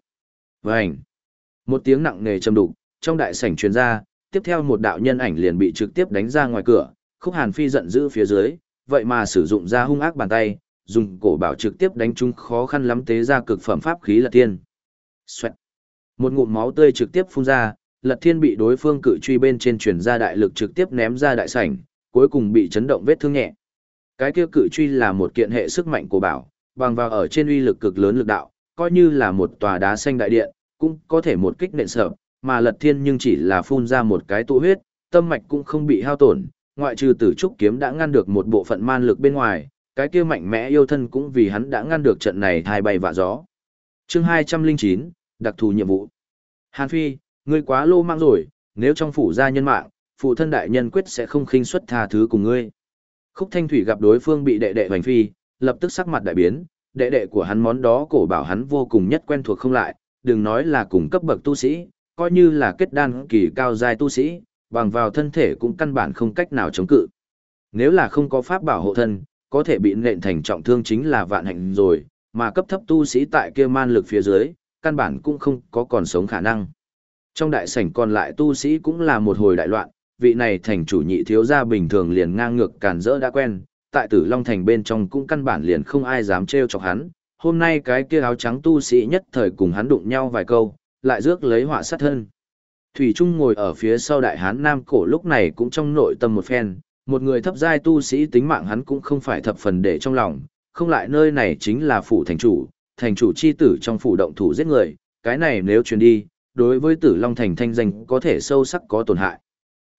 Vành! Một tiếng nặng nề trầm đục, trong đại sảnh truyền ra, tiếp theo một đạo nhân ảnh liền bị trực tiếp đánh ra ngoài cửa, khúc hàn phi giận dữ phía dưới, vậy mà sử dụng ra hung ác bàn tay, dùng cổ bảo trực tiếp đánh chúng khó khăn lắm tế ra cực phẩm pháp khí là tiên. Xoẹt! Một ngụm máu tươi trực tiếp phun ra, lật thiên bị đối phương cự truy bên trên truyền ra đại lực trực tiếp ném ra đại sảnh, cuối cùng bị chấn động vết thương nhẹ. Cái kia cự truy là một kiện hệ sức mạnh của bảo, bằng vào ở trên uy lực cực lớn lực đạo, coi như là một tòa đá xanh đại điện, cũng có thể một kích nện sợ, mà lật thiên nhưng chỉ là phun ra một cái tụ huyết, tâm mạch cũng không bị hao tổn, ngoại trừ tử trúc kiếm đã ngăn được một bộ phận man lực bên ngoài, cái kia mạnh mẽ yêu thân cũng vì hắn đã ngăn được trận này thai bay vạ gió. Chương 209, đặc thù nhiệm vụ. Hàn Phi, ngươi quá lô mang rồi, nếu trong phủ gia nhân mạng, phụ thân đại nhân quyết sẽ không khinh suất tha thứ cùng ngươi. Khúc Thanh Thủy gặp đối phương bị đệ đệ hoành phi, lập tức sắc mặt đại biến, đệ đệ của hắn món đó cổ bảo hắn vô cùng nhất quen thuộc không lại, đừng nói là cùng cấp bậc tu sĩ, coi như là kết đan kỳ cao giai tu sĩ, bằng vào thân thể cũng căn bản không cách nào chống cự. Nếu là không có pháp bảo hộ thân, có thể bị nện thành trọng thương chính là vạn hạnh rồi, mà cấp thấp tu sĩ tại kia man lực phía dưới, căn bản cũng không có còn sống khả năng. Trong đại sảnh còn lại tu sĩ cũng là một hồi đại loạn, vị này thành chủ nhị thiếu gia bình thường liền ngang ngược càn rỡ đã quen, tại tử Long Thành bên trong cũng căn bản liền không ai dám trêu chọc hắn. Hôm nay cái kia áo trắng tu sĩ nhất thời cùng hắn đụng nhau vài câu, lại rước lấy họa sát thân. Thủy Trung ngồi ở phía sau đại hán nam cổ lúc này cũng trong nội tâm một phen, một người thấp giai tu sĩ tính mạng hắn cũng không phải thập phần để trong lòng, không lại nơi này chính là phủ thành chủ, thành chủ chi tử trong phủ động thủ giết người, cái này nếu truyền đi, đối với tử Long Thành thanh danh có thể sâu sắc có tổn hại.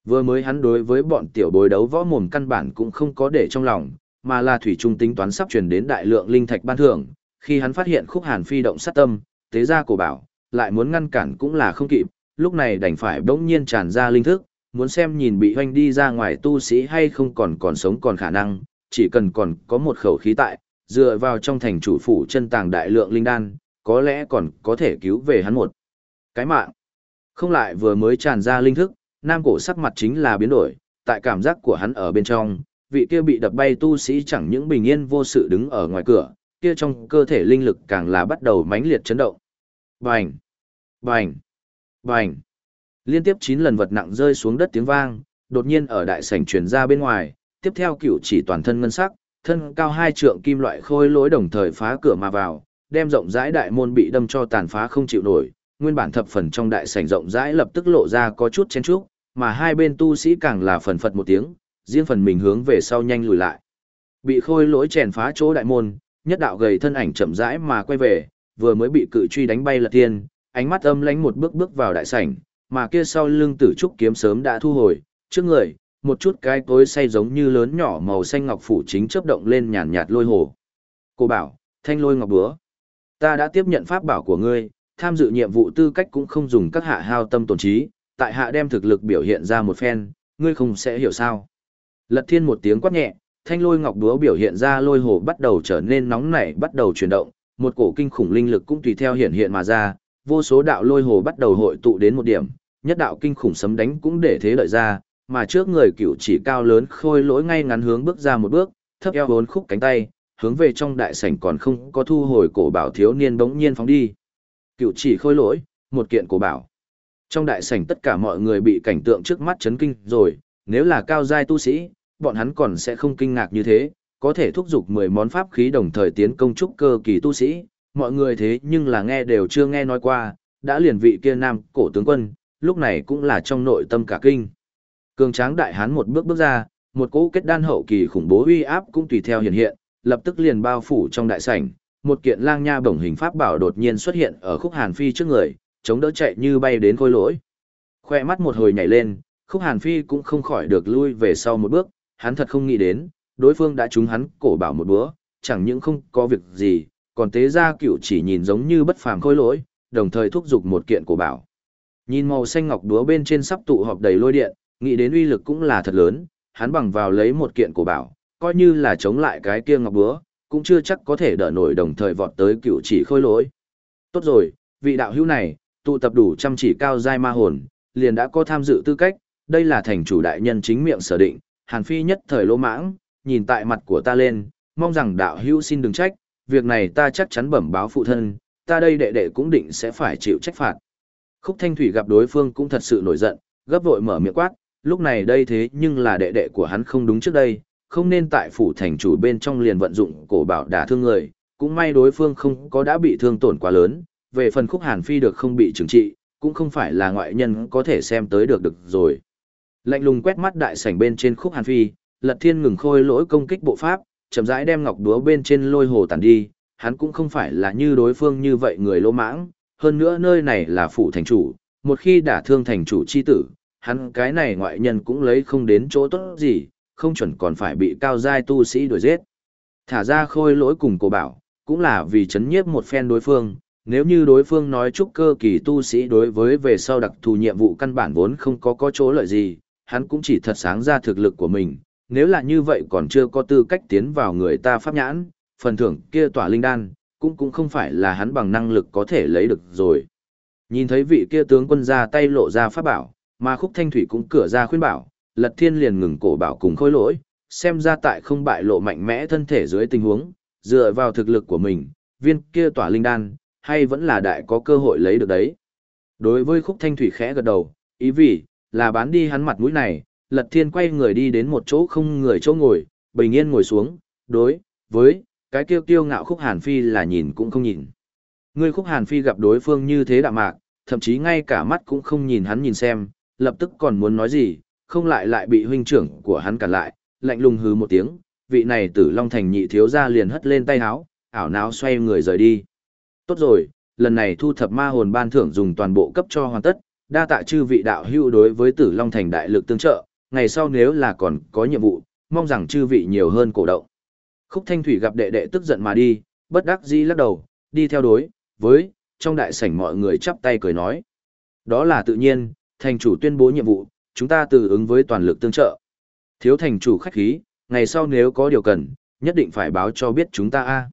Vừa mới hắn đối với bọn tiểu bối đấu võ mồm căn bản cũng không có để trong lòng, mà là thủy trung tính toán sắp truyền đến đại lượng linh thạch ban thưởng, khi hắn phát hiện khúc hàn phi động sát tâm, tế ra cổ bảo, lại muốn ngăn cản cũng là không kịp, lúc này đành phải bỗng nhiên tràn ra linh thức, muốn xem nhìn bị hoanh đi ra ngoài tu sĩ hay không còn còn sống còn khả năng, chỉ cần còn có một khẩu khí tại, dựa vào trong thành chủ phủ chân tàng đại lượng linh đan, có lẽ còn có thể cứu về hắn một cái mạng. Không lại vừa mới tràn ra linh thức, nam cổ sắc mặt chính là biến đổi, tại cảm giác của hắn ở bên trong, vị kia bị đập bay tu sĩ chẳng những bình yên vô sự đứng ở ngoài cửa, kia trong cơ thể linh lực càng là bắt đầu mãnh liệt chấn động. Bành! Bành! Bành! Liên tiếp 9 lần vật nặng rơi xuống đất tiếng vang, đột nhiên ở đại sảnh truyền ra bên ngoài, tiếp theo cựu chỉ toàn thân ngân sắc, thân cao hai trượng kim loại khôi lối đồng thời phá cửa mà vào, đem rộng rãi đại môn bị đâm cho tàn phá không chịu nổi, nguyên bản thập phần trong đại sảnh rộng rãi lập tức lộ ra có chút chen chúc, mà hai bên tu sĩ càng là phần phật một tiếng, riêng phần mình hướng về sau nhanh lùi lại. Bị khôi lỗi chèn phá chỗ đại môn, nhất đạo gầy thân ảnh chậm rãi mà quay về, vừa mới bị cự truy đánh bay lật tiên, ánh mắt âm lánh một bước bước vào đại sảnh, mà kia sau lưng tử trúc kiếm sớm đã thu hồi, trước người, một chút cái tối say giống như lớn nhỏ màu xanh ngọc phủ chính chớp động lên nhàn nhạt lôi hồ. Cô bảo, thanh lôi ngọc búa. Ta đã tiếp nhận pháp bảo của ngươi, tham dự nhiệm vụ tư cách cũng không dùng các hạ hao tâm tổn trí, tại hạ đem thực lực biểu hiện ra một phen, ngươi không sẽ hiểu sao. Lật thiên một tiếng quát nhẹ, thanh lôi ngọc búa biểu hiện ra lôi hồ bắt đầu trở nên nóng nảy bắt đầu chuyển động, một cổ kinh khủng linh lực cũng tùy theo hiện hiện mà ra, vô số đạo lôi hồ bắt đầu hội tụ đến một điểm, nhất đạo kinh khủng sấm đánh cũng để thế lợi ra, mà trước người cựu chỉ cao lớn khôi lỗi ngay ngắn hướng bước ra một bước, thấp eo bốn khúc cánh tay, hướng về trong đại sảnh còn không có thu hồi cổ bảo thiếu niên bỗng nhiên phóng đi. Cựu chỉ khôi lỗi, một kiện cổ bảo. Trong đại sảnh tất cả mọi người bị cảnh tượng trước mắt chấn kinh rồi, nếu là cao giai tu sĩ, bọn hắn còn sẽ không kinh ngạc như thế, có thể thúc giục 10 món pháp khí đồng thời tiến công trúc cơ kỳ tu sĩ, mọi người thế nhưng là nghe đều chưa nghe nói qua, đã liền vị kia nam cổ tướng quân, lúc này cũng là trong nội tâm cả kinh. Cường tráng đại hán một bước bước ra, một cỗ kết đan hậu kỳ khủng bố uy áp cũng tùy theo hiện hiện, lập tức liền bao phủ trong đại sảnh, một kiện lang nha bổng hình pháp bảo đột nhiên xuất hiện ở khúc hàn phi trước người, chống đỡ chạy như bay đến khôi lỗi. Khoe mắt một hồi nhảy lên, khúc hàn phi cũng không khỏi được lui về sau một bước, hắn thật không nghĩ đến, đối phương đã trúng hắn cổ bảo một búa, chẳng những không có việc gì, còn tế ra cựu chỉ nhìn giống như bất phàm khôi lỗi, đồng thời thúc giục một kiện cổ bảo. Nhìn màu xanh ngọc đúa bên trên sắp tụ họp đầy lôi điện, nghĩ đến uy lực cũng là thật lớn, hắn bằng vào lấy một kiện cổ bảo, coi như là chống lại cái kia ngọc búa, cũng chưa chắc có thể đỡ nổi đồng thời vọt tới cựu chỉ khôi lỗi. Tốt rồi, vị đạo hữu này, tụ tập đủ chăm chỉ cao giai ma hồn, liền đã có tham dự tư cách, đây là thành chủ đại nhân chính miệng sở định, Hàn Phi nhất thời lỗ mãng, nhìn tại mặt của ta lên, mong rằng đạo hữu xin đừng trách, việc này ta chắc chắn bẩm báo phụ thân, ta đây đệ đệ cũng định sẽ phải chịu trách phạt. Khúc Thanh Thủy gặp đối phương cũng thật sự nổi giận, gấp vội mở miệng quát, lúc này đây thế nhưng là đệ đệ của hắn không đúng trước đây, không nên tại phủ thành chủ bên trong liền vận dụng cổ bảo đả thương người, cũng may đối phương không có đã bị thương tổn quá lớn, về phần Khúc Hàn Phi được không bị trừng trị, cũng không phải là ngoại nhân có thể xem tới được được rồi. Lạnh lùng quét mắt đại sảnh bên trên Khúc Hàn Phi, Lật Thiên ngừng khôi lỗi công kích bộ pháp, chậm rãi đem ngọc đúa bên trên lôi hồ tàn đi, hắn cũng không phải là như đối phương như vậy người lỗ mãng, hơn nữa nơi này là phủ thành chủ, một khi đả thương thành chủ chi tử, hắn cái này ngoại nhân cũng lấy không đến chỗ tốt gì, không chuẩn còn phải bị cao giai tu sĩ đuổi giết. Thả ra khôi lỗi cùng cổ bảo, cũng là vì chấn nhiếp một phen đối phương, nếu như đối phương nói chúc cơ kỳ tu sĩ đối với về sau đặc thù nhiệm vụ căn bản vốn không có có chỗ lợi gì, hắn cũng chỉ thật sáng ra thực lực của mình, nếu là như vậy còn chưa có tư cách tiến vào người ta pháp nhãn, phần thưởng kia tỏa linh đan, cũng cũng không phải là hắn bằng năng lực có thể lấy được rồi. Nhìn thấy vị kia tướng quân ra tay lộ ra pháp bảo, mà khúc thanh thủy cũng cửa ra khuyên bảo, lật thiên liền ngừng cổ bảo cùng khôi lỗi, xem ra tại không bại lộ mạnh mẽ thân thể dưới tình huống, dựa vào thực lực của mình, viên kia tỏa linh đan, hay vẫn là đại có cơ hội lấy được đấy. Đối với khúc thanh thủy khẽ gật đầu, ý vì, là bán đi hắn mặt mũi này, lật thiên quay người đi đến một chỗ không người chỗ ngồi, bình yên ngồi xuống, đối, với, cái kêu kiêu ngạo khúc hàn phi là nhìn cũng không nhìn. Người khúc hàn phi gặp đối phương như thế đạm mạc, thậm chí ngay cả mắt cũng không nhìn hắn nhìn xem, lập tức còn muốn nói gì, không lại lại bị huynh trưởng của hắn cản lại, lạnh lùng hứ một tiếng, vị này tử long thành nhị thiếu ra liền hất lên tay háo, ảo não xoay người rời đi. Tốt rồi, lần này thu thập ma hồn ban thưởng dùng toàn bộ cấp cho hoàn tất, đa tạ chư vị đạo hữu đối với tử long thành đại lực tương trợ, ngày sau nếu là còn có nhiệm vụ, mong rằng chư vị nhiều hơn cổ động. Khúc Thanh Thủy gặp đệ đệ tức giận mà đi, bất đắc dĩ lắc đầu, đi theo đối, với, trong đại sảnh mọi người chắp tay cười nói. Đó là tự nhiên, thành chủ tuyên bố nhiệm vụ, chúng ta từ ứng với toàn lực tương trợ. Thiếu thành chủ khách khí, ngày sau nếu có điều cần, nhất định phải báo cho biết chúng ta a.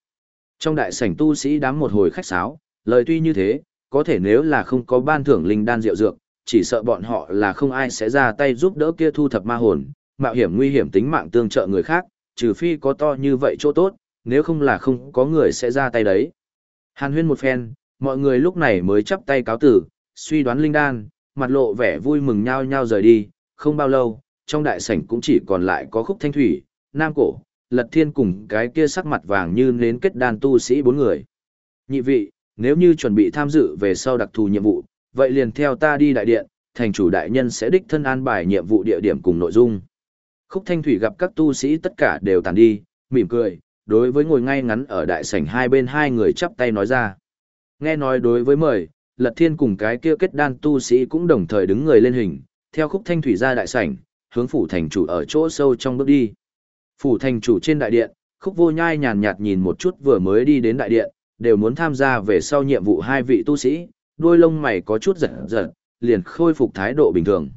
Trong đại sảnh tu sĩ đám một hồi khách sáo, lời tuy như thế, có thể nếu là không có ban thưởng linh đan rượu dược, chỉ sợ bọn họ là không ai sẽ ra tay giúp đỡ kia thu thập ma hồn, mạo hiểm nguy hiểm tính mạng tương trợ người khác, trừ phi có to như vậy chỗ tốt, nếu không là không có người sẽ ra tay đấy. Hàn huyên một phen, mọi người lúc này mới chắp tay cáo tử, suy đoán linh đan, mặt lộ vẻ vui mừng nhao nhao rời đi, không bao lâu, trong đại sảnh cũng chỉ còn lại có khúc thanh thủy, nam cổ, lật thiên cùng cái kia sắc mặt vàng như nến kết đàn tu sĩ bốn người. Nhị vị, nếu như chuẩn bị tham dự về sau đặc thù nhiệm vụ, vậy liền theo ta đi đại điện, thành chủ đại nhân sẽ đích thân an bài nhiệm vụ địa điểm cùng nội dung. Khúc Thanh Thủy gặp các tu sĩ tất cả đều tàn đi, mỉm cười, đối với ngồi ngay ngắn ở đại sảnh hai bên hai người chắp tay nói ra. Nghe nói đối với mời, Lật Thiên cùng cái kia kết đan tu sĩ cũng đồng thời đứng người lên hình, theo Khúc Thanh Thủy ra đại sảnh, hướng phủ thành chủ ở chỗ sâu trong bước đi. Phủ thành chủ trên đại điện, Khúc Vô Nhai nhàn nhạt nhìn một chút vừa mới đi đến đại điện, đều muốn tham gia về sau nhiệm vụ hai vị tu sĩ, đôi lông mày có chút giật giật, liền khôi phục thái độ bình thường.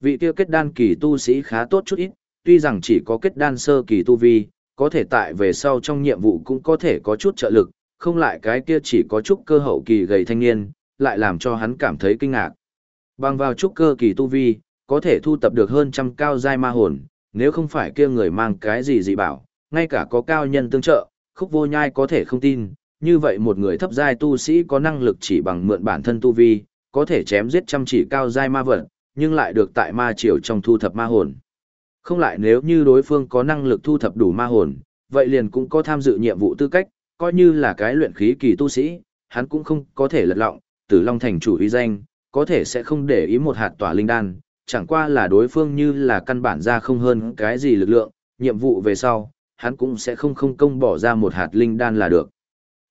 Vị kia kết đan kỳ tu sĩ khá tốt chút ít, tuy rằng chỉ có kết đan sơ kỳ tu vi, có thể tại về sau trong nhiệm vụ cũng có thể có chút trợ lực, không lại cái kia chỉ có chút cơ hậu kỳ gầy thanh niên, lại làm cho hắn cảm thấy kinh ngạc. Bằng vào chút cơ kỳ tu vi, có thể thu tập được hơn trăm cao giai ma hồn, nếu không phải kia người mang cái gì dị bảo, ngay cả có cao nhân tương trợ, khúc vô nhai có thể không tin, như vậy một người thấp giai tu sĩ có năng lực chỉ bằng mượn bản thân tu vi, có thể chém giết trăm chỉ cao giai ma vật, nhưng lại được tại ma triều trong thu thập ma hồn. Không lại nếu như đối phương có năng lực thu thập đủ ma hồn, vậy liền cũng có tham dự nhiệm vụ tư cách, coi như là cái luyện khí kỳ tu sĩ, hắn cũng không có thể lật lọng, tử long thành chủ uy danh, có thể sẽ không để ý một hạt tỏa linh đan, chẳng qua là đối phương như là căn bản ra không hơn cái gì lực lượng, nhiệm vụ về sau, hắn cũng sẽ không không công bỏ ra một hạt linh đan là được.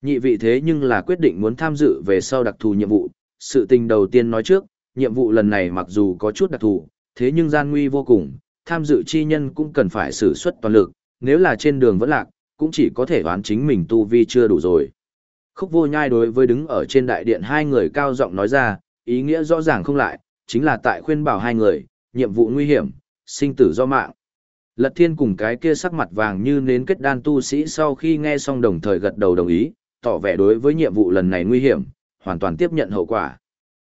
Nhị vị thế nhưng là quyết định muốn tham dự về sau đặc thù nhiệm vụ, sự tình đầu tiên nói trước, nhiệm vụ lần này mặc dù có chút đặc thù, thế nhưng gian nguy vô cùng, tham dự chi nhân cũng cần phải sử xuất toàn lực, nếu là trên đường vẫn lạc, cũng chỉ có thể đoán chính mình tu vi chưa đủ rồi. Khúc vô nhai đối với đứng ở trên đại điện hai người cao giọng nói ra, ý nghĩa rõ ràng không lại, chính là tại khuyên bảo hai người, nhiệm vụ nguy hiểm, sinh tử do mạng. Lật thiên cùng cái kia sắc mặt vàng như nến kết đan tu sĩ sau khi nghe xong đồng thời gật đầu đồng ý, tỏ vẻ đối với nhiệm vụ lần này nguy hiểm, hoàn toàn tiếp nhận hậu quả.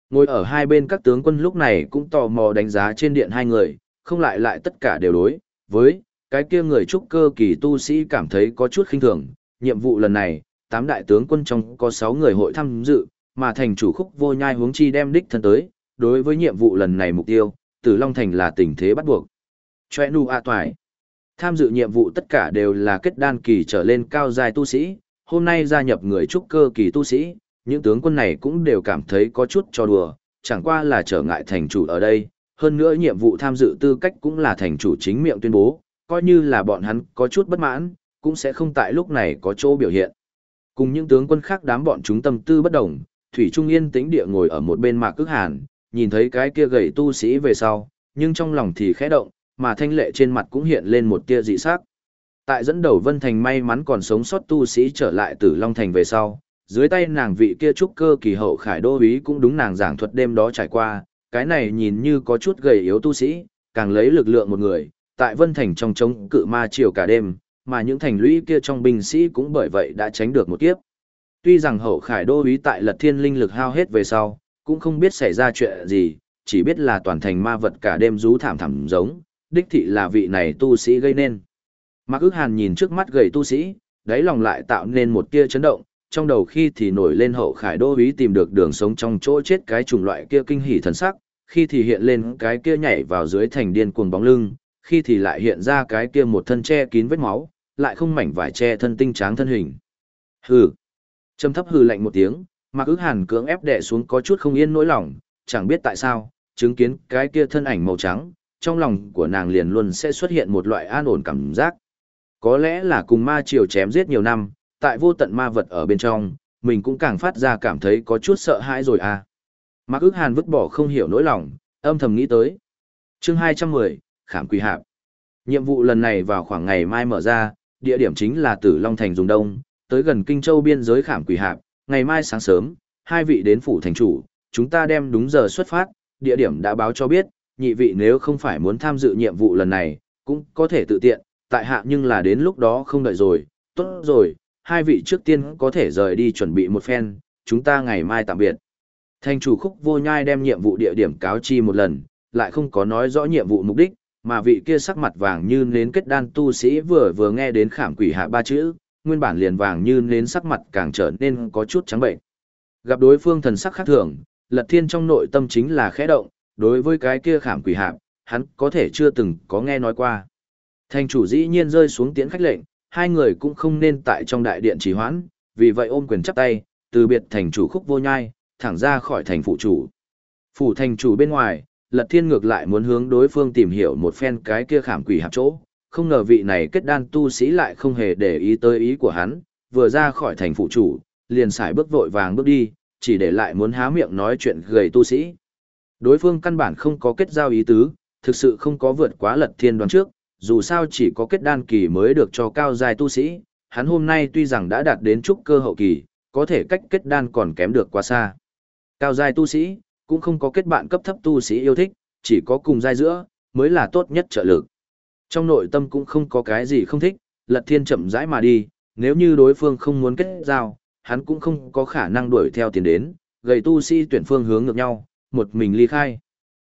Ngồi ở hai bên các tướng quân lúc này cũng tò mò đánh giá trên điện hai người, không lại lại tất cả đều đối, với, cái kia người trúc cơ kỳ tu sĩ cảm thấy có chút khinh thường, nhiệm vụ lần này, tám đại tướng quân trong có sáu người hội tham dự, mà thành chủ khúc vô nhai hướng chi đem đích thân tới, đối với nhiệm vụ lần này mục tiêu, Tử Long Thành là tình thế bắt buộc. Choe nu a toại. Tham dự nhiệm vụ tất cả đều là kết đan kỳ trở lên cao dài tu sĩ, hôm nay gia nhập người trúc cơ kỳ tu sĩ, những tướng quân này cũng đều cảm thấy có chút cho đùa, chẳng qua là trở ngại thành chủ ở đây, hơn nữa nhiệm vụ tham dự tư cách cũng là thành chủ chính miệng tuyên bố, coi như là bọn hắn có chút bất mãn, cũng sẽ không tại lúc này có chỗ biểu hiện. Cùng những tướng quân khác đám bọn chúng tâm tư bất đồng, Thủy Trung Yên tĩnh địa ngồi ở một bên mạc cước hàn, nhìn thấy cái kia gầy tu sĩ về sau, nhưng trong lòng thì khẽ động, mà thanh lệ trên mặt cũng hiện lên một tia dị sắc. Tại dẫn đầu Vân Thành may mắn còn sống sót tu sĩ trở lại từ Long Thành về sau, dưới tay nàng vị kia trúc cơ kỳ hậu khải đô úy cũng đúng nàng giảng thuật đêm đó trải qua, cái này nhìn như có chút gầy yếu tu sĩ, càng lấy lực lượng một người, tại Vân Thành trong chống cự ma chiều cả đêm, mà những thành lũy kia trong binh sĩ cũng bởi vậy đã tránh được một kiếp. Tuy rằng hậu khải đô úy tại lật thiên linh lực hao hết về sau, cũng không biết xảy ra chuyện gì, chỉ biết là toàn thành ma vật cả đêm rú thảm thảm giống, đích thị là vị này tu sĩ gây nên. Mạc ước hàn nhìn trước mắt gầy tu sĩ, đáy lòng lại tạo nên một tia chấn động, trong đầu khi thì nổi lên hậu khải đô úy tìm được đường sống trong chỗ chết cái chủng loại kia kinh hỉ thần sắc, khi thì hiện lên cái kia nhảy vào dưới thành điên cuồng bóng lưng, khi thì lại hiện ra cái kia một thân che kín vết máu, lại không mảnh vải che thân tinh tráng thân hình. Hừ. Trầm thấp hừ lạnh một tiếng, Mạc ước hàn cưỡng ép đè xuống có chút không yên nỗi lòng, chẳng biết tại sao, chứng kiến cái kia thân ảnh màu trắng, trong lòng của nàng liền luôn sẽ xuất hiện một loại an ổn cảm giác. Có lẽ là cùng ma triều chém giết nhiều năm, tại vô tận ma vật ở bên trong, mình cũng càng phát ra cảm thấy có chút sợ hãi rồi à. Mạc ước hàn vứt bỏ không hiểu nỗi lòng, âm thầm nghĩ tới. chương 210, Khảm Quỳ Hạp. Nhiệm vụ lần này vào khoảng ngày mai mở ra, địa điểm chính là Tử Long Thành Dùng Đông, tới gần Kinh Châu biên giới Khảm Quỳ Hạp, ngày mai sáng sớm, hai vị đến phủ thành chủ, chúng ta đem đúng giờ xuất phát, địa điểm đã báo cho biết, nhị vị nếu không phải muốn tham dự nhiệm vụ lần này, cũng có thể tự tiện, tại hạ nhưng là đến lúc đó không đợi rồi, tốt rồi, hai vị trước tiên có thể rời đi chuẩn bị một phen, chúng ta ngày mai tạm biệt. Thành chủ khúc vô nhai đem nhiệm vụ địa điểm cáo chi một lần, lại không có nói rõ nhiệm vụ mục đích, mà vị kia sắc mặt vàng như nến kết đan tu sĩ vừa vừa nghe đến khảm quỷ hạ ba chữ, nguyên bản liền vàng như nến sắc mặt càng trở nên có chút trắng bệnh. Gặp đối phương thần sắc khác thường, lật thiên trong nội tâm chính là khẽ động, đối với cái kia khảm quỷ hạ, hắn có thể chưa từng có nghe nói qua. Thành chủ dĩ nhiên rơi xuống tiễn khách lệnh, hai người cũng không nên tại trong đại điện trì hoãn, vì vậy ôm quyền chắp tay, từ biệt thành chủ khúc vô nhai, thẳng ra khỏi thành phụ chủ. Phủ thành chủ bên ngoài, Lật Thiên ngược lại muốn hướng đối phương tìm hiểu một phen cái kia khảm quỷ hạp chỗ, không ngờ vị này kết đan tu sĩ lại không hề để ý tới ý của hắn, vừa ra khỏi thành phụ chủ, liền xài bước vội vàng bước đi, chỉ để lại muốn há miệng nói chuyện gầy tu sĩ. Đối phương căn bản không có kết giao ý tứ, thực sự không có vượt quá Lật Thiên đoán trước, dù sao chỉ có kết đan kỳ mới được cho cao dài tu sĩ, hắn hôm nay tuy rằng đã đạt đến trúc cơ hậu kỳ, có thể cách kết đan còn kém được quá xa. Cao dài tu sĩ, cũng không có kết bạn cấp thấp tu sĩ yêu thích, chỉ có cùng giai giữa, mới là tốt nhất trợ lực. Trong nội tâm cũng không có cái gì không thích, lật thiên chậm rãi mà đi, nếu như đối phương không muốn kết giao, hắn cũng không có khả năng đuổi theo tiền đến, gầy tu sĩ tuyển phương hướng ngược nhau, một mình ly khai.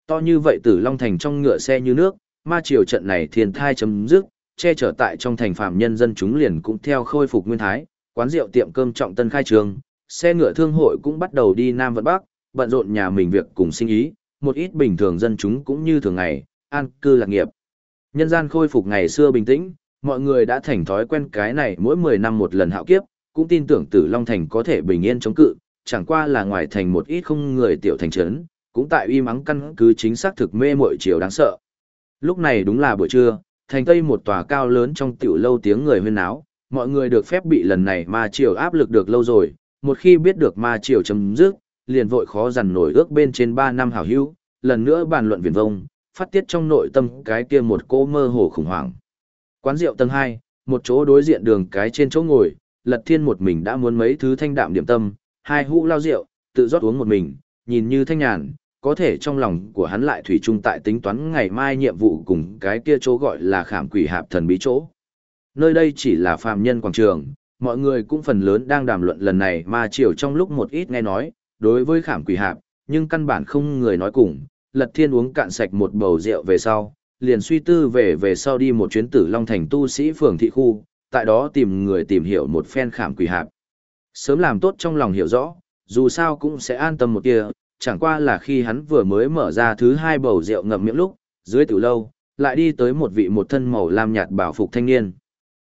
To như vậy tử Long Thành trong ngựa xe như nước, ma triều trận này thiên thai chấm dứt, che chở tại trong thành phạm nhân dân chúng liền cũng theo khôi phục nguyên thái, quán rượu tiệm cơm trọng tân khai trường, xe ngựa thương hội cũng bắt đầu đi Nam vận Bắc, bận rộn nhà mình việc cùng sinh ý, một ít bình thường dân chúng cũng như thường ngày, an cư lạc nghiệp. Nhân gian khôi phục ngày xưa bình tĩnh, mọi người đã thành thói quen cái này mỗi 10 năm một lần hạo kiếp, cũng tin tưởng Tử Long Thành có thể bình yên chống cự, chẳng qua là ngoài thành một ít không người tiểu thành trấn, cũng tại uy mắng căn cứ chính xác thực mê muội chiều đáng sợ. Lúc này đúng là buổi trưa, thành tây một tòa cao lớn trong tiểu lâu tiếng người huyên náo, mọi người được phép bị lần này ma triều áp lực được lâu rồi, một khi biết được ma triều chấm dứt, liền vội khó dằn nổi ước bên trên 3 năm hảo hữu, lần nữa bàn luận viển vông, phát tiết trong nội tâm cái kia một cô mơ hồ khủng hoảng. Quán rượu tầng 2, một chỗ đối diện đường cái trên chỗ ngồi, Lật Thiên một mình đã muốn mấy thứ thanh đạm điểm tâm, hai hũ lao rượu, tự rót uống một mình, nhìn như thanh nhàn, có thể trong lòng của hắn lại thủy chung tại tính toán ngày mai nhiệm vụ cùng cái kia chỗ gọi là khảm quỷ hạp thần bí chỗ. Nơi đây chỉ là phàm nhân quảng trường, mọi người cũng phần lớn đang đàm luận lần này mà chiều trong lúc một ít nghe nói, đối với khảm quỷ hạp, nhưng căn bản không người nói cùng, lật thiên uống cạn sạch một bầu rượu về sau, liền suy tư về về sau đi một chuyến tử Long Thành tu sĩ phường thị khu, tại đó tìm người tìm hiểu một phen khảm quỷ hạp. Sớm làm tốt trong lòng hiểu rõ, dù sao cũng sẽ an tâm một tia, chẳng qua là khi hắn vừa mới mở ra thứ hai bầu rượu ngậm miệng lúc, dưới tử lâu, lại đi tới một vị một thân màu lam nhạt bảo phục thanh niên.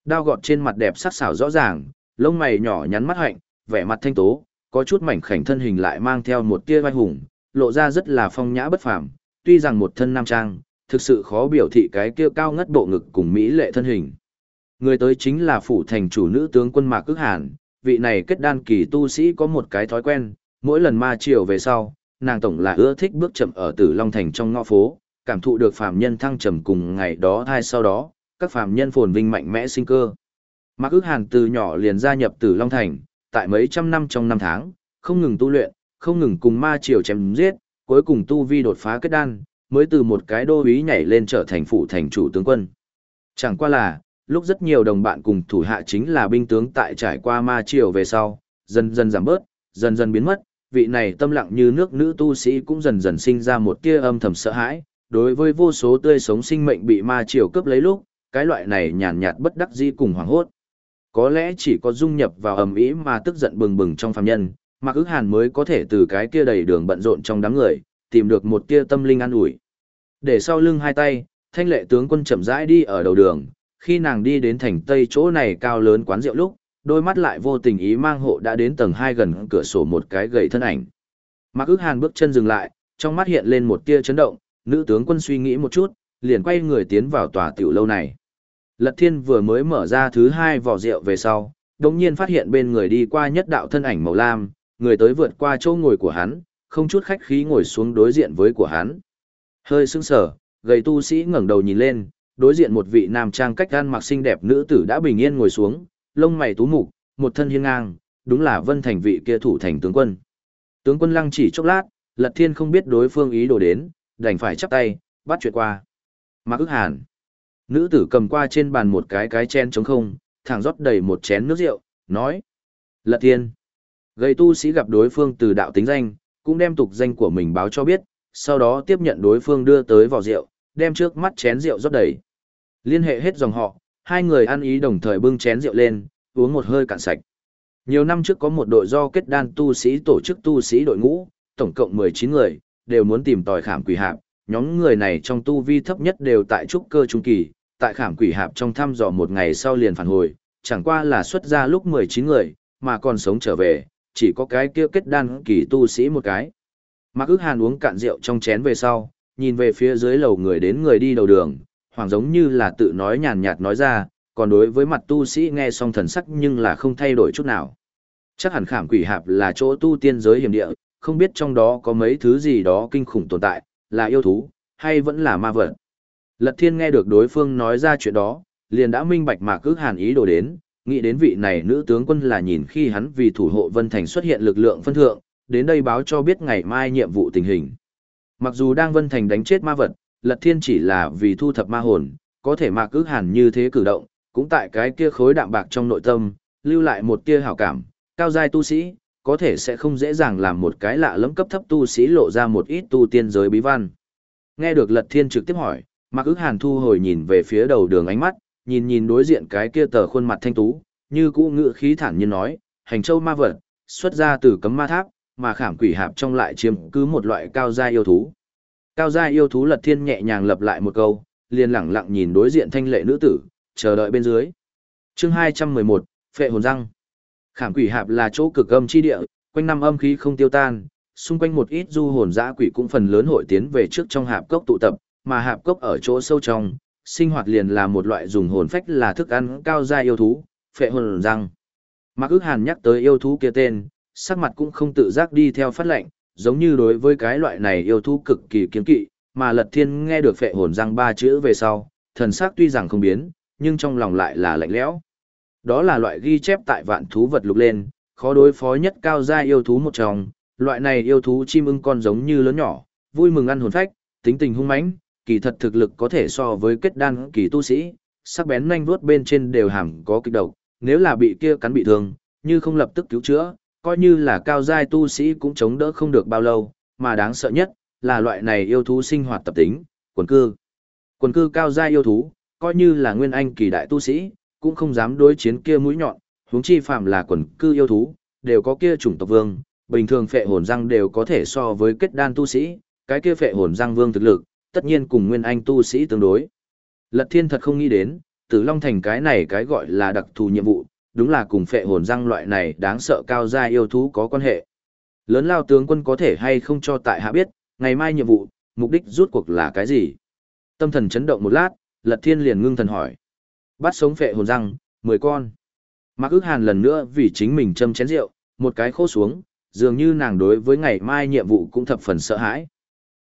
Đao gọt trên mặt đẹp sắc sảo rõ ràng, lông mày nhỏ nhắn mắt hạnh, vẻ mặt thanh tố, có chút mảnh khảnh thân hình lại mang theo một tia vai hùng, lộ ra rất là phong nhã bất phàm, tuy rằng một thân nam trang, thực sự khó biểu thị cái kia cao ngất bộ ngực cùng mỹ lệ thân hình. Người tới chính là phủ thành chủ nữ tướng quân Mạc Cước Hàn, vị này kết đan kỳ tu sĩ có một cái thói quen, mỗi lần ma chiều về sau, nàng tổng là ưa thích bước chậm ở Tử Long Thành trong ngõ phố, cảm thụ được phàm nhân thăng trầm cùng ngày đó hay sau đó, các phàm nhân phồn vinh mạnh mẽ sinh cơ. Mạc Cức hàn từ nhỏ liền gia nhập Tử Long Thành, tại mấy trăm năm trong năm tháng, không ngừng tu luyện, không ngừng cùng ma triều chém giết, cuối cùng tu vi đột phá kết đan, mới từ một cái đô úy nhảy lên trở thành phụ thành chủ tướng quân. Chẳng qua là, lúc rất nhiều đồng bạn cùng thủ hạ chính là binh tướng tại trải qua ma triều về sau, dần dần giảm bớt, dần dần biến mất, vị này tâm lặng như nước nữ tu sĩ cũng dần dần sinh ra một tia âm thầm sợ hãi, đối với vô số tươi sống sinh mệnh bị ma triều cướp lấy lúc, cái loại này nhàn nhạt bất đắc dĩ cùng hoảng hốt. Có lẽ chỉ có dung nhập vào ầm ĩ mà tức giận bừng bừng trong phàm nhân, Mạc Ước Hàn mới có thể từ cái kia đầy đường bận rộn trong đám người, tìm được một tia tâm linh an ủi. Để sau lưng hai tay, thanh lệ tướng quân chậm rãi đi ở đầu đường, khi nàng đi đến thành tây chỗ này cao lớn quán rượu lúc, đôi mắt lại vô tình ý mang hộ đã đến tầng hai gần cửa sổ một cái gầy thân ảnh. Mạc Ước Hàn bước chân dừng lại, trong mắt hiện lên một tia chấn động, nữ tướng quân suy nghĩ một chút, liền quay người tiến vào tòa tiểu lâu này. Lật Thiên vừa mới mở ra thứ hai vỏ rượu về sau, đồng nhiên phát hiện bên người đi qua nhất đạo thân ảnh màu lam, người tới vượt qua chỗ ngồi của hắn, không chút khách khí ngồi xuống đối diện với của hắn. Hơi sững sờ, gầy tu sĩ ngẩng đầu nhìn lên, đối diện một vị nam trang cách gan mặc xinh đẹp nữ tử đã bình yên ngồi xuống, lông mày tú mục, một thân hiên ngang, đúng là Vân Thành vị kia thủ thành tướng quân. Tướng quân lăng chỉ chốc lát, Lật Thiên không biết đối phương ý đồ đến, đành phải chắp tay, bắt chuyện qua. Mạc ức hàn. Nữ tử cầm qua trên bàn một cái cái chén trống không, thẳng rót đầy một chén nước rượu, nói. Lật Thiên. Gầy tu sĩ gặp đối phương từ đạo tính danh, cũng đem tục danh của mình báo cho biết, sau đó tiếp nhận đối phương đưa tới vỏ rượu, đem trước mắt chén rượu rót đầy. Liên hệ hết dòng họ, hai người ăn ý đồng thời bưng chén rượu lên, uống một hơi cạn sạch. Nhiều năm trước có một đội do kết đan tu sĩ tổ chức tu sĩ đội ngũ, tổng cộng 19 người, đều muốn tìm tòi khảm quỷ hạp. Nhóm người này trong tu vi thấp nhất đều tại trúc cơ trung kỳ, tại khảm quỷ hạp trong thăm dò một ngày sau liền phản hồi, chẳng qua là xuất ra lúc 19 người, mà còn sống trở về, chỉ có cái kia kết đan kỳ tu sĩ một cái. Mạc ước hàn uống cạn rượu trong chén về sau, nhìn về phía dưới lầu người đến người đi đầu đường, hoàng giống như là tự nói nhàn nhạt nói ra, còn đối với mặt tu sĩ nghe xong thần sắc nhưng là không thay đổi chút nào. Chắc hẳn khảm quỷ hạp là chỗ tu tiên giới hiểm địa, không biết trong đó có mấy thứ gì đó kinh khủng tồn tại, là yêu thú, hay vẫn là ma vật. Lật thiên nghe được đối phương nói ra chuyện đó, liền đã minh bạch mà cứ hàn ý đồ đến, nghĩ đến vị này nữ tướng quân là nhìn khi hắn vì thủ hộ Vân Thành xuất hiện lực lượng phân thượng, đến đây báo cho biết ngày mai nhiệm vụ tình hình. Mặc dù đang Vân Thành đánh chết ma vật, Lật Thiên chỉ là vì thu thập ma hồn, có thể mà cứ hàn như thế cử động, cũng tại cái kia khối đạm bạc trong nội tâm, lưu lại một tia hảo cảm, cao giai tu sĩ, có thể sẽ không dễ dàng làm một cái lạ lẫm cấp thấp tu sĩ lộ ra một ít tu tiên giới bí văn. Nghe được Lật Thiên trực tiếp hỏi, Mạc ức hàn thu hồi nhìn về phía đầu đường ánh mắt, nhìn nhìn đối diện cái kia tờ khuôn mặt thanh tú, như cũ ngự khí thản nhiên nói, hành châu ma vật, xuất ra từ cấm ma tháp, mà khảm quỷ hạp trong lại chiếm cứ một loại cao gia yêu thú. Cao gia yêu thú lật thiên nhẹ nhàng lập lại một câu, liền lẳng lặng nhìn đối diện thanh lệ nữ tử, chờ đợi bên dưới. chương 211, Phệ hồn răng. Khảm quỷ hạp là chỗ cực âm chi địa, quanh năm âm khí không tiêu tan, xung quanh một ít du hồn dã quỷ cũng phần lớn hội tiến về trước trong hạp cốc tụ tập, mà hạp cốc ở chỗ sâu trong, sinh hoạt liền là một loại dùng hồn phách là thức ăn cao gia yêu thú, phệ hồn răng. Mạc ước hàn nhắc tới yêu thú kia tên, sắc mặt cũng không tự giác đi theo phát lệnh, giống như đối với cái loại này yêu thú cực kỳ kiên kỵ, mà lật thiên nghe được phệ hồn răng ba chữ về sau, thần sắc tuy rằng không biến, nhưng trong lòng lại là lạnh lẽo. Đó là loại ghi chép tại vạn thú vật lục lên, khó đối phó nhất cao gia yêu thú một trong, loại này yêu thú chim ưng con giống như lớn nhỏ, vui mừng ăn hồn phách, tính tình hung mãnh, kỳ thật thực lực có thể so với kết đan kỳ tu sĩ, sắc bén nhanh vuốt bên trên đều hàm có kịch độc, nếu là bị kia cắn bị thương, như không lập tức cứu chữa, coi như là cao giai tu sĩ cũng chống đỡ không được bao lâu, mà đáng sợ nhất là loại này yêu thú sinh hoạt tập tính, quần cư. Quần cư cao giai yêu thú, coi như là nguyên anh kỳ đại tu sĩ, cũng không dám đối chiến kia mũi nhọn, huống chi phạm là quần cư yêu thú, đều có kia chủng tộc vương, bình thường phệ hồn răng đều có thể so với kết đan tu sĩ, cái kia phệ hồn răng vương thực lực, tất nhiên cùng nguyên anh tu sĩ tương đối. Lật thiên thật không nghĩ đến, tử long thành cái này cái gọi là đặc thù nhiệm vụ, đúng là cùng phệ hồn răng loại này đáng sợ cao gia yêu thú có quan hệ. Lớn lao tướng quân có thể hay không cho tại hạ biết, ngày mai nhiệm vụ, mục đích rút cuộc là cái gì? Tâm thần chấn động một lát, lật thiên liền ngưng thần hỏi. Bắt sống phệ hồn răng, 10 con. Mạc ước hàn lần nữa vì chính mình châm chén rượu, một cái khô xuống, dường như nàng đối với ngày mai nhiệm vụ cũng thập phần sợ hãi.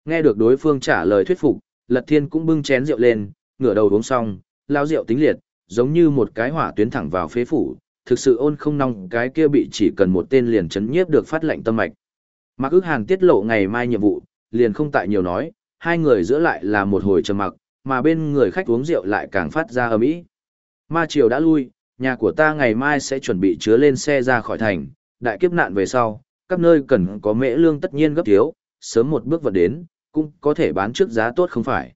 Nghe được đối phương trả lời thuyết phục, Lật Thiên cũng bưng chén rượu lên, ngửa đầu uống xong, lao rượu tính liệt, giống như một cái hỏa tuyến thẳng vào phế phủ, thực sự ôn không nong cái kia bị chỉ cần một tên liền chấn nhiếp được phát lệnh tâm mạch. Mạc ước hàn tiết lộ ngày mai nhiệm vụ, liền không tại nhiều nói, hai người giữa lại là một hồi trầm mặc, mà bên người khách uống rượu lại càng phát ra ầm ĩ. Ma triều đã lui, nhà của ta ngày mai sẽ chuẩn bị chứa lên xe ra khỏi thành, đại kiếp nạn về sau, các nơi cần có mễ lương tất nhiên gấp thiếu, sớm một bước vật đến, cũng có thể bán trước giá tốt không phải.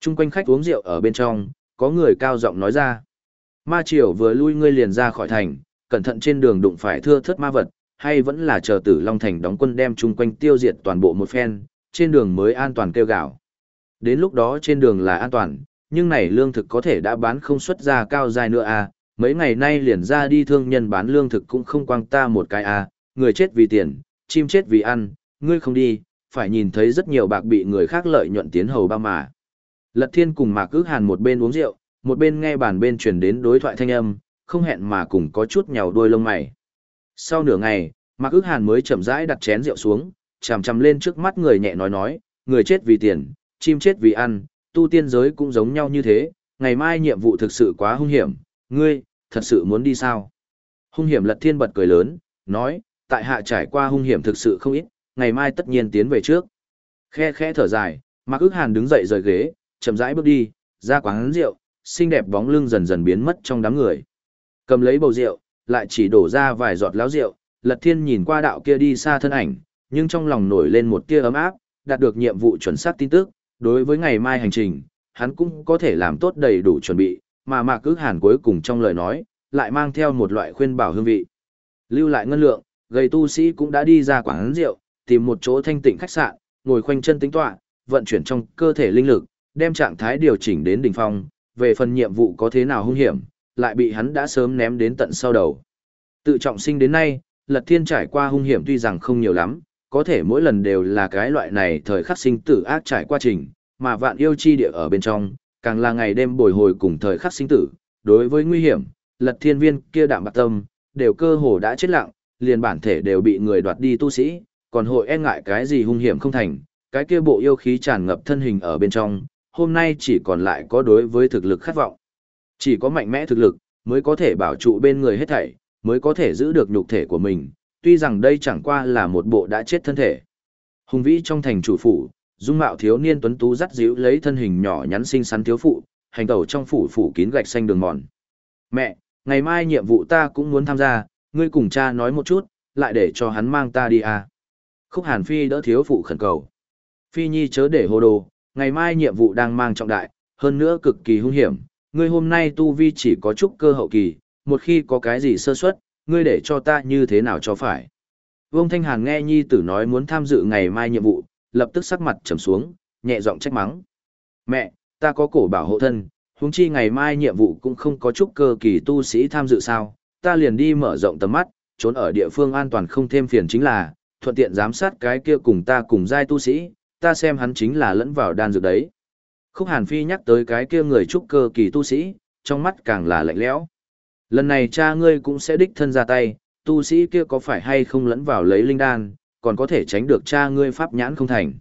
Trung quanh khách uống rượu ở bên trong, có người cao giọng nói ra. Ma triều vừa lui ngươi liền ra khỏi thành, cẩn thận trên đường đụng phải thưa thất ma vật, hay vẫn là chờ tử Long Thành đóng quân đem chung quanh tiêu diệt toàn bộ một phen, trên đường mới an toàn kêu gạo. Đến lúc đó trên đường là an toàn, nhưng này lương thực có thể đã bán không xuất ra cao dài nữa à, mấy ngày nay liền ra đi thương nhân bán lương thực cũng không quang ta một cái à, người chết vì tiền, chim chết vì ăn, ngươi không đi, phải nhìn thấy rất nhiều bạc bị người khác lợi nhuận tiến hầu ba mà. Lật thiên cùng mạc ước hàn một bên uống rượu, một bên nghe bàn bên truyền đến đối thoại thanh âm, không hẹn mà cùng có chút nhào đuôi lông mày. Sau nửa ngày, mạc ước hàn mới chậm rãi đặt chén rượu xuống, chằm chằm lên trước mắt người nhẹ nói nói, người chết vì tiền, chim chết vì ăn, tu tiên giới cũng giống nhau như thế, ngày mai nhiệm vụ thực sự quá hung hiểm, ngươi, thật sự muốn đi sao? Hung hiểm lật thiên bật cười lớn, nói, tại hạ trải qua hung hiểm thực sự không ít, ngày mai tất nhiên tiến về trước. Khe khe thở dài, Mạc ước hàn đứng dậy rời ghế, chậm rãi bước đi, ra quán rượu, xinh đẹp bóng lưng dần dần biến mất trong đám người. Cầm lấy bầu rượu, lại chỉ đổ ra vài giọt láo rượu, lật thiên nhìn qua đạo kia đi xa thân ảnh, nhưng trong lòng nổi lên một tia ấm áp, đạt được nhiệm vụ chuẩn xác tin tức, đối với ngày mai hành trình, hắn cũng có thể làm tốt đầy đủ chuẩn bị, mà Mạc ước hàn cuối cùng trong lời nói, lại mang theo một loại khuyên bảo hương vị. Lưu lại ngân lượng, gầy tu sĩ cũng đã đi ra quán rượu, tìm một chỗ thanh tịnh khách sạn, ngồi khoanh chân tính tọa, vận chuyển trong cơ thể linh lực, đem trạng thái điều chỉnh đến đỉnh phong, về phần nhiệm vụ có thế nào hung hiểm, lại bị hắn đã sớm ném đến tận sau đầu. Tự trọng sinh đến nay, Lật Thiên trải qua hung hiểm tuy rằng không nhiều lắm, có thể mỗi lần đều là cái loại này thời khắc sinh tử ác trải qua trình, mà vạn yêu chi địa ở bên trong, càng là ngày đêm bồi hồi cùng thời khắc sinh tử, đối với nguy hiểm, Lật Thiên viên kia đạm bạc tâm, đều cơ hồ đã chết lặng, liền bản thể đều bị người đoạt đi tu sĩ, còn hội e ngại cái gì hung hiểm không thành, cái kia bộ yêu khí tràn ngập thân hình ở bên trong, hôm nay chỉ còn lại có đối với thực lực khát vọng. Chỉ có mạnh mẽ thực lực, mới có thể bảo trụ bên người hết thảy, mới có thể giữ được nhục thể của mình, tuy rằng đây chẳng qua là một bộ đã chết thân thể. Hùng vĩ trong thành chủ phủ, dung mạo thiếu niên tuấn tú dắt díu lấy thân hình nhỏ nhắn xinh xắn thiếu phụ, hành tẩu trong phủ phủ kín gạch xanh đường mòn. Mẹ, ngày mai nhiệm vụ ta cũng muốn tham gia, ngươi cùng cha nói một chút, lại để cho hắn mang ta đi à. Khúc Hàn Phi đỡ thiếu phụ khẩn cầu. Phi Nhi chớ để hồ đồ, ngày mai nhiệm vụ đang mang trọng đại, hơn nữa cực kỳ hung hiểm, ngươi hôm nay tu vi chỉ có chút cơ hậu kỳ, một khi có cái gì sơ suất, ngươi để cho ta như thế nào cho phải. Vương Thanh Hàn nghe Nhi tử nói muốn tham dự ngày mai nhiệm vụ, lập tức sắc mặt trầm xuống, nhẹ giọng trách mắng. Mẹ, ta có cổ bảo hộ thân, huống chi ngày mai nhiệm vụ cũng không có chút cơ kỳ tu sĩ tham dự sao, ta liền đi mở rộng tầm mắt, trốn ở địa phương an toàn không thêm phiền chính là, thuận tiện giám sát cái kia cùng ta cùng giai tu sĩ, ta xem hắn chính là lẫn vào đan dược đấy. Khúc Hàn Phi nhắc tới cái kia người trúc cơ kỳ tu sĩ, trong mắt càng là lạnh lẽo. Lần này cha ngươi cũng sẽ đích thân ra tay, tu sĩ kia có phải hay không lẫn vào lấy linh đan, còn có thể tránh được cha ngươi pháp nhãn không thành.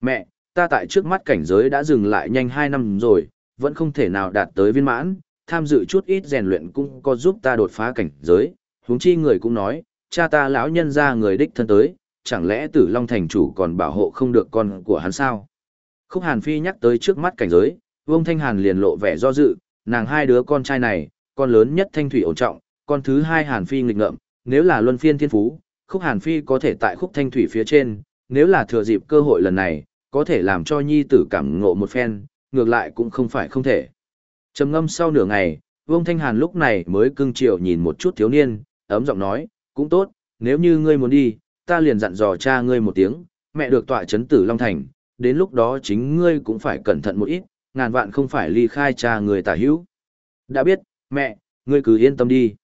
Mẹ, ta tại trước mắt cảnh giới đã dừng lại nhanh 2 năm rồi, vẫn không thể nào đạt tới viên mãn, tham dự chút ít rèn luyện cũng có giúp ta đột phá cảnh giới, huống chi người cũng nói, cha ta lão nhân ra người đích thân tới, chẳng lẽ tử Long Thành chủ còn bảo hộ không được con của hắn sao? Khúc Hàn Phi nhắc tới trước mắt cảnh giới, Vương Thanh Hàn liền lộ vẻ do dự, nàng hai đứa con trai này, con lớn nhất Thanh Thủy ổn trọng, con thứ hai Hàn Phi nghịch ngợm, nếu là luân phiên thiên phú, Khúc Hàn Phi có thể tại Khúc Thanh Thủy phía trên, nếu là thừa dịp cơ hội lần này, có thể làm cho nhi tử cảm ngộ một phen, ngược lại cũng không phải không thể. Trầm ngâm sau nửa ngày, Vương Thanh Hàn lúc này mới cưng chiều nhìn một chút thiếu niên, ấm giọng nói, cũng tốt, nếu như ngươi muốn đi, ta liền dặn dò cha ngươi một tiếng, mẹ được tọa chấn tử Long Thành, đến lúc đó chính ngươi cũng phải cẩn thận một ít, ngàn vạn không phải ly khai cha người tả hữu. Đã biết, mẹ, ngươi cứ yên tâm đi.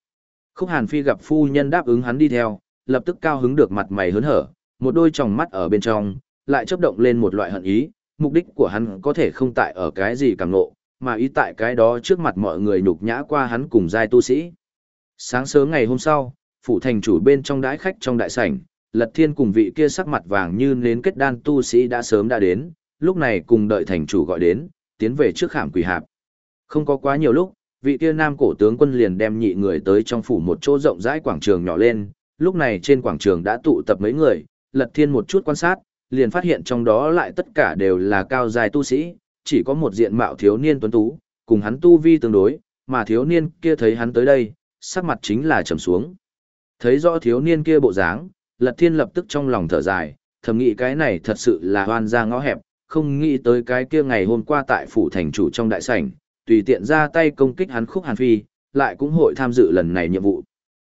Khúc Hàn Phi gặp phu nhân đáp ứng hắn đi theo, lập tức cao hứng được mặt mày hớn hở, một đôi tròng mắt ở bên trong, lại chấp động lên một loại hận ý, mục đích của hắn có thể không tại ở cái gì càng nộ, mà ý tại cái đó trước mặt mọi người nhục nhã qua hắn cùng giai tu sĩ. Sáng sớm ngày hôm sau, phủ thành chủ bên trong đãi khách trong đại sảnh, Lật Thiên cùng vị kia sắc mặt vàng như nến kết đan tu sĩ đã sớm đã đến, lúc này cùng đợi thành chủ gọi đến, tiến về trước khảm quỷ hạp. Không có quá nhiều lúc, vị kia nam cổ tướng quân liền đem nhị người tới trong phủ một chỗ rộng rãi quảng trường nhỏ lên, lúc này trên quảng trường đã tụ tập mấy người, Lật Thiên một chút quan sát, liền phát hiện trong đó lại tất cả đều là cao dài tu sĩ, chỉ có một diện mạo thiếu niên tuấn tú, cùng hắn tu vi tương đối, mà thiếu niên kia thấy hắn tới đây, sắc mặt chính là trầm xuống. Thấy rõ thiếu niên kia bộ dáng, Lật Thiên lập tức trong lòng thở dài, thầm nghĩ cái này thật sự là hoan ra ngõ hẹp, không nghĩ tới cái kia ngày hôm qua tại phủ thành chủ trong đại sảnh, tùy tiện ra tay công kích hắn khúc hàn phi, lại cũng hội tham dự lần này nhiệm vụ.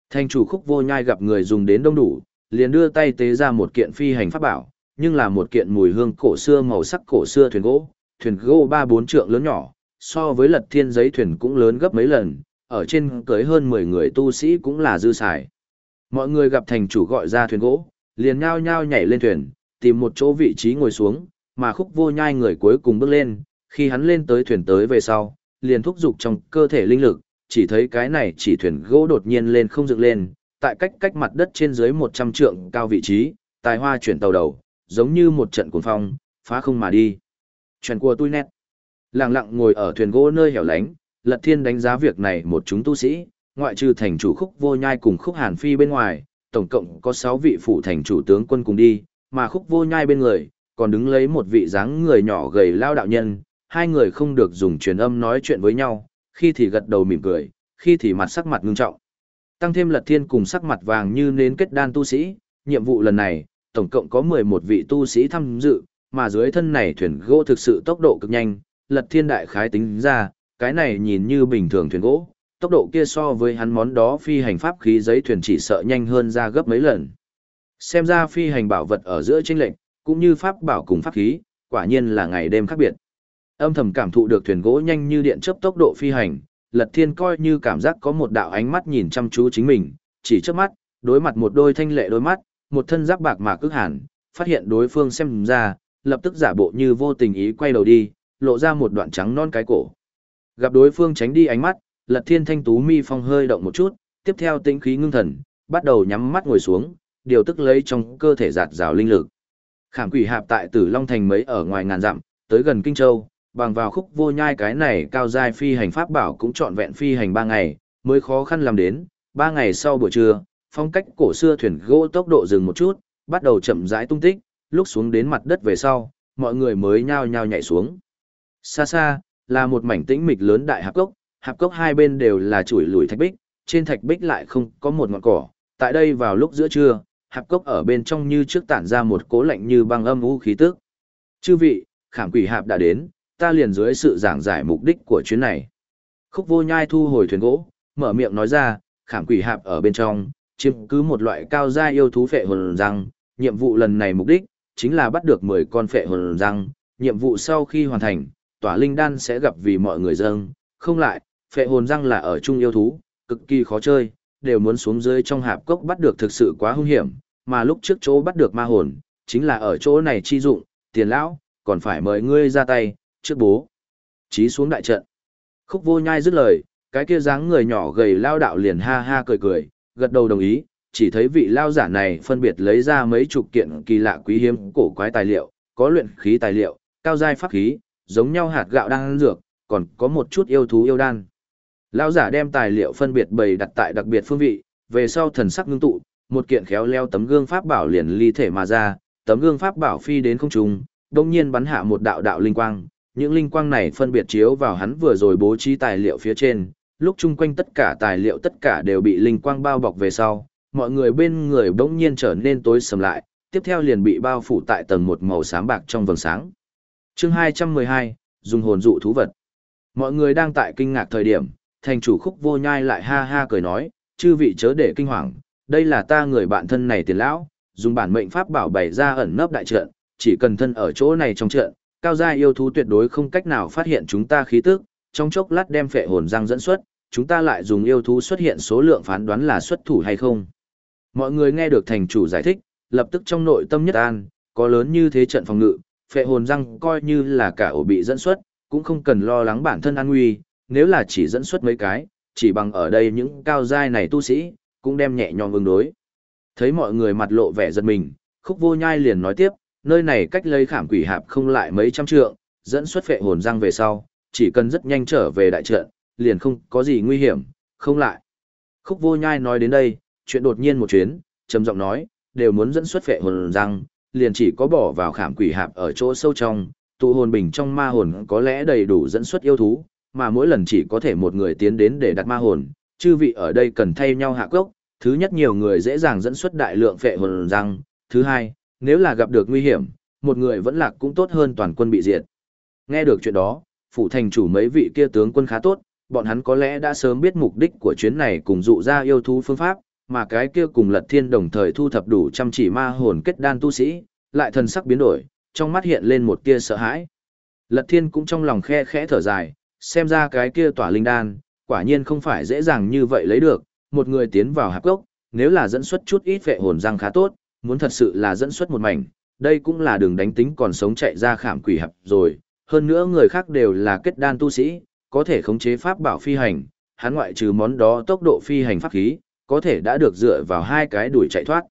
Thành chủ khúc vô nhai gặp người dùng đến đông đủ, liền đưa tay tế ra một kiện phi hành pháp bảo, nhưng là một kiện mùi hương cổ xưa màu sắc cổ xưa thuyền gỗ, thuyền gỗ ba bốn trượng lớn nhỏ, so với lật thiên giấy thuyền cũng lớn gấp mấy lần, ở trên cưới hơn 10 người tu sĩ cũng là dư xài. Mọi người gặp thành chủ gọi ra thuyền gỗ, liền nhao nhao nhảy lên thuyền, tìm một chỗ vị trí ngồi xuống, mà khúc vô nhai người cuối cùng bước lên, khi hắn lên tới thuyền tới về sau, liền thúc giục trong cơ thể linh lực, chỉ thấy cái này chỉ thuyền gỗ đột nhiên lên không dựng lên, tại cách cách mặt đất trên dưới 100 trượng cao vị trí, tài hoa chuyển tàu đầu, giống như một trận cuồng phong, phá không mà đi. Chuyện của tôi nét. Lặng lặng ngồi ở thuyền gỗ nơi hẻo lánh, Lật Thiên đánh giá việc này một chúng tu sĩ, ngoại trừ thành chủ khúc vô nhai cùng khúc hàn phi bên ngoài, tổng cộng có 6 vị phụ thành chủ tướng quân cùng đi, mà khúc vô nhai bên người, còn đứng lấy một vị dáng người nhỏ gầy lao đạo nhân, hai người không được dùng truyền âm nói chuyện với nhau, khi thì gật đầu mỉm cười, khi thì mặt sắc mặt ngưng trọng. Tăng thêm lật thiên cùng sắc mặt vàng như nến kết đan tu sĩ, nhiệm vụ lần này, tổng cộng có 11 vị tu sĩ tham dự, mà dưới thân này thuyền gỗ thực sự tốc độ cực nhanh, lật thiên đại khái tính ra, cái này nhìn như bình thường thuyền gỗ, tốc độ kia so với hắn món đó phi hành pháp khí giấy thuyền chỉ sợ nhanh hơn ra gấp mấy lần. Xem ra phi hành bảo vật ở giữa chênh lệnh, cũng như pháp bảo cùng pháp khí, quả nhiên là ngày đêm khác biệt. Âm thầm cảm thụ được thuyền gỗ nhanh như điện chớp tốc độ phi hành, Lật Thiên coi như cảm giác có một đạo ánh mắt nhìn chăm chú chính mình, chỉ trước mắt, đối mặt một đôi thanh lệ đôi mắt, một thân giáp bạc mà cước hẳn, phát hiện đối phương xem ra, lập tức giả bộ như vô tình ý quay đầu đi, lộ ra một đoạn trắng non cái cổ. Gặp đối phương tránh đi ánh mắt, Lật Thiên Thanh Tú mi phong hơi động một chút, tiếp theo tĩnh khí ngưng thần, bắt đầu nhắm mắt ngồi xuống, điều tức lấy trong cơ thể giạt rào linh lực. Khảm quỷ hạp tại Tử Long Thành mấy ở ngoài ngàn dặm, tới gần Kinh Châu, bằng vào khúc vô nhai cái này cao giai phi hành pháp bảo cũng trọn vẹn phi hành ba ngày, mới khó khăn làm đến, ba ngày sau buổi trưa, phong cách cổ xưa thuyền gỗ tốc độ dừng một chút, bắt đầu chậm rãi tung tích, lúc xuống đến mặt đất về sau, mọi người mới nhao nhao nhảy xuống. Xa xa, là một mảnh tĩnh mịch lớn đại hạp cốc, hạp cốc hai bên đều là chuỗi lùi thạch bích, trên thạch bích lại không có một ngọn cỏ. Tại đây vào lúc giữa trưa, hạp cốc ở bên trong như trước tản ra một cố lạnh như băng âm u khí tức. Chư vị, khảm quỷ hạp đã đến, ta liền dưới sự giảng giải mục đích của chuyến này. Khúc vô nhai thu hồi thuyền gỗ, mở miệng nói ra, khảm quỷ hạp ở bên trong, chiếm cứ một loại cao gia yêu thú phệ hồn răng, nhiệm vụ lần này mục đích, chính là bắt được 10 con phệ hồn răng, nhiệm vụ sau khi hoàn thành, tỏa linh đan sẽ gặp vì mọi người dâng, không lại, phệ hồn răng là ở chung yêu thú, cực kỳ khó chơi, đều muốn xuống dưới trong hạp cốc bắt được thực sự quá hung hiểm, mà lúc trước chỗ bắt được ma hồn, chính là ở chỗ này chi dụng, tiền lão, còn phải mời ngươi ra tay, trước bố. Chí xuống đại trận. Khúc vô nhai dứt lời, cái kia dáng người nhỏ gầy lao đạo liền ha ha cười cười, gật đầu đồng ý, chỉ thấy vị lao giả này phân biệt lấy ra mấy chục kiện kỳ lạ quý hiếm cổ quái tài liệu, có luyện khí tài liệu, cao giai pháp khí, giống nhau hạt gạo đang dược, còn có một chút yêu thú yêu đan. Lão giả đem tài liệu phân biệt bày đặt tại đặc biệt phương vị, về sau thần sắc ngưng tụ, một kiện khéo leo tấm gương pháp bảo liền ly thể mà ra, tấm gương pháp bảo phi đến không trung, đồng nhiên bắn hạ một đạo đạo linh quang, những linh quang này phân biệt chiếu vào hắn vừa rồi bố trí tài liệu phía trên, lúc chung quanh tất cả tài liệu tất cả đều bị linh quang bao bọc về sau, mọi người bên người bỗng nhiên trở nên tối sầm lại, tiếp theo liền bị bao phủ tại tầng một màu sáng bạc trong vầng sáng. Chương 212, dùng hồn dụ thú vật. Mọi người đang tại kinh ngạc thời điểm, thành chủ khúc vô nhai lại ha ha cười nói, chư vị chớ để kinh hoàng, đây là ta người bạn thân này tiền lão, dùng bản mệnh pháp bảo bày ra ẩn nấp đại trận, chỉ cần thân ở chỗ này trong trận, cao gia yêu thú tuyệt đối không cách nào phát hiện chúng ta khí tức, trong chốc lát đem phệ hồn răng dẫn xuất, chúng ta lại dùng yêu thú xuất hiện số lượng phán đoán là xuất thủ hay không. Mọi người nghe được thành chủ giải thích, lập tức trong nội tâm nhất an, có lớn như thế trận phòng ngự, phệ hồn răng coi như là cả ổ bị dẫn xuất, cũng không cần lo lắng bản thân an nguy, nếu là chỉ dẫn xuất mấy cái, chỉ bằng ở đây những cao giai này tu sĩ, cũng đem nhẹ nhõm ứng đối. Thấy mọi người mặt lộ vẻ giật mình, khúc vô nhai liền nói tiếp, nơi này cách lấy khảm quỷ hạp không lại mấy trăm trượng, dẫn xuất phệ hồn răng về sau, chỉ cần rất nhanh trở về đại trận, liền không có gì nguy hiểm, không lại. Khúc vô nhai nói đến đây, chuyện đột nhiên một chuyến, trầm giọng nói, đều muốn dẫn xuất phệ hồn răng, liền chỉ có bỏ vào khảm quỷ hạp ở chỗ sâu trong, tụ hồn bình trong ma hồn có lẽ đầy đủ dẫn xuất yêu thú, mà mỗi lần chỉ có thể một người tiến đến để đặt ma hồn, chư vị ở đây cần thay nhau hạ cốc, thứ nhất nhiều người dễ dàng dẫn xuất đại lượng phệ hồn răng, thứ hai, nếu là gặp được nguy hiểm, một người vẫn lạc cũng tốt hơn toàn quân bị diệt. Nghe được chuyện đó, phủ thành chủ mấy vị kia tướng quân khá tốt, bọn hắn có lẽ đã sớm biết mục đích của chuyến này cùng dụ ra yêu thú phương pháp, mà cái kia cùng lật thiên đồng thời thu thập đủ chăm chỉ ma hồn kết đan tu sĩ, lại thần sắc biến đổi, trong mắt hiện lên một tia sợ hãi. Lật thiên cũng trong lòng khe khẽ thở dài, xem ra cái kia tỏa linh đan, quả nhiên không phải dễ dàng như vậy lấy được, một người tiến vào hạp gốc, nếu là dẫn xuất chút ít vệ hồn răng khá tốt, muốn thật sự là dẫn xuất một mảnh, đây cũng là đường đánh tính còn sống chạy ra khảm quỷ hạp rồi, hơn nữa người khác đều là kết đan tu sĩ, có thể khống chế pháp bảo phi hành, hắn ngoại trừ món đó tốc độ phi hành pháp khí, có thể đã được dựa vào hai cái đuổi chạy thoát.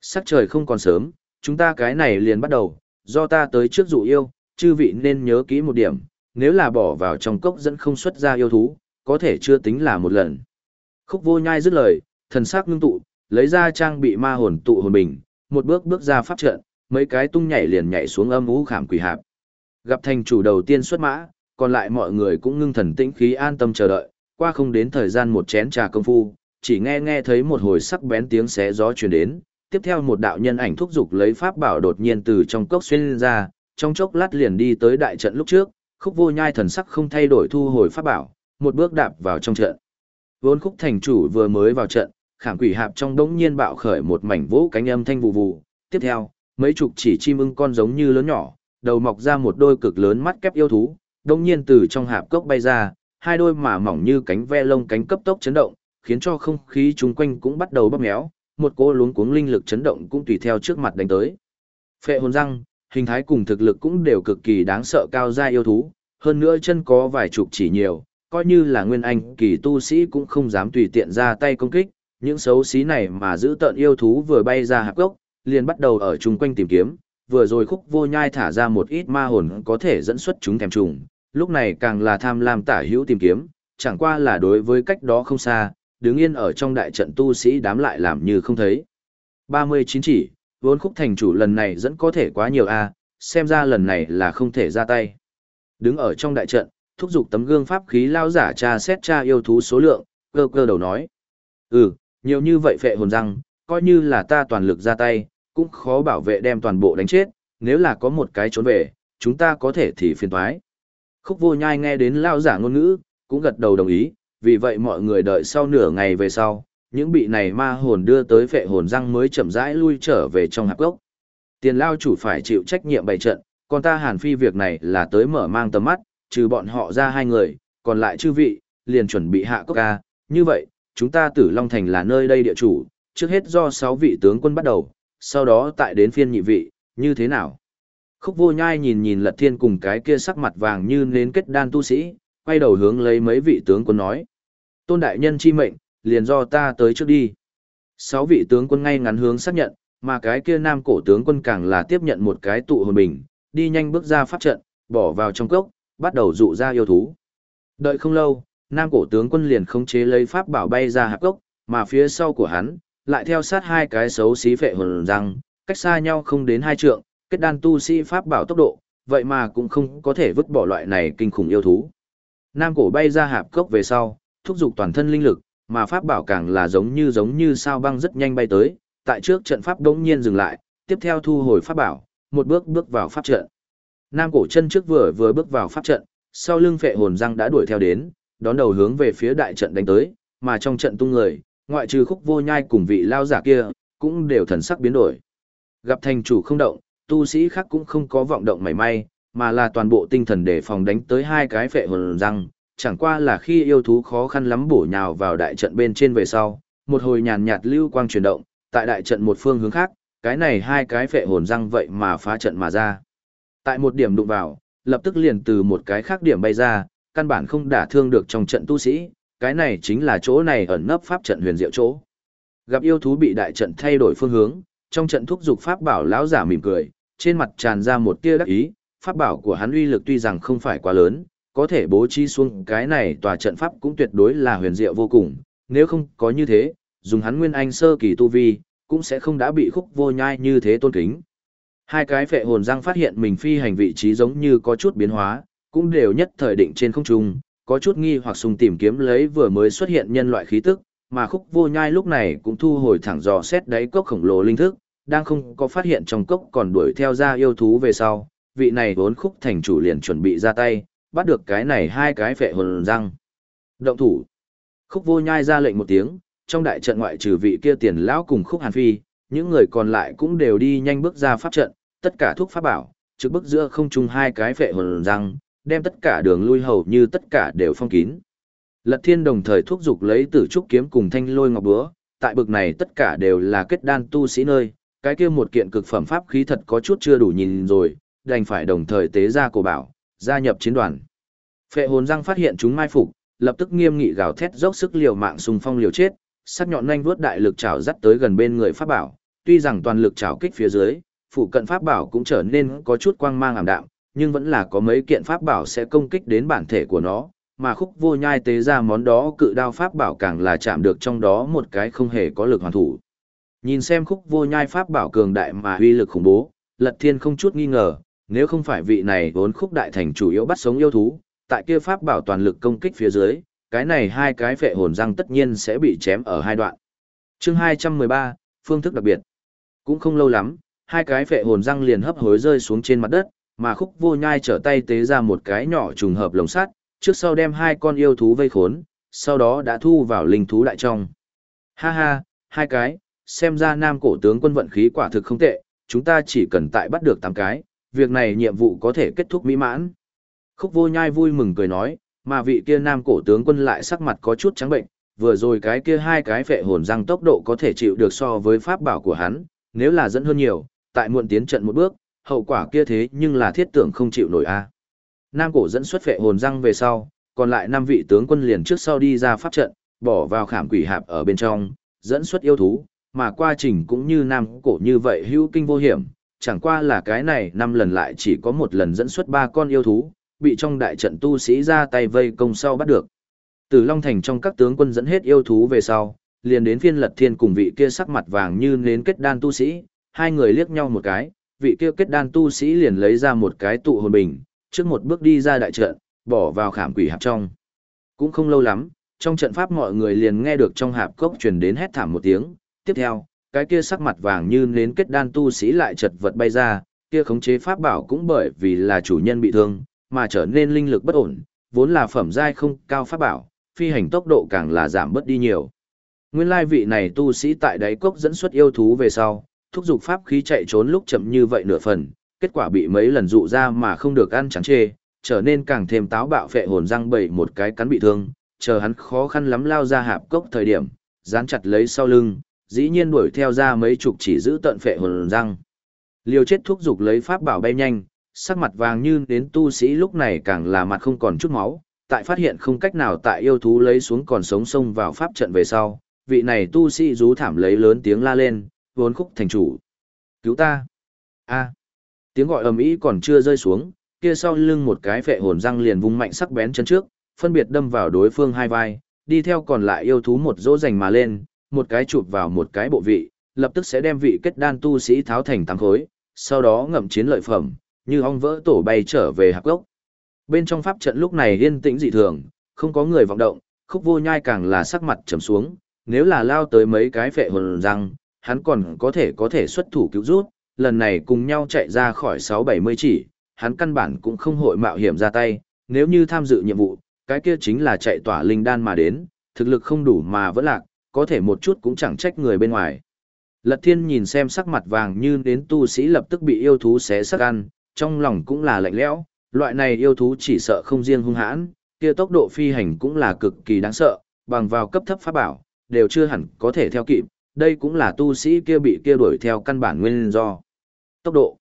Sắc trời không còn sớm, chúng ta cái này liền bắt đầu, do ta tới trước dụ yêu, chư vị nên nhớ kỹ một điểm, nếu là bỏ vào trong cốc dẫn không xuất ra yêu thú, có thể chưa tính là một lần. Khúc vô nhai dứt lời, thần sắc ngưng tụ, lấy ra trang bị ma hồn tụ hồn bình, một bước bước ra pháp trận, mấy cái tung nhảy liền nhảy xuống âm u khảm quỷ hạp. Gặp thành chủ đầu tiên xuất mã, còn lại mọi người cũng ngưng thần tĩnh khí an tâm chờ đợi, qua không đến thời gian một chén trà công phu, chỉ nghe nghe thấy một hồi sắc bén tiếng xé gió truyền đến, tiếp theo một đạo nhân ảnh thúc giục lấy pháp bảo đột nhiên từ trong cốc xuyên ra, trong chốc lát liền đi tới đại trận lúc trước, khúc vô nhai thần sắc không thay đổi thu hồi pháp bảo, một bước đạp vào trong trận. Vốn khúc thành chủ vừa mới vào trận, khảm quỷ hạp trong đống nhiên bạo khởi một mảnh vỗ cánh âm thanh vụ vụ, tiếp theo, mấy chục chỉ chim ưng con giống như lớn nhỏ, đầu mọc ra một đôi cực lớn mắt kép yêu thú, đống nhiên từ trong hạp cốc bay ra, hai đôi mà mỏng như cánh ve lông cánh cấp tốc chấn động, khiến cho không khí chung quanh cũng bắt đầu bóp méo, một cô luống cuống linh lực chấn động cũng tùy theo trước mặt đánh tới. Phệ hồn răng, hình thái cùng thực lực cũng đều cực kỳ đáng sợ cao gia yêu thú, hơn nữa chân có vài chục chỉ nhiều, coi như là nguyên anh kỳ tu sĩ cũng không dám tùy tiện ra tay công kích, những xấu xí này mà giữ tận yêu thú vừa bay ra hạp gốc, liền bắt đầu ở chung quanh tìm kiếm, vừa rồi khúc vô nhai thả ra một ít ma hồn có thể dẫn xuất chúng thèm trùng, lúc này càng là tham lam tả hữu tìm kiếm, chẳng qua là đối với cách đó không xa, đứng yên ở trong đại trận tu sĩ đám lại làm như không thấy. 39 chỉ, vốn khúc thành chủ lần này dẫn có thể quá nhiều a xem ra lần này là không thể ra tay. Đứng ở trong đại trận, thúc giục tấm gương pháp khí lao giả tra xét tra yêu thú số lượng, cơ cơ đầu nói. Ừ, nhiều như vậy phệ hồn răng, coi như là ta toàn lực ra tay, cũng khó bảo vệ đem toàn bộ đánh chết, nếu là có một cái trốn về, chúng ta có thể thì phiền thoái. Khúc vô nhai nghe đến lao giả ngôn ngữ, cũng gật đầu đồng ý, vì vậy mọi người đợi sau nửa ngày về sau, những bị này ma hồn đưa tới phệ hồn răng mới chậm rãi lui trở về trong hạp gốc. Tiền lao chủ phải chịu trách nhiệm bày trận, còn ta hàn phi việc này là tới mở mang tầm mắt, trừ bọn họ ra hai người, còn lại chư vị, liền chuẩn bị hạ cốc ca, như vậy, chúng ta tử Long Thành là nơi đây địa chủ, trước hết do sáu vị tướng quân bắt đầu, sau đó tại đến phiên nhị vị, như thế nào? Khúc vô nhai nhìn nhìn lật thiên cùng cái kia sắc mặt vàng như nến kết đan tu sĩ, quay đầu hướng lấy mấy vị tướng quân nói. Tôn đại nhân chi mệnh, liền do ta tới trước đi. Sáu vị tướng quân ngay ngắn hướng xác nhận, mà cái kia nam cổ tướng quân càng là tiếp nhận một cái tụ hồn bình, đi nhanh bước ra pháp trận, bỏ vào trong cốc, bắt đầu dụ ra yêu thú. Đợi không lâu, Nam cổ tướng quân liền khống chế lấy pháp bảo bay ra hạp cốc, mà phía sau của hắn, lại theo sát hai cái xấu xí phệ hồn răng, cách xa nhau không đến hai trượng, kết đan tu sĩ pháp bảo tốc độ, vậy mà cũng không có thể vứt bỏ loại này kinh khủng yêu thú. Nam cổ bay ra hạp cốc về sau, thúc giục toàn thân linh lực, mà pháp bảo càng là giống như giống như sao băng rất nhanh bay tới, tại trước trận pháp đống nhiên dừng lại, tiếp theo thu hồi pháp bảo, một bước bước vào pháp trận. Nam cổ chân trước vừa vừa bước vào pháp trận, sau lưng phệ hồn răng đã đuổi theo đến, đón đầu hướng về phía đại trận đánh tới, mà trong trận tung người, ngoại trừ khúc vô nhai cùng vị lao giả kia, cũng đều thần sắc biến đổi. Gặp thành chủ không động, tu sĩ khác cũng không có vọng động mảy may, mà là toàn bộ tinh thần để phòng đánh tới hai cái phệ hồn răng, chẳng qua là khi yêu thú khó khăn lắm bổ nhào vào đại trận bên trên về sau, một hồi nhàn nhạt lưu quang chuyển động, tại đại trận một phương hướng khác, cái này hai cái phệ hồn răng vậy mà phá trận mà ra. Tại một điểm đụng vào, lập tức liền từ một cái khác điểm bay ra, căn bản không đả thương được trong trận tu sĩ, cái này chính là chỗ này ẩn nấp pháp trận huyền diệu chỗ. Gặp yêu thú bị đại trận thay đổi phương hướng, trong trận thúc dục pháp bảo lão giả mỉm cười, trên mặt tràn ra một tia đắc ý, pháp bảo của hắn uy lực tuy rằng không phải quá lớn, có thể bố trí xuống cái này tòa trận pháp cũng tuyệt đối là huyền diệu vô cùng, nếu không có như thế, dùng hắn nguyên anh sơ kỳ tu vi, cũng sẽ không đã bị khúc vô nhai như thế tôn kính. Hai cái phệ hồn răng phát hiện mình phi hành vị trí giống như có chút biến hóa, cũng đều nhất thời định trên không trung, có chút nghi hoặc sùng tìm kiếm lấy vừa mới xuất hiện nhân loại khí tức, mà khúc vô nhai lúc này cũng thu hồi thẳng dò xét đáy cốc khổng lồ linh thức, đang không có phát hiện trong cốc còn đuổi theo ra yêu thú về sau, vị này vốn khúc thành chủ liền chuẩn bị ra tay, bắt được cái này hai cái phệ hồn răng. Động thủ. Khúc vô nhai ra lệnh một tiếng, trong đại trận ngoại trừ vị kia tiền lão cùng khúc hàn phi, những người còn lại cũng đều đi nhanh bước ra pháp trận, tất cả thuốc pháp bảo, trực bức giữa không trung hai cái phệ hồn răng, đem tất cả đường lui hầu như tất cả đều phong kín. Lật Thiên đồng thời thúc giục lấy Tử trúc kiếm cùng thanh lôi ngọc búa, tại bực này tất cả đều là kết đan tu sĩ nơi, cái kia một kiện cực phẩm pháp khí thật có chút chưa đủ nhìn rồi, đành phải đồng thời tế ra cổ bảo, gia nhập chiến đoàn. Phệ hồn răng phát hiện chúng mai phục, lập tức nghiêm nghị gào thét dốc sức liều mạng xung phong liều chết, sắc nhọn nhanh vuốt đại lực chảo dắt tới gần bên người pháp bảo, tuy rằng toàn lực chảo kích phía dưới, phụ cận pháp bảo cũng trở nên có chút quang mang ảm đạm, nhưng vẫn là có mấy kiện pháp bảo sẽ công kích đến bản thể của nó, mà khúc vô nhai tế ra món đó cự đao pháp bảo càng là chạm được trong đó một cái không hề có lực hoàn thủ. Nhìn xem khúc vô nhai pháp bảo cường đại mà uy lực khủng bố, lật thiên không chút nghi ngờ, nếu không phải vị này vốn khúc đại thành chủ yếu bắt sống yêu thú, tại kia pháp bảo toàn lực công kích phía dưới, cái này hai cái phệ hồn răng tất nhiên sẽ bị chém ở hai đoạn. Chương 213, phương thức đặc biệt. Cũng không lâu lắm, hai cái phệ hồn răng liền hấp hối rơi xuống trên mặt đất, mà khúc vô nhai trở tay tế ra một cái nhỏ trùng hợp lồng sắt, trước sau đem hai con yêu thú vây khốn, sau đó đã thu vào linh thú đại trong. Ha ha, hai cái, xem ra nam cổ tướng quân vận khí quả thực không tệ, chúng ta chỉ cần tại bắt được tám cái, việc này nhiệm vụ có thể kết thúc mỹ mãn. Khúc vô nhai vui mừng cười nói, mà vị kia nam cổ tướng quân lại sắc mặt có chút trắng bệnh, vừa rồi cái kia hai cái phệ hồn răng tốc độ có thể chịu được so với pháp bảo của hắn, nếu là dẫn hơn nhiều, tại muộn tiến trận một bước, hậu quả kia thế nhưng là thiết tưởng không chịu nổi a. Nam cổ dẫn xuất phệ hồn răng về sau, còn lại năm vị tướng quân liền trước sau đi ra pháp trận, bỏ vào khảm quỷ hạp ở bên trong, dẫn xuất yêu thú, mà quá trình cũng như nam cổ như vậy hữu kinh vô hiểm, chẳng qua là cái này năm lần lại chỉ có một lần dẫn xuất ba con yêu thú, bị trong đại trận tu sĩ ra tay vây công sau bắt được. Từ Long Thành trong các tướng quân dẫn hết yêu thú về sau, liền đến phiên lật thiên cùng vị kia sắc mặt vàng như nến kết đan tu sĩ, hai người liếc nhau một cái, vị kia kết đan tu sĩ liền lấy ra một cái tụ hồn bình, trước một bước đi ra đại trận, bỏ vào khảm quỷ hạp trong. Cũng không lâu lắm, trong trận pháp mọi người liền nghe được trong hạp cốc truyền đến hét thảm một tiếng, tiếp theo, cái kia sắc mặt vàng như nến kết đan tu sĩ lại chật vật bay ra, kia khống chế pháp bảo cũng bởi vì là chủ nhân bị thương, mà trở nên linh lực bất ổn, vốn là phẩm giai không cao pháp bảo, phi hành tốc độ càng là giảm bớt đi nhiều. Nguyên lai vị này tu sĩ tại đáy cốc dẫn xuất yêu thú về sau, thúc giục pháp khí chạy trốn lúc chậm như vậy nửa phần, kết quả bị mấy lần dụ ra mà không được ăn trắng chê, trở nên càng thêm táo bạo phệ hồn răng bảy một cái cắn bị thương, chờ hắn khó khăn lắm lao ra hạp cốc thời điểm, dán chặt lấy sau lưng, dĩ nhiên đuổi theo ra mấy chục chỉ giữ tận phệ hồn răng. Liều chết thúc giục lấy pháp bảo bay nhanh, sắc mặt vàng như đến tu sĩ lúc này càng là mặt không còn chút máu, tại phát hiện không cách nào tại yêu thú lấy xuống còn sống xông vào pháp trận về sau, vị này tu sĩ rú thảm lấy lớn tiếng la lên, vốn khúc thành chủ. Cứu ta! a Tiếng gọi ầm ĩ còn chưa rơi xuống, kia sau lưng một cái phệ hồn răng liền vung mạnh sắc bén chân trước, phân biệt đâm vào đối phương hai vai, đi theo còn lại yêu thú một dỗ dành mà lên, một cái chụp vào một cái bộ vị, lập tức sẽ đem vị kết đan tu sĩ tháo thành tám khối, sau đó ngậm chiến lợi phẩm, như ong vỡ tổ bay trở về hạc gốc. Bên trong pháp trận lúc này yên tĩnh dị thường, không có người vọng động, khúc vô nhai càng là sắc mặt trầm xuống, nếu là lao tới mấy cái phệ hồn răng, hắn còn có thể có thể xuất thủ cứu rút, lần này cùng nhau chạy ra khỏi 670 chỉ, hắn căn bản cũng không hội mạo hiểm ra tay, nếu như tham dự nhiệm vụ, cái kia chính là chạy tỏa linh đan mà đến, thực lực không đủ mà vẫn lạc, có thể một chút cũng chẳng trách người bên ngoài. Lật thiên nhìn xem sắc mặt vàng như đến tu sĩ lập tức bị yêu thú xé sắc ăn, trong lòng cũng là lạnh lẽo, loại này yêu thú chỉ sợ không riêng hung hãn, kia tốc độ phi hành cũng là cực kỳ đáng sợ, bằng vào cấp thấp pháp bảo, đều chưa hẳn có thể theo kịp, đây cũng là tu sĩ kia bị kia đuổi theo căn bản nguyên do. Tốc độ.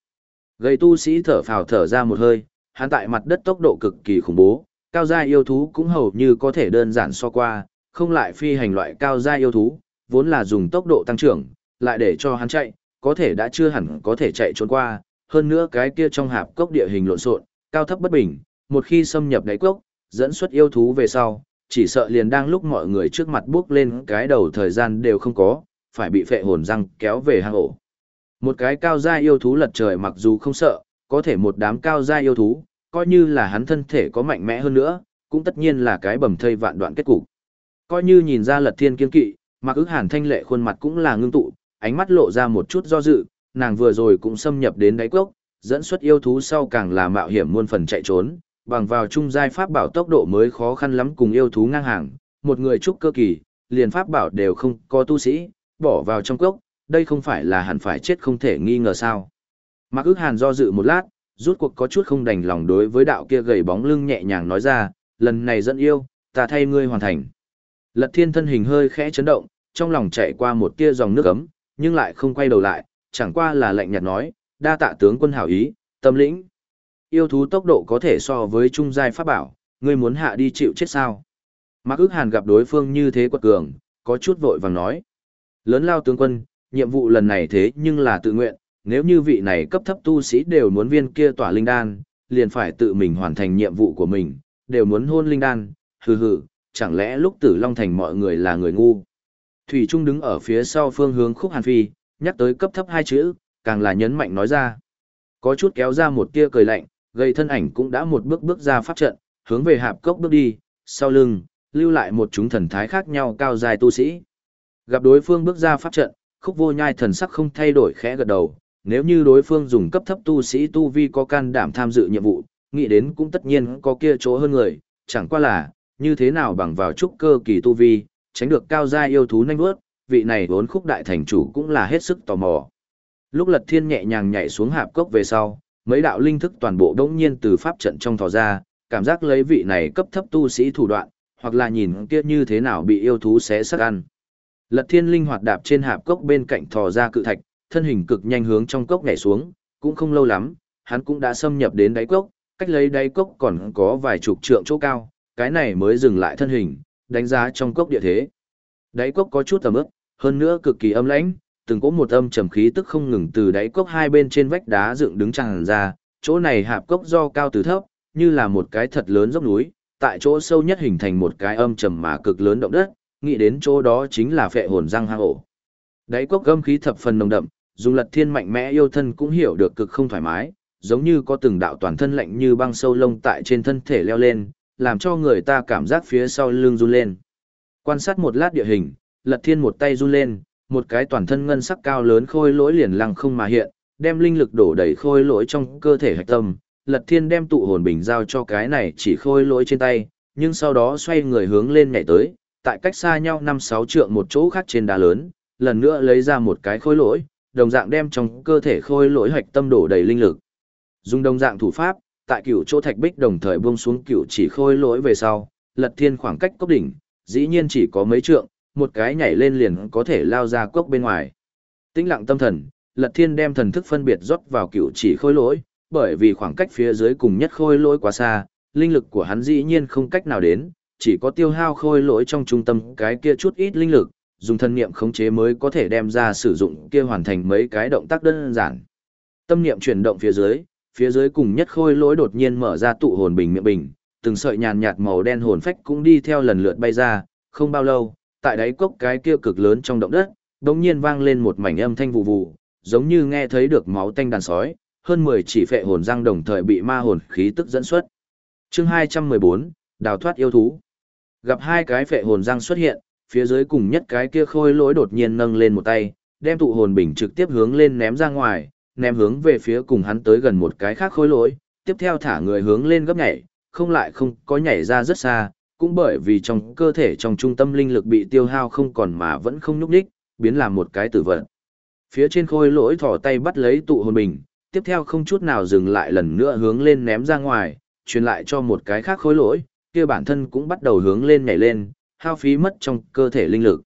Gây tu sĩ thở phào thở ra một hơi, hắn tại mặt đất tốc độ cực kỳ khủng bố, cao gia yêu thú cũng hầu như có thể đơn giản so qua, không lại phi hành loại cao gia yêu thú, vốn là dùng tốc độ tăng trưởng, lại để cho hắn chạy, có thể đã chưa hẳn có thể chạy trốn qua, hơn nữa cái kia trong hạp cốc địa hình lộn xộn, cao thấp bất bình, một khi xâm nhập đáy cốc, dẫn xuất yêu thú về sau, chỉ sợ liền đang lúc mọi người trước mặt bước lên cái đầu thời gian đều không có, phải bị phệ hồn răng kéo về hang ổ. Một cái cao gia yêu thú lật trời mặc dù không sợ, có thể một đám cao gia yêu thú, coi như là hắn thân thể có mạnh mẽ hơn nữa, cũng tất nhiên là cái bầm thây vạn đoạn kết cục. Coi như nhìn ra lật thiên kiên kỵ, mặc ức hàn thanh lệ khuôn mặt cũng là ngưng tụ, ánh mắt lộ ra một chút do dự, nàng vừa rồi cũng xâm nhập đến đáy cốc, dẫn xuất yêu thú sau càng là mạo hiểm muôn phần chạy trốn, bằng vào trung giai pháp bảo tốc độ mới khó khăn lắm cùng yêu thú ngang hàng, một người trúc cơ kỳ, liền pháp bảo đều không có tu sĩ, bỏ vào trong cốc, đây không phải là hẳn phải chết không thể nghi ngờ sao. Mạc ức hàn do dự một lát, rút cuộc có chút không đành lòng đối với đạo kia gầy bóng lưng nhẹ nhàng nói ra, lần này dẫn yêu, ta thay ngươi hoàn thành. Lật thiên thân hình hơi khẽ chấn động, trong lòng chạy qua một tia dòng nước ấm, nhưng lại không quay đầu lại, chẳng qua là lạnh nhạt nói, đa tạ tướng quân hảo ý, tâm lĩnh. Yêu thú tốc độ có thể so với trung giai pháp bảo, ngươi muốn hạ đi chịu chết sao? Mạc ức hàn gặp đối phương như thế quật cường, có chút vội vàng nói. Lớn lao tướng quân, nhiệm vụ lần này thế nhưng là tự nguyện, nếu như vị này cấp thấp tu sĩ đều muốn viên kia tỏa linh đan, liền phải tự mình hoàn thành nhiệm vụ của mình, đều muốn hôn linh đan, hừ hừ, chẳng lẽ lúc tử Long Thành mọi người là người ngu. Thủy Trung đứng ở phía sau phương hướng khúc hàn phi, nhắc tới cấp thấp hai chữ, càng là nhấn mạnh nói ra. Có chút kéo ra một tia cười lạnh, gây thân ảnh cũng đã một bước bước ra pháp trận, hướng về hạp cốc bước đi, sau lưng, lưu lại một chúng thần thái khác nhau cao dài tu sĩ. Gặp đối phương bước ra pháp trận, khúc vô nhai thần sắc không thay đổi khẽ gật đầu, nếu như đối phương dùng cấp thấp tu sĩ tu vi có can đảm tham dự nhiệm vụ, nghĩ đến cũng tất nhiên có kia chỗ hơn người, chẳng qua là, như thế nào bằng vào trúc cơ kỳ tu vi, tránh được cao gia yêu thú nhanh bước, vị này vốn khúc đại thành chủ cũng là hết sức tò mò. Lúc lật thiên nhẹ nhàng nhảy xuống hạp cốc về sau, mấy đạo linh thức toàn bộ đống nhiên từ pháp trận trong thò ra, cảm giác lấy vị này cấp thấp tu sĩ thủ đoạn, hoặc là nhìn kia như thế nào bị yêu thú xé sắc ăn. Lật thiên linh hoạt đạp trên hạp cốc bên cạnh thò ra cự thạch, thân hình cực nhanh hướng trong cốc nhảy xuống, cũng không lâu lắm, hắn cũng đã xâm nhập đến đáy cốc, cách lấy đáy cốc còn có vài chục trượng chỗ cao, cái này mới dừng lại thân hình, đánh giá trong cốc địa thế. Đáy cốc có chút tầm ướt, hơn nữa cực kỳ âm lãnh, từng có một âm trầm khí tức không ngừng từ đáy cốc hai bên trên vách đá dựng đứng tràn ra, chỗ này hạp cốc do cao từ thấp, như là một cái thật lớn dốc núi, tại chỗ sâu nhất hình thành một cái âm trầm mà cực lớn động đất, nghĩ đến chỗ đó chính là phệ hồn răng hang ổ. Đáy cốc âm khí thập phần nồng đậm, dùng lật thiên mạnh mẽ yêu thân cũng hiểu được cực không thoải mái, giống như có từng đạo toàn thân lạnh như băng sâu lông tại trên thân thể leo lên, làm cho người ta cảm giác phía sau lưng run lên. Quan sát một lát địa hình, lật thiên một tay run lên, một cái toàn thân ngân sắc cao lớn khôi lỗi liền lăng không mà hiện, đem linh lực đổ đầy khôi lỗi trong cơ thể hạch tâm. Lật thiên đem tụ hồn bình giao cho cái này chỉ khôi lỗi trên tay, nhưng sau đó xoay người hướng lên nhảy tới, tại cách xa nhau 5-6 trượng một chỗ khác trên đá lớn, lần nữa lấy ra một cái khôi lỗi, đồng dạng đem trong cơ thể khôi lỗi hạch tâm đổ đầy linh lực. Dùng đồng dạng thủ pháp, tại cửu chỗ thạch bích đồng thời buông xuống cửu chỉ khôi lỗi về sau, lật thiên khoảng cách cốc đỉnh, dĩ nhiên chỉ có mấy trượng, một cái nhảy lên liền có thể lao ra cốc bên ngoài. Tĩnh lặng tâm thần, lật thiên đem thần thức phân biệt rót vào cửu chỉ khôi lỗi, bởi vì khoảng cách phía dưới cùng nhất khôi lỗi quá xa, linh lực của hắn dĩ nhiên không cách nào đến, chỉ có tiêu hao khôi lỗi trong trung tâm cái kia chút ít linh lực, dùng thân niệm khống chế mới có thể đem ra sử dụng kia hoàn thành mấy cái động tác đơn giản. Tâm niệm chuyển động phía dưới, phía dưới cùng nhất khôi lỗi đột nhiên mở ra tụ hồn bình miệng bình, từng sợi nhàn nhạt màu đen hồn phách cũng đi theo lần lượt bay ra, không bao lâu, tại đáy cốc cái kia cực lớn trong động đất, đột nhiên vang lên một mảnh âm thanh vụ vụ, giống như nghe thấy được máu tanh đàn sói, hơn 10 chỉ phệ hồn răng đồng thời bị ma hồn khí tức dẫn xuất. Chương 214, đào thoát yêu thú. Gặp hai cái phệ hồn răng xuất hiện, phía dưới cùng nhất cái kia khôi lỗi đột nhiên nâng lên một tay, đem tụ hồn bình trực tiếp hướng lên ném ra ngoài, ném hướng về phía cùng hắn tới gần một cái khác khối lỗi, tiếp theo thả người hướng lên gấp nhảy, không lại không có nhảy ra rất xa, cũng bởi vì trong cơ thể trong trung tâm linh lực bị tiêu hao không còn mà vẫn không nhúc nhích, biến làm một cái tử vận. Phía trên khôi lỗi thỏ tay bắt lấy tụ hồn bình, tiếp theo không chút nào dừng lại lần nữa hướng lên ném ra ngoài, truyền lại cho một cái khác khối lỗi, kia bản thân cũng bắt đầu hướng lên nhảy lên, hao phí mất trong cơ thể linh lực.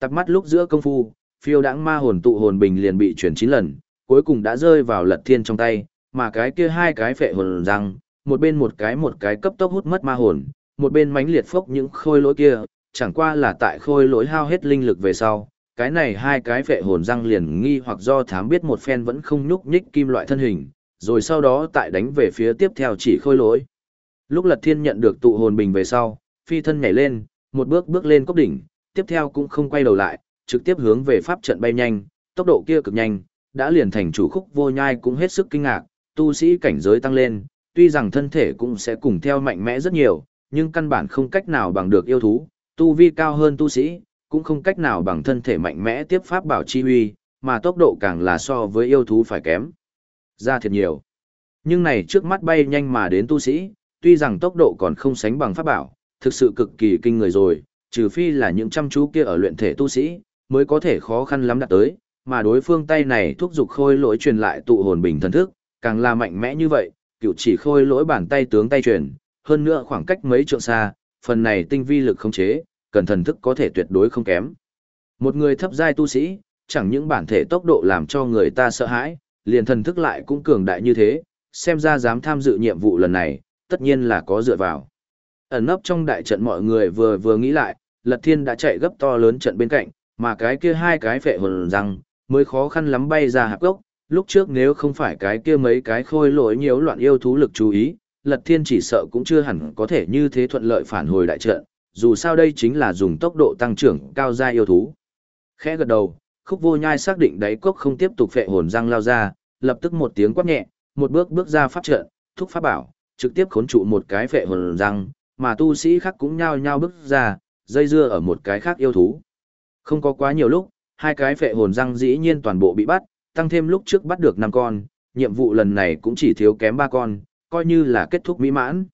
Tập mắt lúc giữa công phu, phiêu đãng ma hồn tụ hồn bình liền bị chuyển 9 lần, cuối cùng đã rơi vào lật thiên trong tay, mà cái kia hai cái phệ hồn răng, một bên một cái một cái cấp tốc hút mất ma hồn, một bên mánh liệt phốc những khôi lỗi kia, chẳng qua là tại khôi lỗi hao hết linh lực về sau, cái này hai cái phệ hồn răng liền nghi hoặc do thám biết một phen vẫn không nhúc nhích kim loại thân hình, rồi sau đó tại đánh về phía tiếp theo chỉ khôi lỗi. Lúc Lật Thiên nhận được tụ hồn bình về sau, phi thân nhảy lên, một bước bước lên cốc đỉnh, tiếp theo cũng không quay đầu lại, trực tiếp hướng về pháp trận bay nhanh, tốc độ kia cực nhanh, đã liền thành chủ khúc vô nhai cũng hết sức kinh ngạc, tu sĩ cảnh giới tăng lên, tuy rằng thân thể cũng sẽ cùng theo mạnh mẽ rất nhiều, nhưng căn bản không cách nào bằng được yêu thú, tu vi cao hơn tu sĩ, cũng không cách nào bằng thân thể mạnh mẽ tiếp pháp bảo chi huy, mà tốc độ càng là so với yêu thú phải kém. Ra thiệt nhiều. Nhưng này trước mắt bay nhanh mà đến tu sĩ, tuy rằng tốc độ còn không sánh bằng pháp bảo, thực sự cực kỳ kinh người rồi, trừ phi là những chăm chú kia ở luyện thể tu sĩ, mới có thể khó khăn lắm đạt tới, mà đối phương tay này thúc giục khôi lỗi truyền lại tụ hồn bình thần thức, càng là mạnh mẽ như vậy, cựu chỉ khôi lỗi bàn tay tướng tay truyền, hơn nữa khoảng cách mấy trượng xa, phần này tinh vi lực không chế, cần thần thức có thể tuyệt đối không kém. Một người thấp giai tu sĩ, chẳng những bản thể tốc độ làm cho người ta sợ hãi, liền thần thức lại cũng cường đại như thế, xem ra dám tham dự nhiệm vụ lần này, tất nhiên là có dựa vào. Ẩn nấp trong đại trận mọi người vừa vừa nghĩ lại, Lật Thiên đã chạy gấp to lớn trận bên cạnh, mà cái kia hai cái phệ hồn răng, mới khó khăn lắm bay ra hạp gốc, lúc trước nếu không phải cái kia mấy cái khôi lỗi nhiễu loạn yêu thú lực chú ý, Lật Thiên chỉ sợ cũng chưa hẳn có thể như thế thuận lợi phản hồi đại trận, dù sao đây chính là dùng tốc độ tăng trưởng cao gia yêu thú. Khẽ gật đầu, khúc vô nhai xác định đáy cốc không tiếp tục phệ hồn răng lao ra, lập tức một tiếng quát nhẹ, một bước bước ra pháp trận, thúc pháp bảo, trực tiếp khốn trụ một cái phệ hồn răng, mà tu sĩ khác cũng nhao nhao bước ra, dây dưa ở một cái khác yêu thú. Không có quá nhiều lúc, hai cái phệ hồn răng dĩ nhiên toàn bộ bị bắt, tăng thêm lúc trước bắt được 5 con, nhiệm vụ lần này cũng chỉ thiếu kém 3 con, coi như là kết thúc mỹ mãn.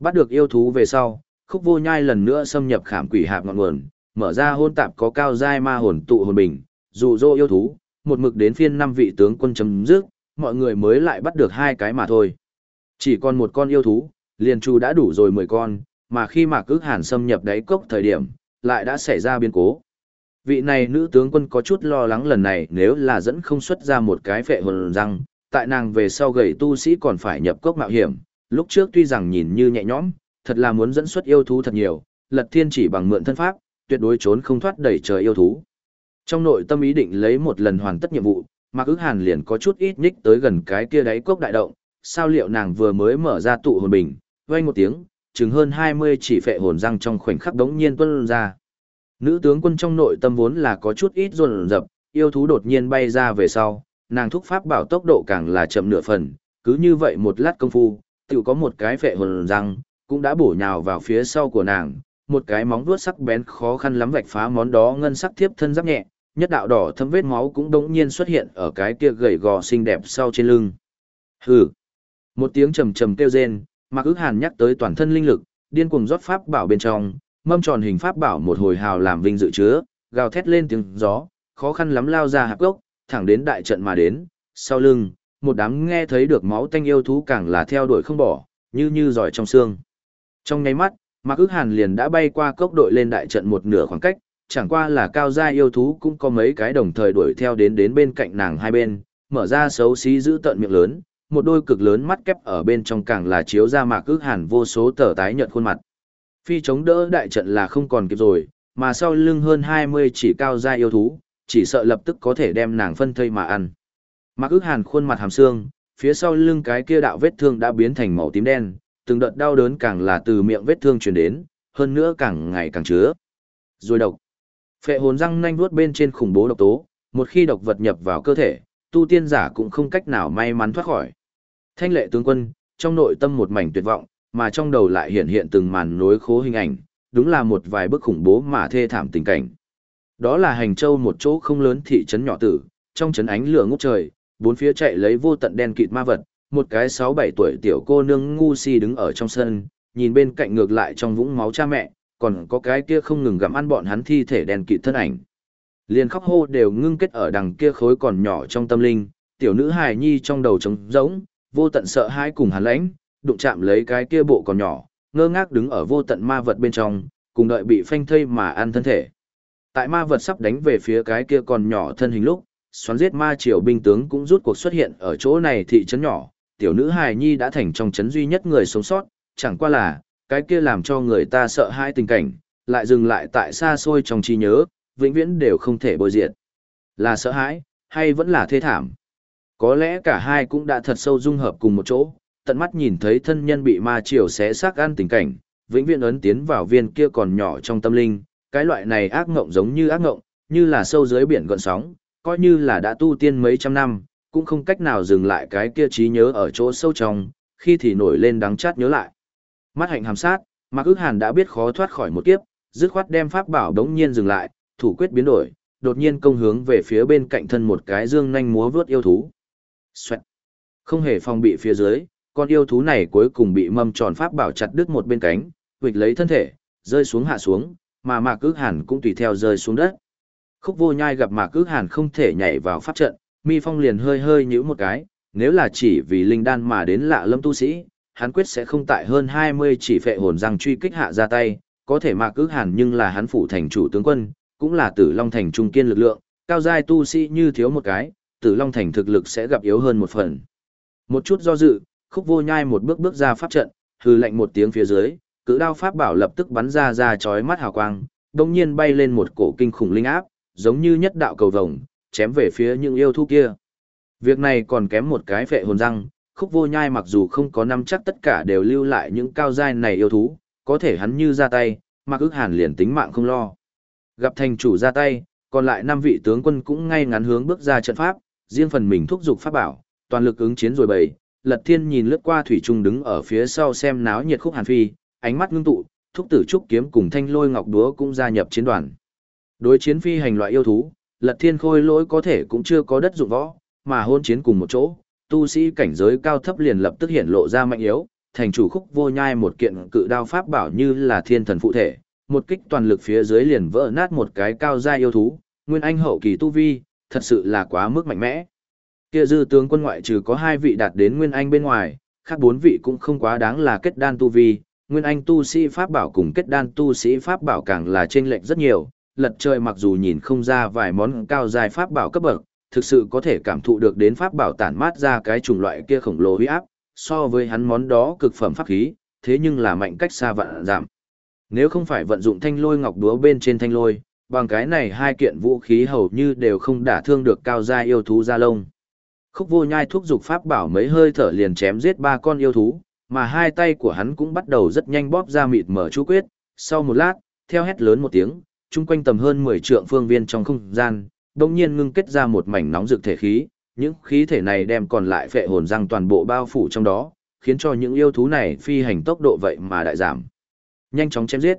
Bắt được yêu thú về sau, khúc vô nhai lần nữa xâm nhập khảm quỷ hạp ngọn nguồn, mở ra hôn tạp có cao giai ma hồn tụ hồn bình, dụ dỗ yêu thú, một mực đến phiên năm vị tướng quân chấm dứt, mọi người mới lại bắt được hai cái mà thôi. Chỉ còn một con yêu thú, liền chu đã đủ rồi 10 con, mà khi mà cước hàn xâm nhập đáy cốc thời điểm, lại đã xảy ra biến cố. Vị này nữ tướng quân có chút lo lắng lần này nếu là dẫn không xuất ra một cái phệ hồn răng, tại nàng về sau gầy tu sĩ còn phải nhập cốc mạo hiểm, lúc trước tuy rằng nhìn như nhẹ nhõm, thật là muốn dẫn xuất yêu thú thật nhiều, lật thiên chỉ bằng mượn thân pháp, tuyệt đối trốn không thoát đẩy trời yêu thú. Trong nội tâm ý định lấy một lần hoàn tất nhiệm vụ, Mạc cứ hàn liền có chút ít nhích tới gần cái kia đáy cốc đại động, sao liệu nàng vừa mới mở ra tụ hồn bình, vang một tiếng, chừng hơn 20 chỉ phệ hồn răng trong khoảnh khắc đống nhiên tuôn ra. Nữ tướng quân trong nội tâm vốn là có chút ít run rập, yêu thú đột nhiên bay ra về sau, nàng thúc pháp bảo tốc độ càng là chậm nửa phần, cứ như vậy một lát công phu, tự có một cái phệ hồn răng, cũng đã bổ nhào vào phía sau của nàng, một cái móng vuốt sắc bén khó khăn lắm vạch phá món đó ngân sắc thiếp thân giáp nhẹ, nhất đạo đỏ thâm vết máu cũng đống nhiên xuất hiện ở cái kia gầy gò xinh đẹp sau trên lưng. Hừ. Một tiếng trầm trầm kêu rên, Mạc Ước Hàn nhắc tới toàn thân linh lực, điên cuồng rót pháp bảo bên trong, mâm tròn hình pháp bảo một hồi hào làm vinh dự chứa, gào thét lên tiếng gió, khó khăn lắm lao ra hạp gốc, thẳng đến đại trận mà đến, sau lưng, một đám nghe thấy được máu tanh yêu thú càng là theo đuổi không bỏ, như như giỏi trong xương. Trong nháy mắt, Mạc Ước Hàn liền đã bay qua cốc đội lên đại trận một nửa khoảng cách, chẳng qua là cao gia yêu thú cũng có mấy cái đồng thời đuổi theo đến đến bên cạnh nàng hai bên, mở ra xấu xí giữ tận miệng lớn, một đôi cực lớn mắt kép ở bên trong càng là chiếu ra Mạc Ước Hàn vô số tờ tái nhợt khuôn mặt. Phi chống đỡ đại trận là không còn kịp rồi, mà sau lưng hơn 20 chỉ cao gia yêu thú, chỉ sợ lập tức có thể đem nàng phân thây mà ăn. Mạc ước hàn khuôn mặt hàm xương, phía sau lưng cái kia đạo vết thương đã biến thành màu tím đen, từng đợt đau đớn càng là từ miệng vết thương truyền đến, hơn nữa càng ngày càng chứa. Rồi độc. Phệ hồn răng nanh vuốt bên trên khủng bố độc tố, một khi độc vật nhập vào cơ thể, tu tiên giả cũng không cách nào may mắn thoát khỏi. Thanh lệ tướng quân, trong nội tâm một mảnh tuyệt vọng, mà trong đầu lại hiện hiện từng màn nối khố hình ảnh, đúng là một vài bức khủng bố mà thê thảm tình cảnh. Đó là hành châu một chỗ không lớn thị trấn nhỏ tử, trong trấn ánh lửa ngút trời, bốn phía chạy lấy vô tận đen kịt ma vật, một cái 6-7 tuổi tiểu cô nương ngu si đứng ở trong sân, nhìn bên cạnh ngược lại trong vũng máu cha mẹ, còn có cái kia không ngừng gặm ăn bọn hắn thi thể đen kịt thân ảnh. Liền khóc hô đều ngưng kết ở đằng kia khối còn nhỏ trong tâm linh, tiểu nữ hài nhi trong đầu trống rỗng, vô tận sợ hãi cùng hắn lãnh, đụng chạm lấy cái kia bộ còn nhỏ, ngơ ngác đứng ở vô tận ma vật bên trong, cùng đợi bị phanh thây mà ăn thân thể. Tại ma vật sắp đánh về phía cái kia còn nhỏ thân hình lúc, xoắn giết ma triều binh tướng cũng rút cuộc xuất hiện ở chỗ này thị trấn nhỏ, tiểu nữ hài nhi đã thành trong trấn duy nhất người sống sót, chẳng qua là, cái kia làm cho người ta sợ hãi tình cảnh, lại dừng lại tại xa xôi trong trí nhớ, vĩnh viễn đều không thể bồi diệt. Là sợ hãi, hay vẫn là thê thảm? Có lẽ cả hai cũng đã thật sâu dung hợp cùng một chỗ, tận mắt nhìn thấy thân nhân bị ma triều xé xác ăn tình cảnh, vĩnh viễn ấn tiến vào viên kia còn nhỏ trong tâm linh, cái loại này ác ngộng giống như ác ngộng, như là sâu dưới biển gợn sóng, coi như là đã tu tiên mấy trăm năm, cũng không cách nào dừng lại cái kia trí nhớ ở chỗ sâu trong, khi thì nổi lên đắng chát nhớ lại. Mắt hạnh hàm sát, Mạc ước hàn đã biết khó thoát khỏi một kiếp, dứt khoát đem pháp bảo đống nhiên dừng lại, thủ quyết biến đổi, đột nhiên công hướng về phía bên cạnh thân một cái dương nhanh múa vướt yêu thú. Xoẹt. Không hề phòng bị phía dưới, con yêu thú này cuối cùng bị mâm tròn pháp bảo chặt đứt một bên cánh, huỵch lấy thân thể, rơi xuống hạ xuống, mà Mạc cước Hàn cũng tùy theo rơi xuống đất. Khúc Vô Nhai gặp Mạc cước Hàn không thể nhảy vào pháp trận, Mi Phong liền hơi hơi nhíu một cái, nếu là chỉ vì linh đan mà đến lạ lâm tu sĩ, hắn quyết sẽ không tại hơn 20 chỉ phệ hồn răng truy kích hạ ra tay, có thể Mạc cước Hàn nhưng là hắn phụ thành chủ tướng quân, cũng là Tử Long thành trung kiên lực lượng, cao giai tu sĩ như thiếu một cái, Tử Long thành thực lực sẽ gặp yếu hơn một phần. Một chút do dự, Khúc Vô Nhai một bước bước ra pháp trận, hừ lạnh một tiếng phía dưới, cự đao pháp bảo lập tức bắn ra ra chói mắt hào quang, đồng nhiên bay lên một cổ kinh khủng linh áp, giống như nhất đạo cầu vồng, chém về phía những yêu thú kia. Việc này còn kém một cái phệ hồn răng, khúc vô nhai mặc dù không có năm chắc tất cả đều lưu lại những cao giai này yêu thú, có thể hắn như ra tay, mặc ước hàn liền tính mạng không lo. Gặp thành chủ ra tay, còn lại năm vị tướng quân cũng ngay ngắn hướng bước ra trận pháp, riêng phần mình thúc giục pháp bảo, toàn lực ứng chiến rồi bày. Lật Thiên nhìn lướt qua thủy trung đứng ở phía sau xem náo nhiệt khúc hàn phi, ánh mắt ngưng tụ, thúc tử trúc kiếm cùng thanh lôi ngọc đúa cũng gia nhập chiến đoàn. Đối chiến phi hành loại yêu thú, lật thiên khôi lỗi có thể cũng chưa có đất dụng võ, mà hôn chiến cùng một chỗ, tu sĩ cảnh giới cao thấp liền lập tức hiện lộ ra mạnh yếu, thành chủ khúc vô nhai một kiện cự đao pháp bảo như là thiên thần phụ thể, một kích toàn lực phía dưới liền vỡ nát một cái cao gia yêu thú, nguyên anh hậu kỳ tu vi, thật sự là quá mức mạnh mẽ. Kia dư tướng quân ngoại trừ có hai vị đạt đến nguyên anh bên ngoài, khác bốn vị cũng không quá đáng là kết đan tu vi, nguyên anh tu sĩ pháp bảo cùng kết đan tu sĩ pháp bảo càng là chênh lệch rất nhiều, lật trời mặc dù nhìn không ra vài món cao dài pháp bảo cấp bậc, thực sự có thể cảm thụ được đến pháp bảo tản mát ra cái chủng loại kia khổng lồ huy áp, so với hắn món đó cực phẩm pháp khí, thế nhưng là mạnh cách xa vạn giảm. Nếu không phải vận dụng thanh lôi ngọc đúa bên trên thanh lôi, bằng cái này hai kiện vũ khí hầu như đều không đả thương được cao gia yêu thú gia lông. Khúc vô nhai thuốc dục pháp bảo mấy hơi thở liền chém giết ba con yêu thú, mà hai tay của hắn cũng bắt đầu rất nhanh bóp ra mịt mở chú quyết, sau một lát, theo hét lớn một tiếng, chung quanh tầm hơn 10 trượng phương viên trong không gian, đồng nhiên ngưng kết ra một mảnh nóng rực thể khí, những khí thể này đem còn lại phệ hồn răng toàn bộ bao phủ trong đó, khiến cho những yêu thú này phi hành tốc độ vậy mà đại giảm. Nhanh chóng chém giết.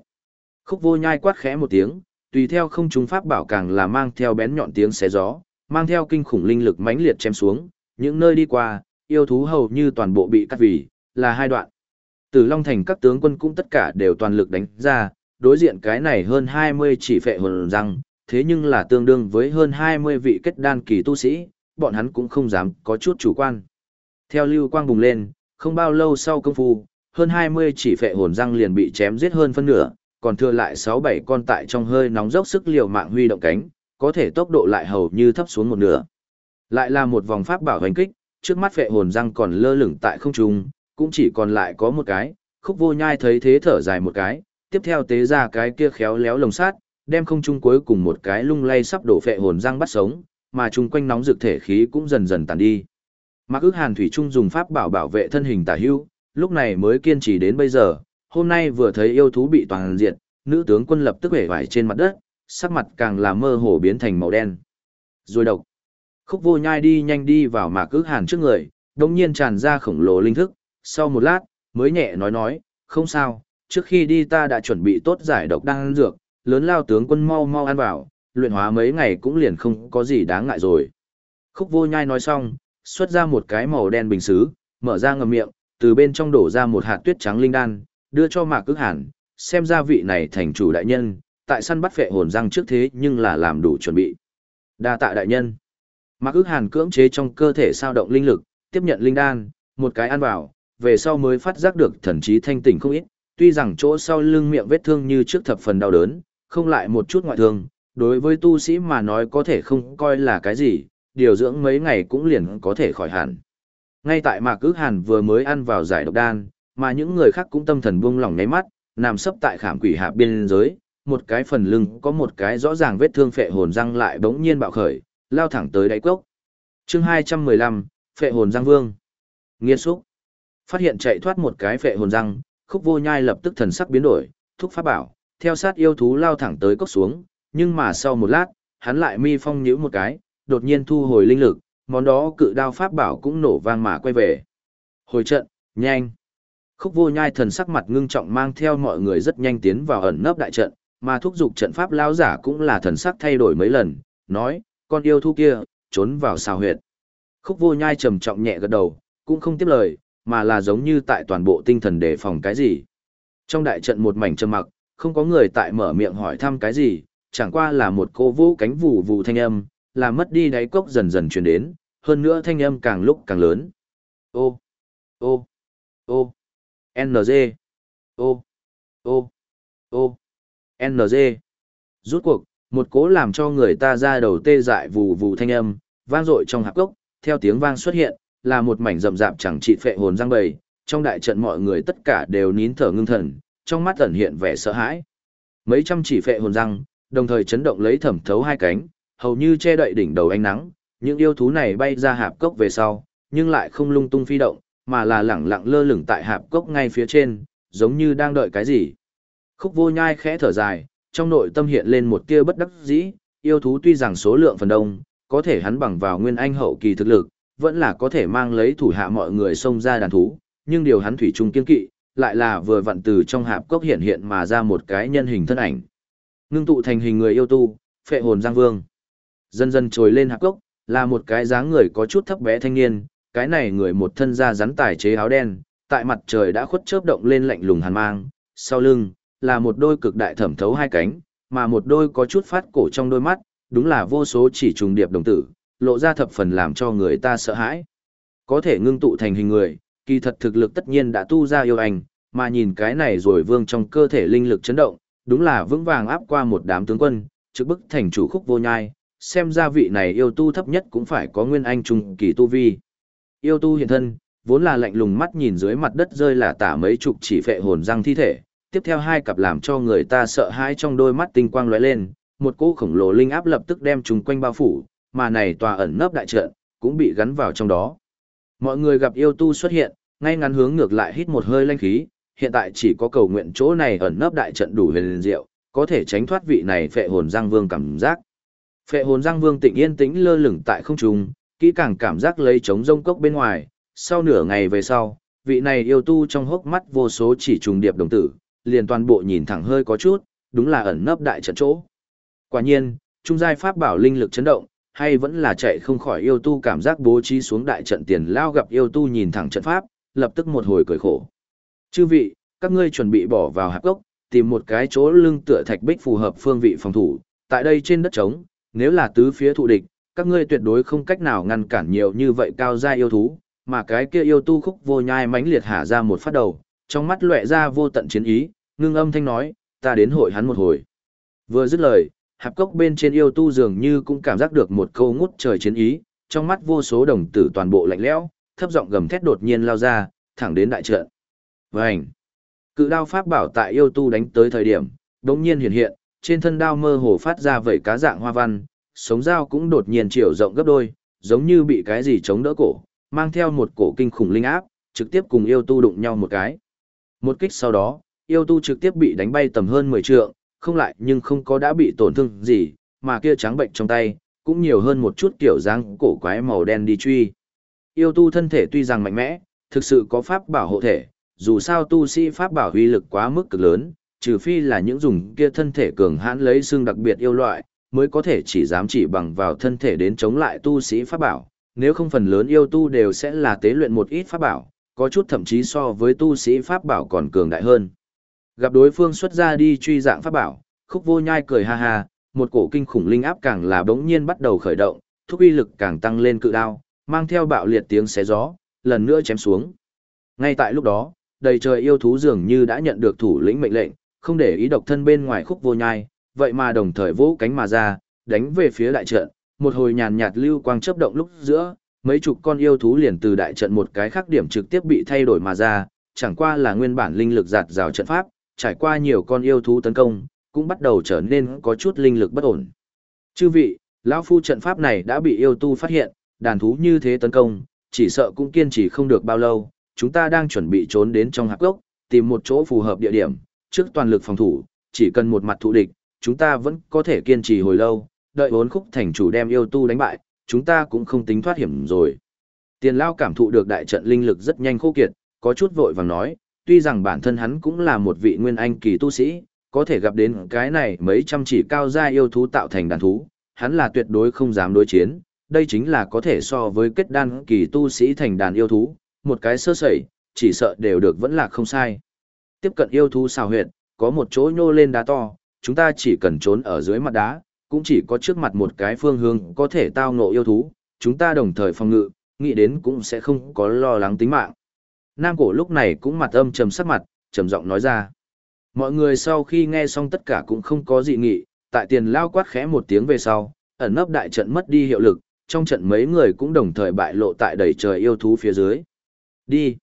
Khúc vô nhai quát khẽ một tiếng, tùy theo không chúng pháp bảo càng là mang theo bén nhọn tiếng xé gió, mang theo kinh khủng linh lực mãnh liệt chém xuống, những nơi đi qua, yêu thú hầu như toàn bộ bị cắt vì, là hai đoạn. từ Long Thành các tướng quân cũng tất cả đều toàn lực đánh ra, đối diện cái này hơn 20 chỉ phệ hồn răng, thế nhưng là tương đương với hơn 20 vị kết đan kỳ tu sĩ, bọn hắn cũng không dám có chút chủ quan. Theo lưu quang bùng lên, không bao lâu sau công phu, hơn 20 chỉ phệ hồn răng liền bị chém giết hơn phân nửa, còn thừa lại 6-7 con tại trong hơi nóng dốc sức liều mạng huy động cánh, có thể tốc độ lại hầu như thấp xuống một nửa. Lại là một vòng pháp bảo hành kích, trước mắt phệ hồn răng còn lơ lửng tại không trung, cũng chỉ còn lại có một cái, khúc vô nhai thấy thế thở dài một cái, tiếp theo tế ra cái kia khéo léo lồng sát, đem không trung cuối cùng một cái lung lay sắp đổ phệ hồn răng bắt sống, mà chung quanh nóng rực thể khí cũng dần dần tàn đi. Mạc ước hàn thủy trung dùng pháp bảo bảo vệ thân hình tả hưu, lúc này mới kiên trì đến bây giờ, hôm nay vừa thấy yêu thú bị toàn diệt, nữ tướng quân lập tức hể vải trên mặt đất, sắc mặt càng là mơ hồ biến thành màu đen. Rồi độc. Khúc vô nhai đi nhanh đi vào mạc ước hàn trước người, đồng nhiên tràn ra khổng lồ linh thức, sau một lát, mới nhẹ nói nói, không sao, trước khi đi ta đã chuẩn bị tốt giải độc đang dược, lớn lao tướng quân mau mau ăn vào, luyện hóa mấy ngày cũng liền không có gì đáng ngại rồi. Khúc vô nhai nói xong, xuất ra một cái màu đen bình xứ, mở ra ngầm miệng, từ bên trong đổ ra một hạt tuyết trắng linh đan, đưa cho mạc ước hàn, xem ra vị này thành chủ đại nhân, tại săn bắt phệ hồn răng trước thế nhưng là làm đủ chuẩn bị. Đa tạ đại nhân. Mạc ước hàn cưỡng chế trong cơ thể sao động linh lực, tiếp nhận linh đan, một cái ăn vào, về sau mới phát giác được thần trí thanh tỉnh không ít, tuy rằng chỗ sau lưng miệng vết thương như trước thập phần đau đớn, không lại một chút ngoại thương, đối với tu sĩ mà nói có thể không coi là cái gì, điều dưỡng mấy ngày cũng liền có thể khỏi hẳn. Ngay tại Mạc Ước Hàn vừa mới ăn vào giải độc đan, mà những người khác cũng tâm thần buông lỏng ngáy mắt, nằm sấp tại khảm quỷ hạ biên giới, một cái phần lưng có một cái rõ ràng vết thương phệ hồn răng lại bỗng nhiên bạo khởi, lao thẳng tới đáy cốc. Chương 215, phệ hồn răng vương. Nghiên xúc. Phát hiện chạy thoát một cái phệ hồn răng, Khúc Vô Nhai lập tức thần sắc biến đổi, thúc pháp bảo, theo sát yêu thú lao thẳng tới cốc xuống, nhưng mà sau một lát, hắn lại mi phong nhíu một cái, đột nhiên thu hồi linh lực, món đó cự đao pháp bảo cũng nổ vang mà quay về. Hồi trận, nhanh. Khúc vô nhai thần sắc mặt ngưng trọng mang theo mọi người rất nhanh tiến vào ẩn nấp đại trận, mà thúc giục trận pháp lao giả cũng là thần sắc thay đổi mấy lần, nói, con yêu thú kia, trốn vào xào huyệt. Khúc vô nhai trầm trọng nhẹ gật đầu, cũng không tiếp lời, mà là giống như tại toàn bộ tinh thần đề phòng cái gì. Trong đại trận một mảnh trầm mặc, không có người tại mở miệng hỏi thăm cái gì, chẳng qua là một cô vũ cánh vụ vụ thanh âm, làm mất đi đáy cốc dần dần truyền đến, hơn nữa thanh âm càng lúc càng lớn. Ô, ô, ô, NG, ô, ô, ô, NG. Rút cuộc, một cố làm cho người ta ra đầu tê dại vù vù thanh âm, vang dội trong hạp cốc, theo tiếng vang xuất hiện, là một mảnh rậm rạp chẳng trị phệ hồn răng bầy, trong đại trận mọi người tất cả đều nín thở ngưng thần, trong mắt ẩn hiện vẻ sợ hãi. Mấy trăm chỉ phệ hồn răng, đồng thời chấn động lấy thẩm thấu hai cánh, hầu như che đậy đỉnh đầu ánh nắng, những yêu thú này bay ra hạp cốc về sau, nhưng lại không lung tung phi động, mà là lẳng lặng lơ lửng tại hạp cốc ngay phía trên, giống như đang đợi cái gì. Khúc vô nhai khẽ thở dài, trong nội tâm hiện lên một tia bất đắc dĩ, yêu thú tuy rằng số lượng phần đông, có thể hắn bằng vào nguyên anh hậu kỳ thực lực, vẫn là có thể mang lấy thủ hạ mọi người xông ra đàn thú, nhưng điều hắn thủy chung kiên kỵ, lại là vừa vặn từ trong hạp cốc hiện hiện mà ra một cái nhân hình thân ảnh. Ngưng tụ thành hình người yêu tu, phệ hồn giang vương. Dần dần trồi lên hạp cốc, là một cái dáng người có chút thấp bé thanh niên, cái này người một thân da rắn tài chế áo đen, tại mặt trời đã khuất chớp động lên lạnh lùng hàn mang, sau lưng là một đôi cực đại thẩm thấu hai cánh, mà một đôi có chút phát cổ trong đôi mắt, đúng là vô số chỉ trùng điệp đồng tử, lộ ra thập phần làm cho người ta sợ hãi. Có thể ngưng tụ thành hình người, kỳ thật thực lực tất nhiên đã tu ra yêu anh, mà nhìn cái này rồi vương trong cơ thể linh lực chấn động, đúng là vững vàng áp qua một đám tướng quân, trực bức thành chủ khúc vô nhai, xem ra vị này yêu tu thấp nhất cũng phải có nguyên anh trung kỳ tu vi. Yêu tu hiện thân, vốn là lạnh lùng mắt nhìn dưới mặt đất rơi là tả mấy chục chỉ phệ hồn răng thi thể, tiếp theo hai cặp làm cho người ta sợ hãi trong đôi mắt tinh quang lóe lên, một cỗ khổng lồ linh áp lập tức đem chúng quanh bao phủ, mà này tòa ẩn nấp đại trận cũng bị gắn vào trong đó. Mọi người gặp yêu tu xuất hiện, ngay ngắn hướng ngược lại hít một hơi linh khí, hiện tại chỉ có cầu nguyện chỗ này ẩn nấp đại trận đủ huyền diệu, có thể tránh thoát vị này phệ hồn giang vương cảm giác. Phệ hồn giang vương tịnh yên tĩnh lơ lửng tại không trung, kỹ càng cảm giác lấy trống rông cốc bên ngoài, sau nửa ngày về sau, vị này yêu tu trong hốc mắt vô số chỉ trùng điệp đồng tử, liền toàn bộ nhìn thẳng hơi có chút, đúng là ẩn nấp đại trận chỗ. Quả nhiên, trung giai pháp bảo linh lực chấn động, hay vẫn là chạy không khỏi yêu tu cảm giác bố trí xuống đại trận tiền lao gặp yêu tu nhìn thẳng trận pháp, lập tức một hồi cười khổ. Chư vị, các ngươi chuẩn bị bỏ vào hạp gốc, tìm một cái chỗ lưng tựa thạch bích phù hợp phương vị phòng thủ, tại đây trên đất trống, nếu là tứ phía thụ địch, các ngươi tuyệt đối không cách nào ngăn cản nhiều như vậy cao gia yêu thú, mà cái kia yêu tu khúc vô nhai mãnh liệt hạ ra một phát đầu, trong mắt lóe ra vô tận chiến ý, ngưng âm thanh nói, ta đến hội hắn một hồi. Vừa dứt lời, hạp cốc bên trên yêu tu dường như cũng cảm giác được một câu ngút trời chiến ý, trong mắt vô số đồng tử toàn bộ lạnh lẽo, thấp giọng gầm thét đột nhiên lao ra, thẳng đến đại trận. Vành! Cự đao pháp bảo tại yêu tu đánh tới thời điểm, đống nhiên hiện hiện, trên thân đao mơ hồ phát ra vảy cá dạng hoa văn, sống dao cũng đột nhiên chiều rộng gấp đôi, giống như bị cái gì chống đỡ cổ, mang theo một cổ kinh khủng linh áp, trực tiếp cùng yêu tu đụng nhau một cái. Một kích sau đó, yêu tu trực tiếp bị đánh bay tầm hơn 10 trượng, không lại nhưng không có đã bị tổn thương gì, mà kia trắng bệnh trong tay, cũng nhiều hơn một chút kiểu dáng cổ quái màu đen đi truy. Yêu tu thân thể tuy rằng mạnh mẽ, thực sự có pháp bảo hộ thể, dù sao tu sĩ pháp bảo huy lực quá mức cực lớn, trừ phi là những dùng kia thân thể cường hãn lấy xương đặc biệt yêu loại, mới có thể chỉ dám chỉ bằng vào thân thể đến chống lại tu sĩ pháp bảo, nếu không phần lớn yêu tu đều sẽ là tế luyện một ít pháp bảo, có chút thậm chí so với tu sĩ pháp bảo còn cường đại hơn. Gặp đối phương xuất ra đi truy dạng pháp bảo, khúc vô nhai cười ha ha, một cổ kinh khủng linh áp càng là bỗng nhiên bắt đầu khởi động, thúc uy lực càng tăng lên cự đao, mang theo bạo liệt tiếng xé gió, lần nữa chém xuống. Ngay tại lúc đó, đầy trời yêu thú dường như đã nhận được thủ lĩnh mệnh lệnh, không để ý độc thân bên ngoài khúc vô nhai, vậy mà đồng thời vỗ cánh mà ra, đánh về phía đại trận, một hồi nhàn nhạt lưu quang chớp động lúc giữa, mấy chục con yêu thú liền từ đại trận một cái khác điểm trực tiếp bị thay đổi mà ra, chẳng qua là nguyên bản linh lực giạt rào trận pháp, trải qua nhiều con yêu thú tấn công, cũng bắt đầu trở nên có chút linh lực bất ổn. Chư vị, lão phu trận pháp này đã bị yêu tu phát hiện, đàn thú như thế tấn công, chỉ sợ cũng kiên trì không được bao lâu, chúng ta đang chuẩn bị trốn đến trong hạp gốc, tìm một chỗ phù hợp địa điểm, trước toàn lực phòng thủ, chỉ cần một mặt thủ địch, chúng ta vẫn có thể kiên trì hồi lâu, đợi bốn khúc thành chủ đem yêu tu đánh bại, chúng ta cũng không tính thoát hiểm rồi. Tiền lao cảm thụ được đại trận linh lực rất nhanh khô kiệt, có chút vội vàng nói, tuy rằng bản thân hắn cũng là một vị nguyên anh kỳ tu sĩ, có thể gặp đến cái này mấy trăm chỉ cao gia yêu thú tạo thành đàn thú, hắn là tuyệt đối không dám đối chiến, đây chính là có thể so với kết đan kỳ tu sĩ thành đàn yêu thú, một cái sơ sẩy, chỉ sợ đều được vẫn là không sai. Tiếp cận yêu thú xào huyệt, có một chỗ nhô lên đá to, chúng ta chỉ cần trốn ở dưới mặt đá, cũng chỉ có trước mặt một cái phương hướng có thể tao ngộ yêu thú, chúng ta đồng thời phòng ngự, nghĩ đến cũng sẽ không có lo lắng tính mạng. Nam cổ lúc này cũng mặt âm trầm sắc mặt, trầm giọng nói ra. Mọi người sau khi nghe xong tất cả cũng không có dị nghị, tại tiền lao quát khẽ một tiếng về sau, ẩn nấp đại trận mất đi hiệu lực, trong trận mấy người cũng đồng thời bại lộ tại đầy trời yêu thú phía dưới. Đi!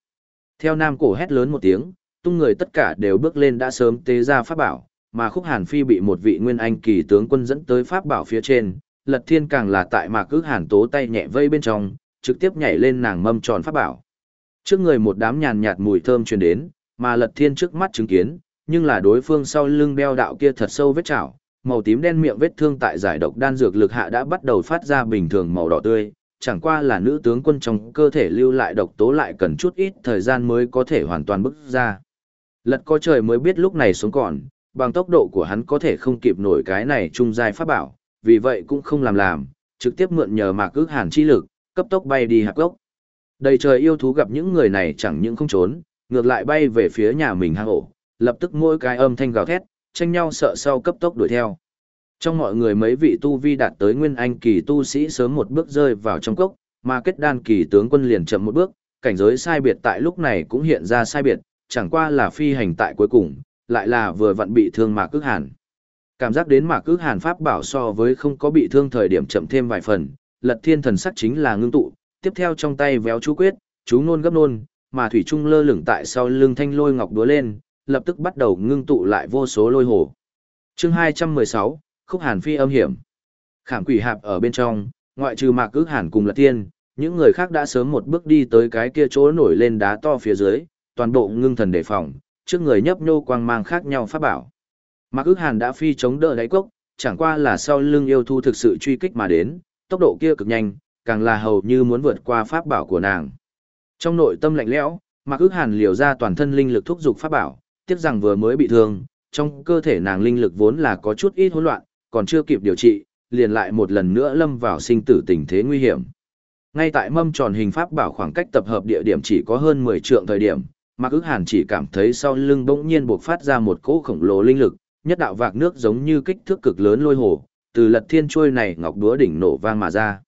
Theo nam cổ hét lớn một tiếng, tung người tất cả đều bước lên đã sớm tế ra pháp bảo, mà khúc hàn phi bị một vị nguyên anh kỳ tướng quân dẫn tới pháp bảo phía trên, lật thiên càng là tại mà cứ hàn tố tay nhẹ vây bên trong, trực tiếp nhảy lên nàng mâm tròn pháp bảo. Trước người một đám nhàn nhạt mùi thơm truyền đến, mà lật thiên trước mắt chứng kiến, nhưng là đối phương sau lưng đeo đạo kia thật sâu vết chảo, màu tím đen miệng vết thương tại giải độc đan dược lực hạ đã bắt đầu phát ra bình thường màu đỏ tươi, chẳng qua là nữ tướng quân trong cơ thể lưu lại độc tố lại cần chút ít thời gian mới có thể hoàn toàn bức ra. Lật có trời mới biết lúc này sống còn, bằng tốc độ của hắn có thể không kịp nổi cái này trung giai pháp bảo, vì vậy cũng không làm làm, trực tiếp mượn nhờ mạc ước hàn chi lực, cấp tốc bay đi hạc gốc. Đầy trời yêu thú gặp những người này chẳng những không trốn, ngược lại bay về phía nhà mình hang ổ, lập tức mỗi cái âm thanh gào thét, tranh nhau sợ sau cấp tốc đuổi theo. Trong mọi người mấy vị tu vi đạt tới nguyên anh kỳ tu sĩ sớm một bước rơi vào trong cốc, mà kết đan kỳ tướng quân liền chậm một bước, cảnh giới sai biệt tại lúc này cũng hiện ra sai biệt, chẳng qua là phi hành tại cuối cùng, lại là vừa vặn bị thương mà cước hàn. Cảm giác đến mà cước hàn pháp bảo so với không có bị thương thời điểm chậm thêm vài phần, lật thiên thần sắc chính là ngưng tụ, tiếp theo trong tay véo chú quyết, chú nôn gấp nôn, mà thủy trung lơ lửng tại sau lưng thanh lôi ngọc đúa lên, lập tức bắt đầu ngưng tụ lại vô số lôi hồ. Chương 216, Khúc Hàn Phi âm hiểm. Khảm quỷ hạp ở bên trong, ngoại trừ Mạc Cước Hàn cùng Lật Tiên, những người khác đã sớm một bước đi tới cái kia chỗ nổi lên đá to phía dưới, toàn bộ ngưng thần đề phòng, trước người nhấp nhô quang mang khác nhau pháp bảo. Mạc Ước Hàn đã phi chống đỡ đáy cốc, chẳng qua là sau lưng yêu thu thực sự truy kích mà đến, tốc độ kia cực nhanh, càng là hầu như muốn vượt qua pháp bảo của nàng. Trong nội tâm lạnh lẽo, Mạc Ước Hàn liều ra toàn thân linh lực thúc dục pháp bảo, tiếc rằng vừa mới bị thương, trong cơ thể nàng linh lực vốn là có chút ít hỗn loạn, còn chưa kịp điều trị, liền lại một lần nữa lâm vào sinh tử tình thế nguy hiểm. Ngay tại mâm tròn hình pháp bảo khoảng cách tập hợp địa điểm chỉ có hơn 10 trượng thời điểm, Mạc ước hàn chỉ cảm thấy sau lưng bỗng nhiên bộc phát ra một cỗ khổng lồ linh lực, nhất đạo vạc nước giống như kích thước cực lớn lôi hồ, từ lật thiên trôi này ngọc đúa đỉnh nổ vang mà ra.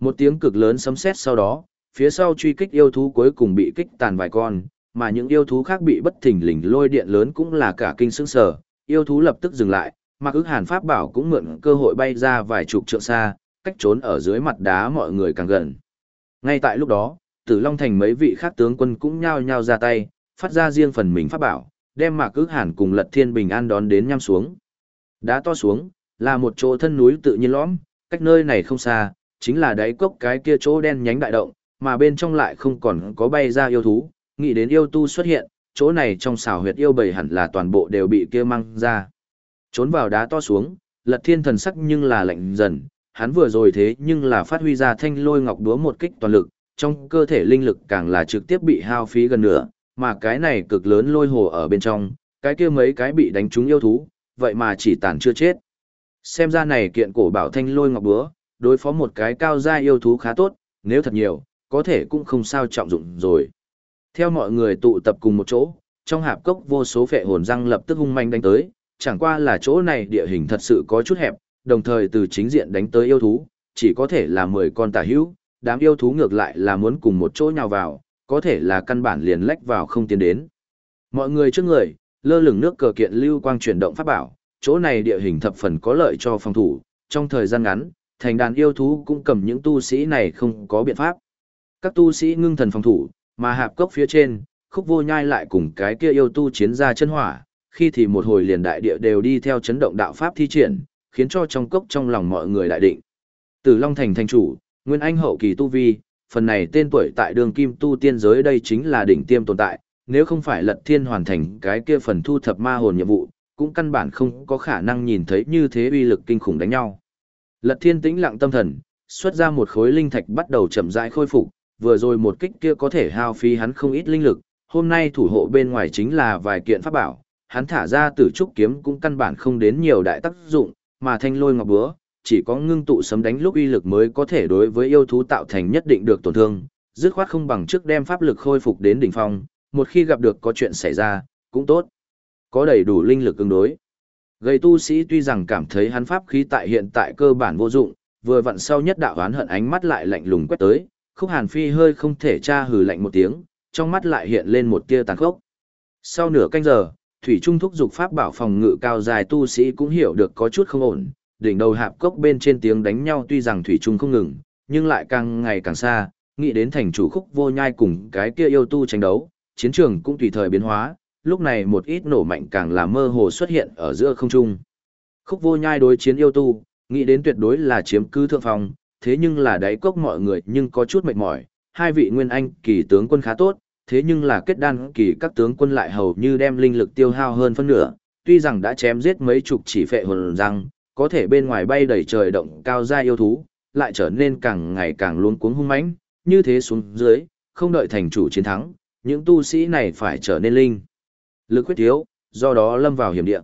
Một tiếng cực lớn sấm sét sau đó, phía sau truy kích yêu thú cuối cùng bị kích tàn vài con, mà những yêu thú khác bị bất thình lình lôi điện lớn cũng là cả kinh sững sờ, yêu thú lập tức dừng lại, Mạc ức hàn pháp bảo cũng mượn cơ hội bay ra vài chục trượng xa, cách trốn ở dưới mặt đá mọi người càng gần. Ngay tại lúc đó, Tử Long Thành mấy vị khác tướng quân cũng nhao nhao ra tay, phát ra riêng phần mình pháp bảo, đem Mạc Ước Hàn cùng Lật Thiên Bình An đón đến nhăm xuống. Đá to xuống, là một chỗ thân núi tự nhiên lõm, cách nơi này không xa, chính là đáy cốc cái kia chỗ đen nhánh đại động, mà bên trong lại không còn có bay ra yêu thú, nghĩ đến yêu tu xuất hiện, chỗ này trong xảo huyệt yêu bầy hẳn là toàn bộ đều bị kia mang ra. Trốn vào đá to xuống, lật thiên thần sắc nhưng là lạnh dần, hắn vừa rồi thế nhưng là phát huy ra thanh lôi ngọc đúa một kích toàn lực, trong cơ thể linh lực càng là trực tiếp bị hao phí gần nửa, mà cái này cực lớn lôi hồ ở bên trong, cái kia mấy cái bị đánh trúng yêu thú, vậy mà chỉ tàn chưa chết. Xem ra này kiện cổ bảo thanh lôi ngọc đúa, đối phó một cái cao gia yêu thú khá tốt, nếu thật nhiều, có thể cũng không sao trọng dụng rồi. Theo mọi người tụ tập cùng một chỗ, trong hạp cốc vô số phệ hồn răng lập tức hung manh đánh tới, chẳng qua là chỗ này địa hình thật sự có chút hẹp, đồng thời từ chính diện đánh tới yêu thú, chỉ có thể là 10 con tà hữu, đám yêu thú ngược lại là muốn cùng một chỗ nhào vào, có thể là căn bản liền lách vào không tiến đến. Mọi người trước người, lơ lửng nước cờ kiện lưu quang chuyển động pháp bảo, chỗ này địa hình thập phần có lợi cho phòng thủ, trong thời gian ngắn, thành đàn yêu thú cũng cầm những tu sĩ này không có biện pháp. Các tu sĩ ngưng thần phòng thủ, mà hạp cốc phía trên, khúc vô nhai lại cùng cái kia yêu tu chiến ra chân hỏa, khi thì một hồi liền đại địa đều đi theo chấn động đạo pháp thi triển, khiến cho trong cốc trong lòng mọi người đại định. Từ Long Thành thành chủ, Nguyên Anh hậu kỳ tu vi, phần này tên tuổi tại đường kim tu tiên giới đây chính là đỉnh tiêm tồn tại, nếu không phải lật thiên hoàn thành cái kia phần thu thập ma hồn nhiệm vụ, cũng căn bản không có khả năng nhìn thấy như thế uy lực kinh khủng đánh nhau. Lật thiên tĩnh lặng tâm thần, xuất ra một khối linh thạch bắt đầu chậm rãi khôi phục, vừa rồi một kích kia có thể hao phí hắn không ít linh lực, hôm nay thủ hộ bên ngoài chính là vài kiện pháp bảo, hắn thả ra tử trúc kiếm cũng căn bản không đến nhiều đại tác dụng, mà thanh lôi ngọc búa, chỉ có ngưng tụ sấm đánh lúc uy lực mới có thể đối với yêu thú tạo thành nhất định được tổn thương, dứt khoát không bằng trước đem pháp lực khôi phục đến đỉnh phong, một khi gặp được có chuyện xảy ra, cũng tốt. Có đầy đủ linh lực ứng đối gây tu sĩ tuy rằng cảm thấy hắn pháp khí tại hiện tại cơ bản vô dụng, vừa vặn sau nhất đạo oán hận ánh mắt lại lạnh lùng quét tới, khúc hàn phi hơi không thể tra hừ lạnh một tiếng, trong mắt lại hiện lên một tia tàn khốc. Sau nửa canh giờ, Thủy Trung thúc dục pháp bảo phòng ngự cao dài tu sĩ cũng hiểu được có chút không ổn, đỉnh đầu hạp cốc bên trên tiếng đánh nhau tuy rằng Thủy Trung không ngừng, nhưng lại càng ngày càng xa, nghĩ đến thành chủ khúc vô nhai cùng cái kia yêu tu tranh đấu, chiến trường cũng tùy thời biến hóa, lúc này một ít nổ mạnh càng là mơ hồ xuất hiện ở giữa không trung. Khúc vô nhai đối chiến yêu tu, nghĩ đến tuyệt đối là chiếm cứ thượng phòng, thế nhưng là đáy cốc mọi người nhưng có chút mệt mỏi, hai vị nguyên anh kỳ tướng quân khá tốt, thế nhưng là kết đan kỳ các tướng quân lại hầu như đem linh lực tiêu hao hơn phân nửa, tuy rằng đã chém giết mấy chục chỉ phệ hồn răng, có thể bên ngoài bay đầy trời động cao gia yêu thú, lại trở nên càng ngày càng luống cuống hung mãnh, như thế xuống dưới, không đợi thành chủ chiến thắng, những tu sĩ này phải trở nên linh. Lực quyết thiếu, do đó lâm vào hiểm địa.